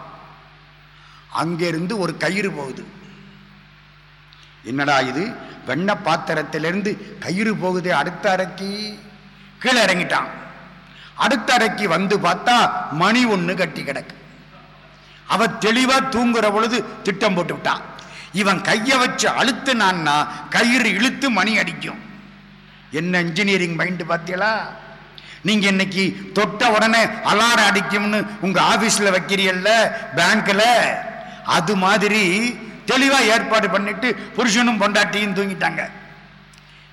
அங்கிருந்து ஒரு கயிறு போகுது. என்னடா இது? வெண்ணெய் பாத்திரத்திலிருந்து கயிறு போகுது அடுத்த அறைக்கு. கீழே இறங்கிட்டான். அடுத்த அறைக்கு வந்து பார்த்தா மணி ஒன்று கட்டி கிடக்கு. அவ தெளிவா தூங்குற பொழுது திட்டம் போட்டு விட்டான். இவன் கையை வச்சு அழுத்துனான்னா கயிறு இழுத்து மணி அடிக்கும். என்ன இன்ஜினியரிங் மைண்ட் பார்த்தீங்களா நீங்க இன்னைக்கு தொட்ட உடனே அலாரம் அடிக்கும்னு உங்க ஆபீஸ்ல வைக்கிறீல்ல பேங்க்ல? அது மாதிரி தெளிவா ஏற்பாடு பண்ணிட்டு புருஷனும் பொண்டாட்டியும் தூங்கிட்டாங்க.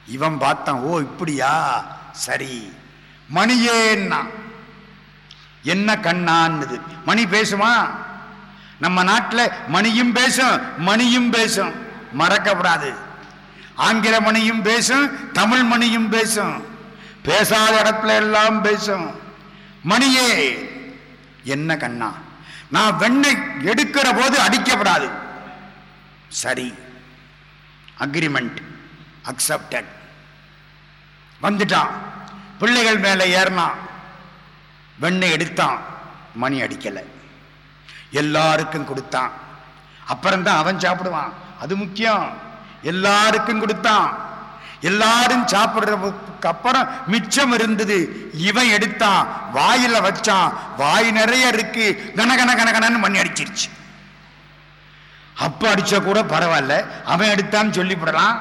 இவன் பார்த்தான் ஓ இப்படியா? சரி. மணியேன்னா. என்ன கண்ணான்னுது. மணி பேசுமா? நம்ம நாட்டில் மணியும் பேசும் மணியும் பேசும். மறக்கப்படாது ஆங்கில மணியும் பேசும் தமிழ் மணியும் பேசும். பேசாத இடத்துல எல்லாம் பேசும். மணியே என்ன கண்ணா? நான் வெண்ணை எடுக்கிற போது அடிக்கப்படாது. சரி. அக்ரிமெண்ட் அக்செப்டட் வந்துட்டான். பிள்ளைகள் மேலே ஏறினான். வெண்ணை எடுத்தான். மணி அடிக்கலை. எல்லாருக்கும் கொடுத்தான். அப்புறம்தான் அவன் சாப்பிடுவான். அது முக்கியம். எல்லாருக்கும் கொடுத்தான். எல்லாரும் சாப்பிடுறதுக்கு அப்புறம் மிச்சம் இருந்தது இவன் எடுத்தான். வாயில வச்சான். வாய் நிறைய இருக்கு. கனகன கனகனன்னு மணி அடிச்சிருச்சு. அப்ப அடிச்சா கூட பரவாயில்ல. அவன் எடுத்தான்னு சொல்லிவிடலாம்.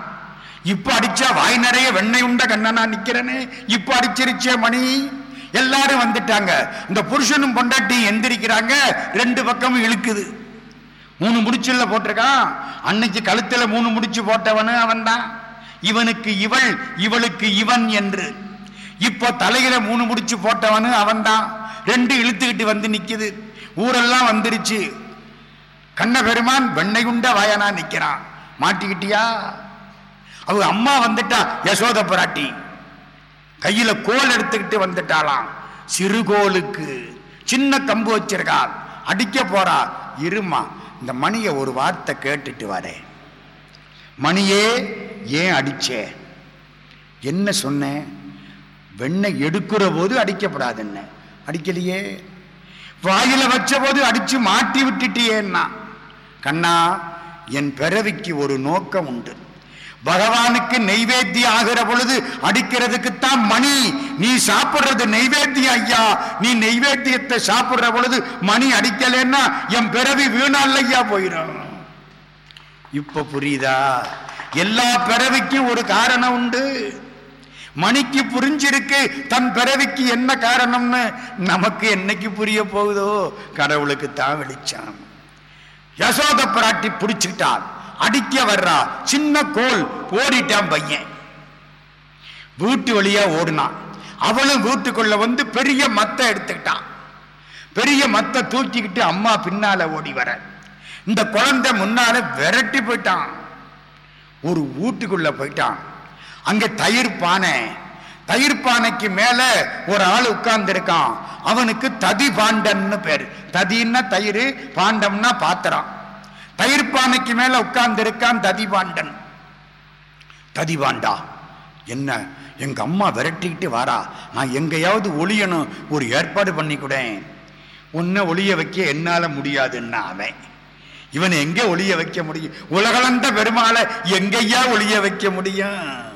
இப்ப அடிச்சா வாய் நிறைய வெண்ணெய் உண்ட கண்ணனா நிக்கிறனே. இப்ப அடிச்சிருச்சே மணி. எல்லாரும் வந்துட்டாங்க. இந்த புருஷனும் பொண்டாட்டி எந்திரிக்கிறாங்க. ரெண்டு பக்கமும் இழுக்குது. மூணு முடிச்சுல போட்டிருக்கான். அன்னைக்கு கழுத்துல மூணு முடிச்சு போட்டவனு அவன் தான் இவனுக்கு இவள் இவளுக்கு இவன் என்று. இப்போ தலையில மூணு முடிச்சு போட்டவனு அவன் தான் ரெண்டு இழுத்துக்கிட்டு வந்து நிக்குது. ஊரெல்லாம் வந்துருச்சு. கண்ண பெருமான் வெண்ணெய் உண்ட வாயனா நிக்கிறான். மாட்டிக்கிட்டியா? அவங்க அம்மா வந்துட்டா யசோத பிராட்டி. கையில கோல் எடுத்துக்கிட்டு வந்துட்டாளாம். சிறுகோலுக்கு சின்ன கம்பு வச்சிருக்காள். அடிக்க போறா. இருமா இந்த மணியை ஒரு வார்த்தை கேட்டுட்டு வரேன் மணியே ஏன் அடிச்சே? என்ன சொன்னேன் வெண்ணெய் எடுக்கிற போது அடிக்கப்படாதுன்னு? அடிக்கலையே. வாயில வச்ச போது அடிச்சு மாட்டி விட்டுட்டியேன்னா. கண்ணா என் பிறவிக்கு ஒரு நோக்கம் உண்டு. பகவானுக்கு நெய்வேத்தியம் ஆகிற பொழுது அடிக்கிறதுக்குத்தான் மணி. நீ சாப்பிடுறது நெய்வேத்தியம் ஐயா. நீ நெய்வேத்தியத்தை சாப்பிடுற பொழுது மணி அடிக்கலன்னா என் பிறவி வீணால் ஐயா போயிடும். இப்ப புரியுதா? எல்லா பிறவிக்கும் ஒரு காரணம் உண்டு. மணிக்கு புரிஞ்சிருக்கு தன் பிறவிக்கு என்ன காரணம்னு நமக்கு என்னைக்கு புரிய போகுதோ? கடவுளுக்கு தான் வெளிச்சான் யசோத பிராட்டி பிடிச்சுக்கிட்டான். அடிக்க வர்றா சின்ன கோல் ஓடிட்டான் பையன். வீட்டு வழியா ஓடினான். அவளும் வீட்டுக்குள்ள வந்து பெரிய மத்தை எடுத்துக்கிட்டான். பெரிய மத்தை தூக்கிக்கிட்டு அம்மா பின்னால ஓடி வர. இந்த குழந்தை முன்னால விரட்டி போயிட்டான். ஒரு வீட்டுக்குள்ள போயிட்டான். அங்க தயிர் பானை. தயிர் பானைக்கு மேல ஒரு ஆள் உட்கார்ந்து இருக்கான் அவனுக்கு ததி பாண்டன்னு பேரு. ததின்னா தயிர் பாண்டம்னா பாத்திரம். தயிர் பானைக்கு மேல உட்கார்ந்து இருக்கான் ததிபாண்டன். ததிபாண்டா என்ன எங்க அம்மா விரட்டிக்கிட்டு வாரா? நான் எங்கேயாவது ஒளியணும் ஒரு ஏற்பாடு பண்ணிக்கூடேன். உன்னை ஒளிய வைக்க என்னால முடியாதுன்னா அவன். இவனை எங்க ஒளிய வைக்க முடியும்? உலகளந்த பெருமாளை எங்கேயா ஒளிய வைக்க முடியும்?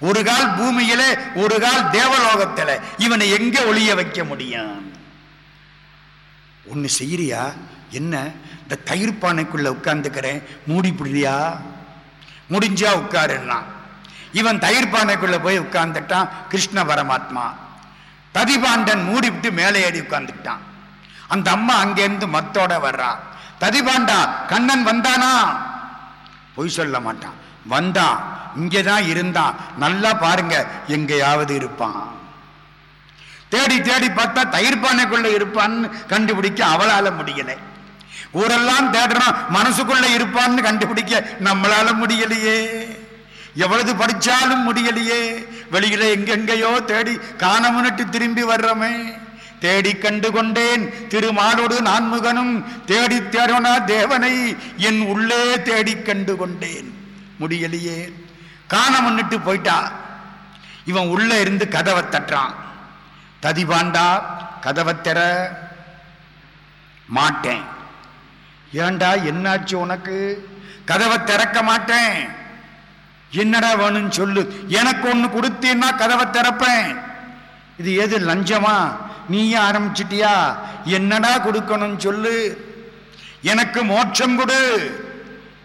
ஒரு கால் பூமியிலே ஒரு கால் தேவலோகத்துல இவனை எங்க ஒளிய வைக்க முடியும்? ஒன்னு செய்யறியா என்ன? இந்த தயிர் பானைக்குள்ள உட்கார்ந்துக்கிறேன். மூடி முடிஞ்சா உட்காருன்னா இவன் தயிர் பானைக்குள்ள போய் உட்கார்ந்துட்டான். கிருஷ்ண பரமாத்மா. ததிபாண்டன் மூடிவிட்டு மேலே ஏறி உட்கார்ந்துக்கிட்டான் அந்த அம்மா அங்கேருந்து மத்தோட வர்றான் ததிபாண்டா கண்ணன் வந்தானா? பொய் சொல்ல மாட்டான். வந்தான். இங்கதான் இருந்தான். நல்லா பாருங்க எங்கேயாவது இருப்பான். தேடி தேடி பார்த்தா தயிர் பானைக்குள்ள இருப்பான்னு கண்டுபிடிக்க அவளால முடியலை. ஊரெல்லாம் தேடுறான் மனசுக்குள்ள இருப்பான்னு கண்டுபிடிக்க நம்மளால முடியலையே. எவ்வளவு படிச்சாலும் முடியலையே. வெளியில எங்கெங்கயோ தேடி காணமுன்னுட்டு திரும்பி வர்றோமே. தேடி கண்டு கொண்டேன் திருமாலோடு நான்முகனும். தேடி தேடனா தேவனை என் உள்ளே தேடி கண்டு கொண்டேன். முடியலையே. காண போயிட்டா. இவன் உள்ள இருந்து கதவை தட்டுறான். ததிபாண்டா கதவை தர மாட்டேன். ஏண்டா என்னாச்சு உனக்கு? கதவை திறக்க மாட்டேன். என்னடா வேணும்னு சொல்லு. எனக்கு ஒன்று கொடுத்தீன்னா கதவை திறப்பேன். இது எது லஞ்சமா? நீயே ஆரம்பிச்சிட்டியா? என்னடா கொடுக்கணும்னு சொல்லு. எனக்கு மோட்சம் கொடு.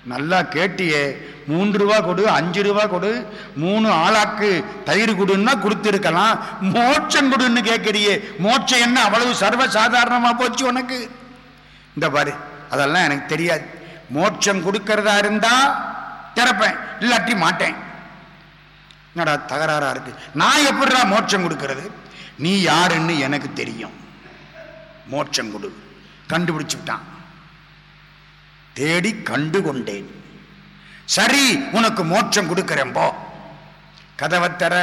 நல்லா கேட்டியே. மூன்று ரூபா கொடு அஞ்சு ரூபா கொடு மூணு ஆளாக்கு தயிர் கொடுன்னா கொடுத்துருக்கலாம். மோட்சம் கொடுன்னு கேட்கறியே மோட்சம் என்ன அவ்வளவு சர்வ சாதாரணமாக போச்சு உனக்கு? இந்த பாரு. அதெல்லாம் எனக்கு தெரியாது. மோட்சம் கொடுக்கறதா இருந்தா திறப்பேன் இல்லாட்டி மாட்டேன். என்னடா தகராறா இருக்கு? நான் எப்படிடா மோட்சம் கொடுக்கறது? நீ யாருன்னு எனக்கு தெரியும். மோட்சம் கொடு. கண்டுபிடிச்சு விட்டான் தேடி கண்டு கொண்டேன் சரி உனக்கு மோட்சம் கொடுக்கிறேன் போ. கதவை தர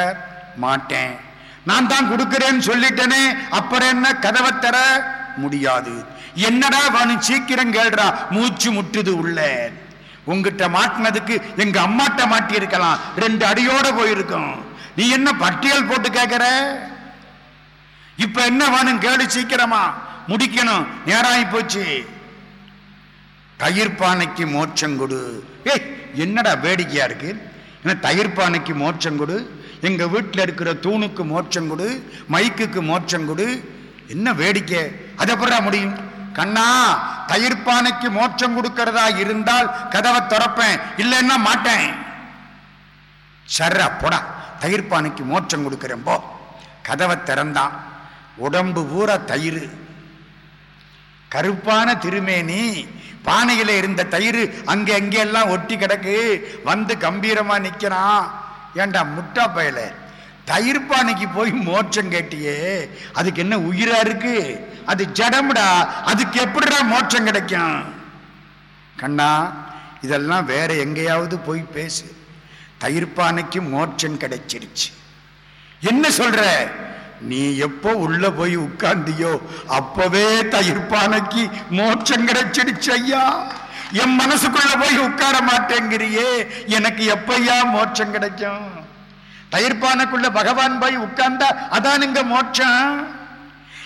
மாட்டேன். நான் தான் கொடுக்கிறேன்னு சொல்லிட்டேனே அப்புறம் என்ன? கதவை தர முடியாது. என்னடா வானு சீக்கிரம் கேள்றா? மூச்சு முட்டுது உள்ள. உங்ககிட்ட மாட்டினதுக்கு எங்க அம்மாட்ட மாட்டி இருக்கலாம் ரெண்டு அடியோட போயிருக்கும். நீ என்ன பட்டியல் போட்டு கேட்கிற இப்ப என்ன வேணும் கேடு சீக்கிரமா. முடிக்கணும். நேராகி போச்சு. தயிர் பானைக்கு மோட்சம் கொடு. ஏய் என்னடா வேடிக்கையா இருக்கு? ஏன்னா தயிர் பானைக்கு மோட்சம் கொடு? எங்க வீட்டில் இருக்கிற தூணுக்கு மோட்சம் கொடு. மைக்குக்கு மோட்சம் கொடு. என்ன வேடிக்கை? அதை முடியும்? கண்ணா தயிர் பானைக்கு மோட்சம் கொடுக்கறதா இருந்தால் கதவை திறப்பேன் இல்லைன்னா மாட்டேன். சர்ரா போடா தயிர் பானைக்கு மோட்சம் கொடுக்கிறேன் போ. கதவை திறந்தான். உடம்பு பூரா தயிர். கருப்பான திருமேனி பானையில இருந்த தயிர் அங்க அங்கே எல்லாம் ஒட்டி கிடக்கு. வந்து கம்பீரமா நிக்கிறான் ஏண்டா முட்டா பயல? தயிர் பானைக்கு போய் மோட்சம் கேட்டியே அதுக்கு என்ன உயிரா இருக்கு? அது ஜடம்டா அதுக்கு எப்படிடா மோட்சம் கிடைக்கும்? கண்ணா இதெல்லாம் வேற எங்கேயாவது போய் பேசு. தயிர் பானைக்கு மோட்சம் கிடைச்சிருச்சு. என்ன சொல்ற? நீ எப்போ உள்ள போய் உட்கார்ந்தியோ அப்பவே தயிர் பானைக்கு மோட்சம் கிடைச்சிடுச்சு ஐயா. என் மனசுக்குள்ள போய் உட்கார மாட்டேங்கிறியே எனக்கு எப்பையா மோட்சம் கிடைக்கும்? தயிர்பானக்குள்ள பகவான் போய் உட்கார்ந்தா அதானுங்க மோட்சம்.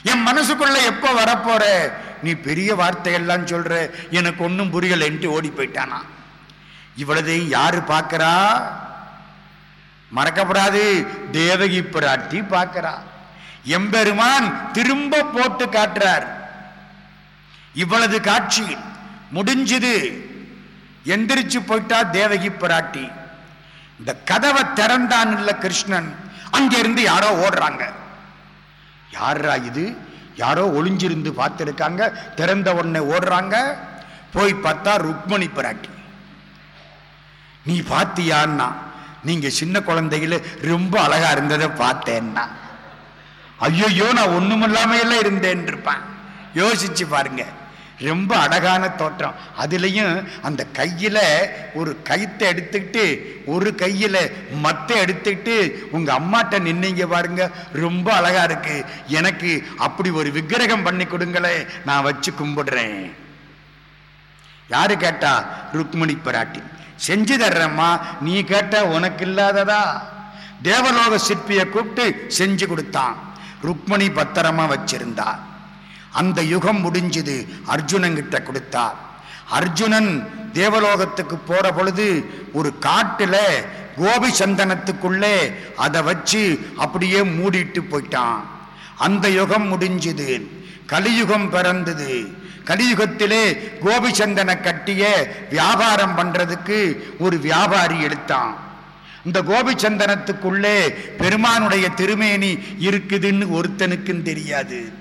என் மனசுக்குள்ள எப்போ வரப்போற? நீ பெரிய வார்த்தையெல்லாம் சொல்ற. எனக்கு ஒன்றும் புரியலைன்ட்டு ஓடி போயிட்டானா? இவ்வளதையும் யாரு பார்க்கிறா? மறக்கப்படாது. தேவகி பிராட்டி பார்க்கிறா. எம்பெருமான் திரும்ப போட்டு காட்டுறார். இவ்வளவு காட்சி. முடிஞ்சது. எந்திரிச்சு போயிட்டா தேவகி பிராட்டி. இந்த கதவை திறந்தான் இல்ல கிருஷ்ணன். அங்கிருந்து யாரோ ஓடுறாங்க. யாரா இது? யாரோ ஒளிஞ்சிருந்து பார்த்திருக்காங்க. திறந்த உடனே ஓடுறாங்க. போய் பார்த்தா ருக்மணி பிராட்டி. நீ பார்த்தியான்னா நீங்க சின்ன குழந்தைகள ரொம்ப அழகா இருந்ததை பார்த்தேன்னா. ஐயோ நான் ஒண்ணுமில்லாம இருந்தேன் இருப்பேன் யோசிச்சு பாருங்க. ரொம்ப அழகான தோற்றம். அதுலேயும் அந்த கையில் ஒரு கைத்தை எடுத்துக்கிட்டு ஒரு கையில் மத்த எடுத்துக்கிட்டு உங்கள் அம்மாட்ட நின்னீங்க பாருங்க ரொம்ப அழகாக இருக்கு. எனக்கு அப்படி ஒரு விக்கிரகம் பண்ணி கொடுங்களே நான் வச்சு கும்பிடுறேன். யாரு கேட்டா? ருக்மணி பிராட்டி. செஞ்சு தர்றேம்மா நீ கேட்ட உனக்கு இல்லாததா? தேவலோக சிற்பியை கூப்பிட்டு செஞ்சு கொடுத்தான். ருக்மணி பத்திரமா வச்சிருந்தான் அந்த யுகம் முடிஞ்சது அர்ஜுனன் கிட்ட கொடுத்தார். அர்ஜுனன் தேவலோகத்துக்கு போற பொழுது ஒரு காட்டுல கோபி சந்தனத்துக்குள்ளே அதை வச்சு அப்படியே மூடிட்டு போயிட்டான். அந்த யுகம் முடிஞ்சது. கலியுகம் பிறந்தது. கலியுகத்திலே கோபிச்சந்தனை கட்டிய வியாபாரம் பண்றதுக்கு ஒரு வியாபாரி எடுத்தான். இந்த கோபிச்சந்தனத்துக்குள்ளே பெருமானுடைய திருமேனி இருக்குதுன்னு ஒருத்தனுக்கும் தெரியாது.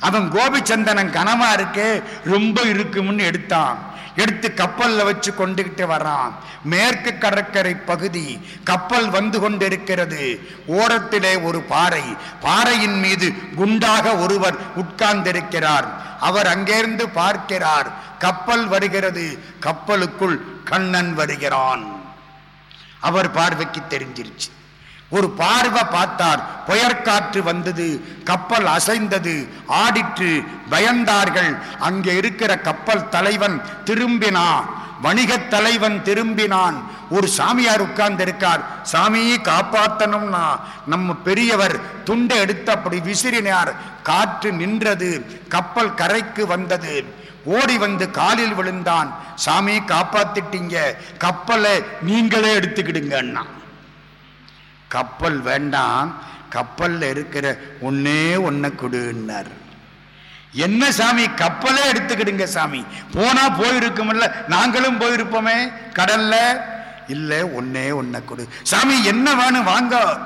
அவன் கோபிச்சந்தனம் கனமா இருக்கே ரொம்ப இருக்கும்னு எடுத்தான். எடுத்து கப்பல்ல வச்சு கொண்டுகிட்டு வரான். மேற்கு கடற்கரை பகுதி கப்பல் வந்து கொண்டிருக்கிறது. ஓரத்திலே ஒரு பாறை. பாறையின் மீது குண்டாக ஒருவர் உட்கார்ந்திருக்கிறார். அவர் அங்கேருந்து பார்க்கிறார். கப்பல் வருகிறது. கப்பலுக்குள் கண்ணன் வருகிறான். அவர் பார்வைக்கு தெரிஞ்சிருச்சு. ஒரு பார்வை பார்த்தார். புயற்காற்று வந்தது கப்பல் அசைந்தது ஆடிற்று பயந்தார்கள். அங்கே இருக்கிற கப்பல் தலைவன் திரும்பினான் வணிகத் தலைவன் திரும்பினான். ஒரு சாமியார் உட்கார்ந்து இருக்கார் சாமியை காப்பாத்தணும்னா நம்ம பெரியவர் துண்டை எடுத்து அப்படி விசிறினார். காற்று நின்றது கப்பல் கரைக்கு வந்தது. ஓடி வந்து காலில் விழுந்தான். சாமி காப்பாத்திட்டீங்க. கப்பலை நீங்களே எடுத்துக்கிடுங்கன்னா கப்பல் வேண்டாம் கப்பலில் இருக்கிற ஒன்னே ஒன்ன கொடுன்னார். என்ன சாமி கப்பலே எடுத்துக்கிடுங்க சாமி. போனா போயிருக்கும்ல நாங்களும் போயிருப்போமே கடல்ல. இல்ல ஒன்னே ஒன்ன கொடு. சாமி என்ன வேணும் வாங்க.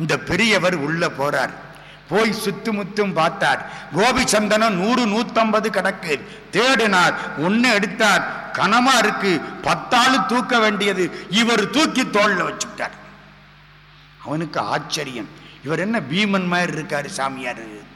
இந்த பெரியவர் உள்ள போறார். போய் சுத்து முத்தும் பார்த்தார். கோபி சந்தனம் நூறு நூத்தம்பது கிடக்கு தேடினார் ஒன்னு எடுத்தார். கனமா இருக்கு. பத்தாளு தூக்க வேண்டியது. இவர் தூக்கி தோல்ல வச்சுட்டார். அவனுக்கு ஆச்சரியம். இவர் என்ன பீமன் மாதிரி இருக்காரு சாமியார்?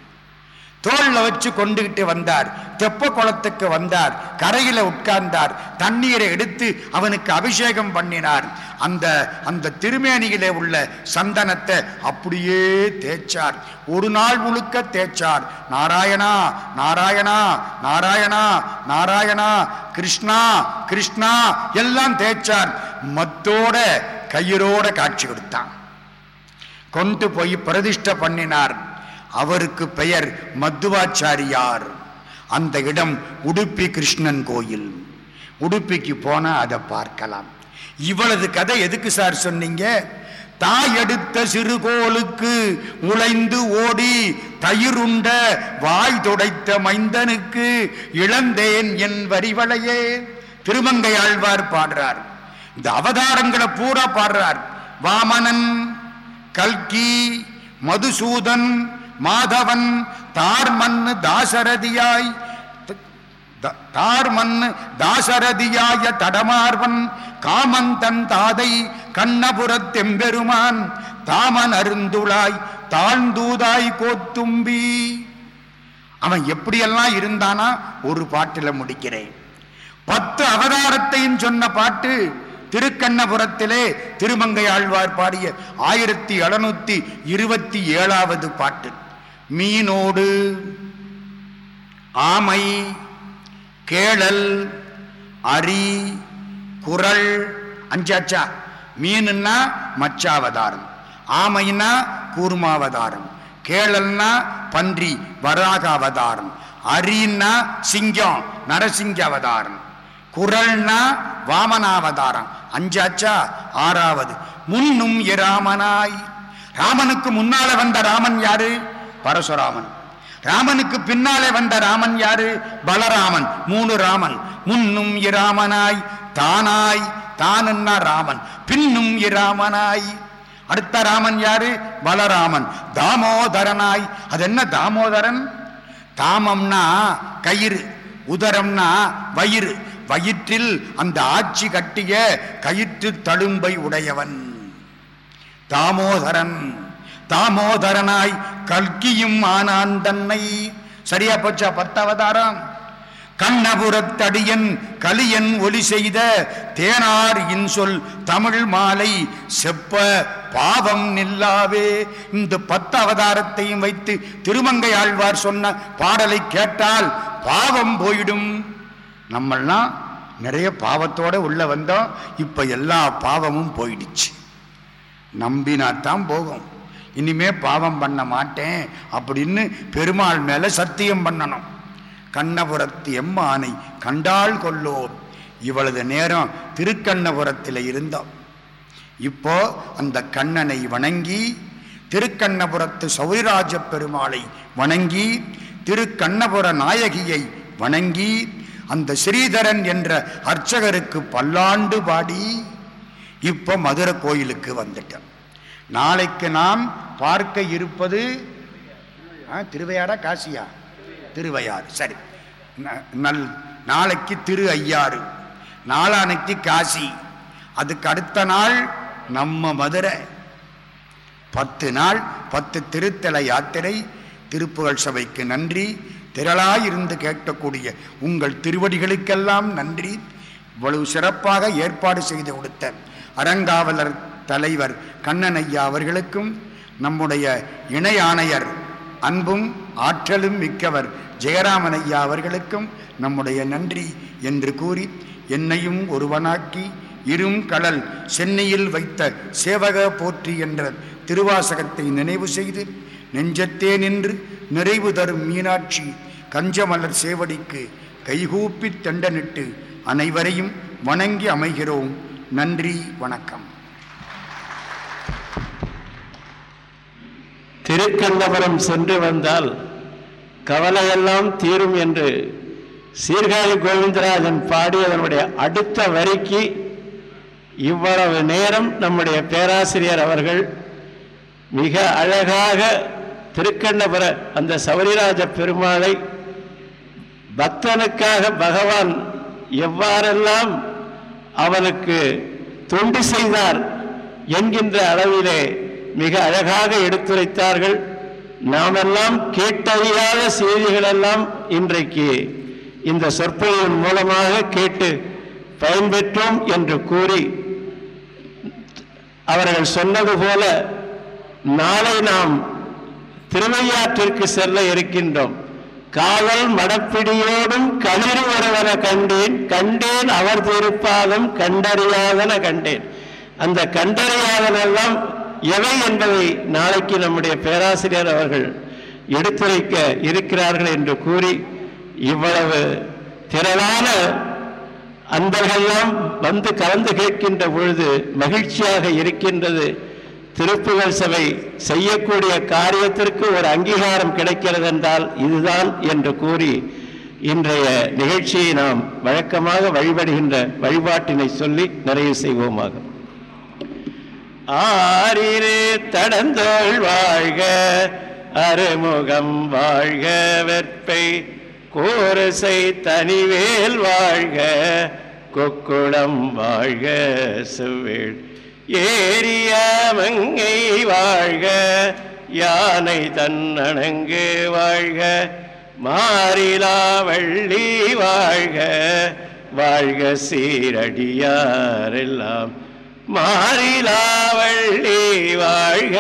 தோல்ல வச்சு கொண்டுகிட்டு வந்தார். தெப்ப குளத்துக்கு வந்தார். கரையில உட்கார்ந்தார். தண்ணீரை எடுத்து அவனுக்கு அபிஷேகம் பண்ணினார். அந்த அந்த திருமேனியிலே உள்ள சந்தனத்தை அப்படியே தேய்ச்சார். ஒரு நாள் முழுக்க தேய்ச்சார். நாராயணா நாராயணா நாராயணா நாராயணா கிருஷ்ணா கிருஷ்ணா எல்லாம் தேய்ச்சார். மத்தோட கயிறோட காட்சி கொடுத்தான். கொண்டு போய் பிரதிஷ்டை பண்ணினார். அவருக்கு பெயர் மத்துவாச்சாரியார். அந்த இடம் உடுப்பி கிருஷ்ணன் கோயில். உடுப்பிக்கு போனால் அதை பார்க்கலாம். இவளது கதை எதுக்கு சார் சொன்னீங்க? தாய் எடுத்த சிறுகோளுக்கு உழைந்து ஓடி தயிருண்ட வாய் துடைத்த மைந்தனுக்கு இளந்தேன் என் வரிவளையே. திருமங்கை ஆழ்வார் பாடுறார். இந்த அவதாரங்களை பூரா பாடுறார். வாமனன் கல்கி மதுசூதன் மாதவன் தார்மன்னு தாசரதியாய் த- தாசரதியாய தடமார்வன் காமந்தன் தாதை கண்ணபுரத்தெம்பெருமான் தாமன் அருந்துளாய் தாழ்ந்தூதாய் கோத்தும்பி. அவன் எப்படியெல்லாம் இருந்தானா ஒரு பாட்டில முடிக்கிறேன். பத்து அவதாரத்தையும் சொன்ன பாட்டு திருக்கண்ணபுரத்திலே திருமங்கை ஆழ்வார் பாடிய ஆயிரத்தி எழுநூத்தி இருபத்தி ஏழாவது பாட்டு. மீனோடு ஆமை கேளல் அரி குரல் அஞ்சாச்சா? மீனுன்னா மச்சாவதாரம் ஆமைன்னா கூர்மாவதாரம் கேளல்னா பன்றி வராக அவதாரம் அரின்னா சிங்கம் நரசிங்க அவதாரம் குரல்னா வாமனாவதாரம். அஞ்சாச்சா? ஆறாவது. முன்னும் இராமனாய் ராமனுக்கு முன்னால வந்த ராமன் யாரு? பரசுராமன். ராமனுக்கு பின்னாலே வந்த ராமன் யாரு? பலராமன். மூணு ராமன். முன்னும் இராமனாய் தானாய். தானுன்னா ராமன். பின்னும் இராமனாய் அடுத்த ராமன் யாரு? பலராமன். தாமோதரனாய். அது என்ன தாமோதரன்? தாமம்னா கயிறு. உதரம்னா வயிறு. வயிற்றில் அந்த ஆட்சி கட்டிய கயிற்று தழும்பை உடையவன். தாமோதரன் தாமோதரனாய் கல்கியும் ஆனான் தன்னை. சரியா போச்சா பத்தவதாரம் கண்ணபுரத்தடியன் கலியன் ஒலி செய்த தேனார் இன்சொல் தமிழ் மாலை செப்ப பாவம் நில்லாவே. இந்த பத்து அவதாரத்தையும் வைத்து திருமங்கை ஆழ்வார் சொன்ன பாடலை கேட்டால் பாவம் போயிடும். நம்மெல்லாம் நிறைய பாவத்தோடு உள்ளே வந்தோம் இப்போ எல்லா பாவமும் போயிடுச்சு. நம்பினாத்தான் போகும். இனிமே பாவம் பண்ண மாட்டேன் அப்படின்னு பெருமாள் மேலே சத்தியம் பண்ணணும். கண்ணபுரத்து எம்மானை கண்டால் கொல்லோ இவளது நேரம் திருக்கண்ணபுரத்தில் இருந்தோம். இப்போ அந்த கண்ணனை வணங்கி திருக்கண்ணபுரத்து சௌரிராஜ பெருமாளை வணங்கி திருக்கண்ணபுர நாயகியை வணங்கி அந்த ஸ்ரீதரன் என்ற அர்ச்சகருக்கு பல்லாண்டு பாடி இப்போ மதுரை கோயிலுக்கு வந்துட்டோம் நாளைக்கு நாம் பார்க்க இருப்பது ஆ, காசியா? திருவையாறு சரி. ந- நல் நாளைக்கு திரு ஐயாறு நாளானைக்கு காசி. அதுக்கு அடுத்த நாள் நம்ம மதுரை. பத்து நாள் பத்து திருத்தல யாத்திரை. திருப்புகழ் சபைக்கு நன்றி. திரளாயிருந்து கேட்கக்கூடிய உங்கள் திருவடிகளுக்கெல்லாம் நன்றி. இவ்வளவு சிறப்பாக ஏற்பாடு செய்து கொடுத்த அறங்காவலர் தலைவர் கண்ணன் ஐயா அவர்களுக்கும் நம்முடைய இணை ஆணையர் அன்பும் ஆற்றலும் மிக்கவர் ஜெயராமன் ஐயா அவர்களுக்கும் நம்முடைய நன்றி என்று கூறி என்னையும் ஒருவனாக்கி இரும் கடல் சென்னையில் வைத்த சேவக போற்றி என்ற திருவாசகத்தை நினைவு செய்து நெஞ்சத்தே நின்று நிறைவு தரும் மீனாட்சி கஞ்சமலர் சேவடிக்கு கைகூப்பி தண்டனிட்டு அனைவரையும் வணங்கி அமைகிறோம். நன்றி வணக்கம். திருக்கண்ணபுரம் சென்று வந்தால் கவலையெல்லாம் தீரும் என்று சீர்காழி கோவிந்தராஜன் பாடியதனுடைய அடுத்த வரிக்கு இவ்வளவு நேரம் நம்முடைய பேராசிரியர் அவர்கள் மிக அழகாக திருக்கண்ணபுர அந்த சௌரிராஜ பெருமாளை பக்தனுக்காக பகவான் எவ்வாறெல்லாம் அவனுக்கு தொண்டு செய்தார் என்கின்ற அளவிலே மிக அழகாக எடுத்துரைத்தார்கள். நாமெல்லாம் கேட்டறியாத செய்திகளெல்லாம் இன்றைக்கு இந்த சொற்பொழிவின் மூலமாக கேட்டு பயன்பெற்றோம் என்று கூறி அவர்கள் சொன்னது போல நாளை நாம் திருவையாற்றிற்கு செல்ல இருக்கின்றோம். காதல் மடப்பிடியோடும் களிறு ஒருவன கண்டேன். கண்டேன் அவர் திருப்பாலும் கண்டறியாதன கண்டேன். அந்த கண்டறியாதனெல்லாம் எவை என்பதை நாளைக்கு நம்முடைய பேராசிரியர் அவர்கள் எடுத்துரைக்க இருக்கிறார்கள் என்று கூறி இவ்வளவு திரளான அன்பர்களெல்லாம் வந்து கலந்து கேட்கின்ற பொழுது மகிழ்ச்சியாக இருக்கின்றது. திருப்புகழ் சபை செய்யக்கூடிய காரியத்திற்கு ஒரு அங்கீகாரம் கிடைக்கிறது என்றால் இதுதான் என்று கூறி இன்றைய நிகழ்ச்சியை நாம் வழக்கமாக வழிபடுகின்ற வழிபாட்டினை சொல்லி நிறைவு செய்வோமாக. ஆரிரு தடந்தோள் வாழ்க அருமுகம் வாழ்க வெற்பை கோரசை தனிவேல் வாழ்க கொக்குளம் வாழ்க செவ்வேள் ஏரிய மங்கை வாழ்க யானை தன்னணங்கு வாழ்க மாறிலா வள்ளி வாழ்க வாழ்க சீரடியாரெல்லாம். மாறிலா வள்ளி வாழ்க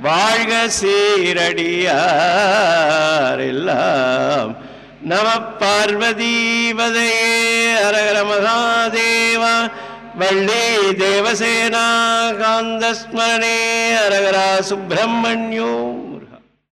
வாழ்க சீரடியாரெல்லாம். நம பார்வதீபதே அரகர மகாதேவா वल्ली देवसेना कान्दस्मरणे देवसेनाकान्दस्मरणे अरगरासुब्रह्मण्यो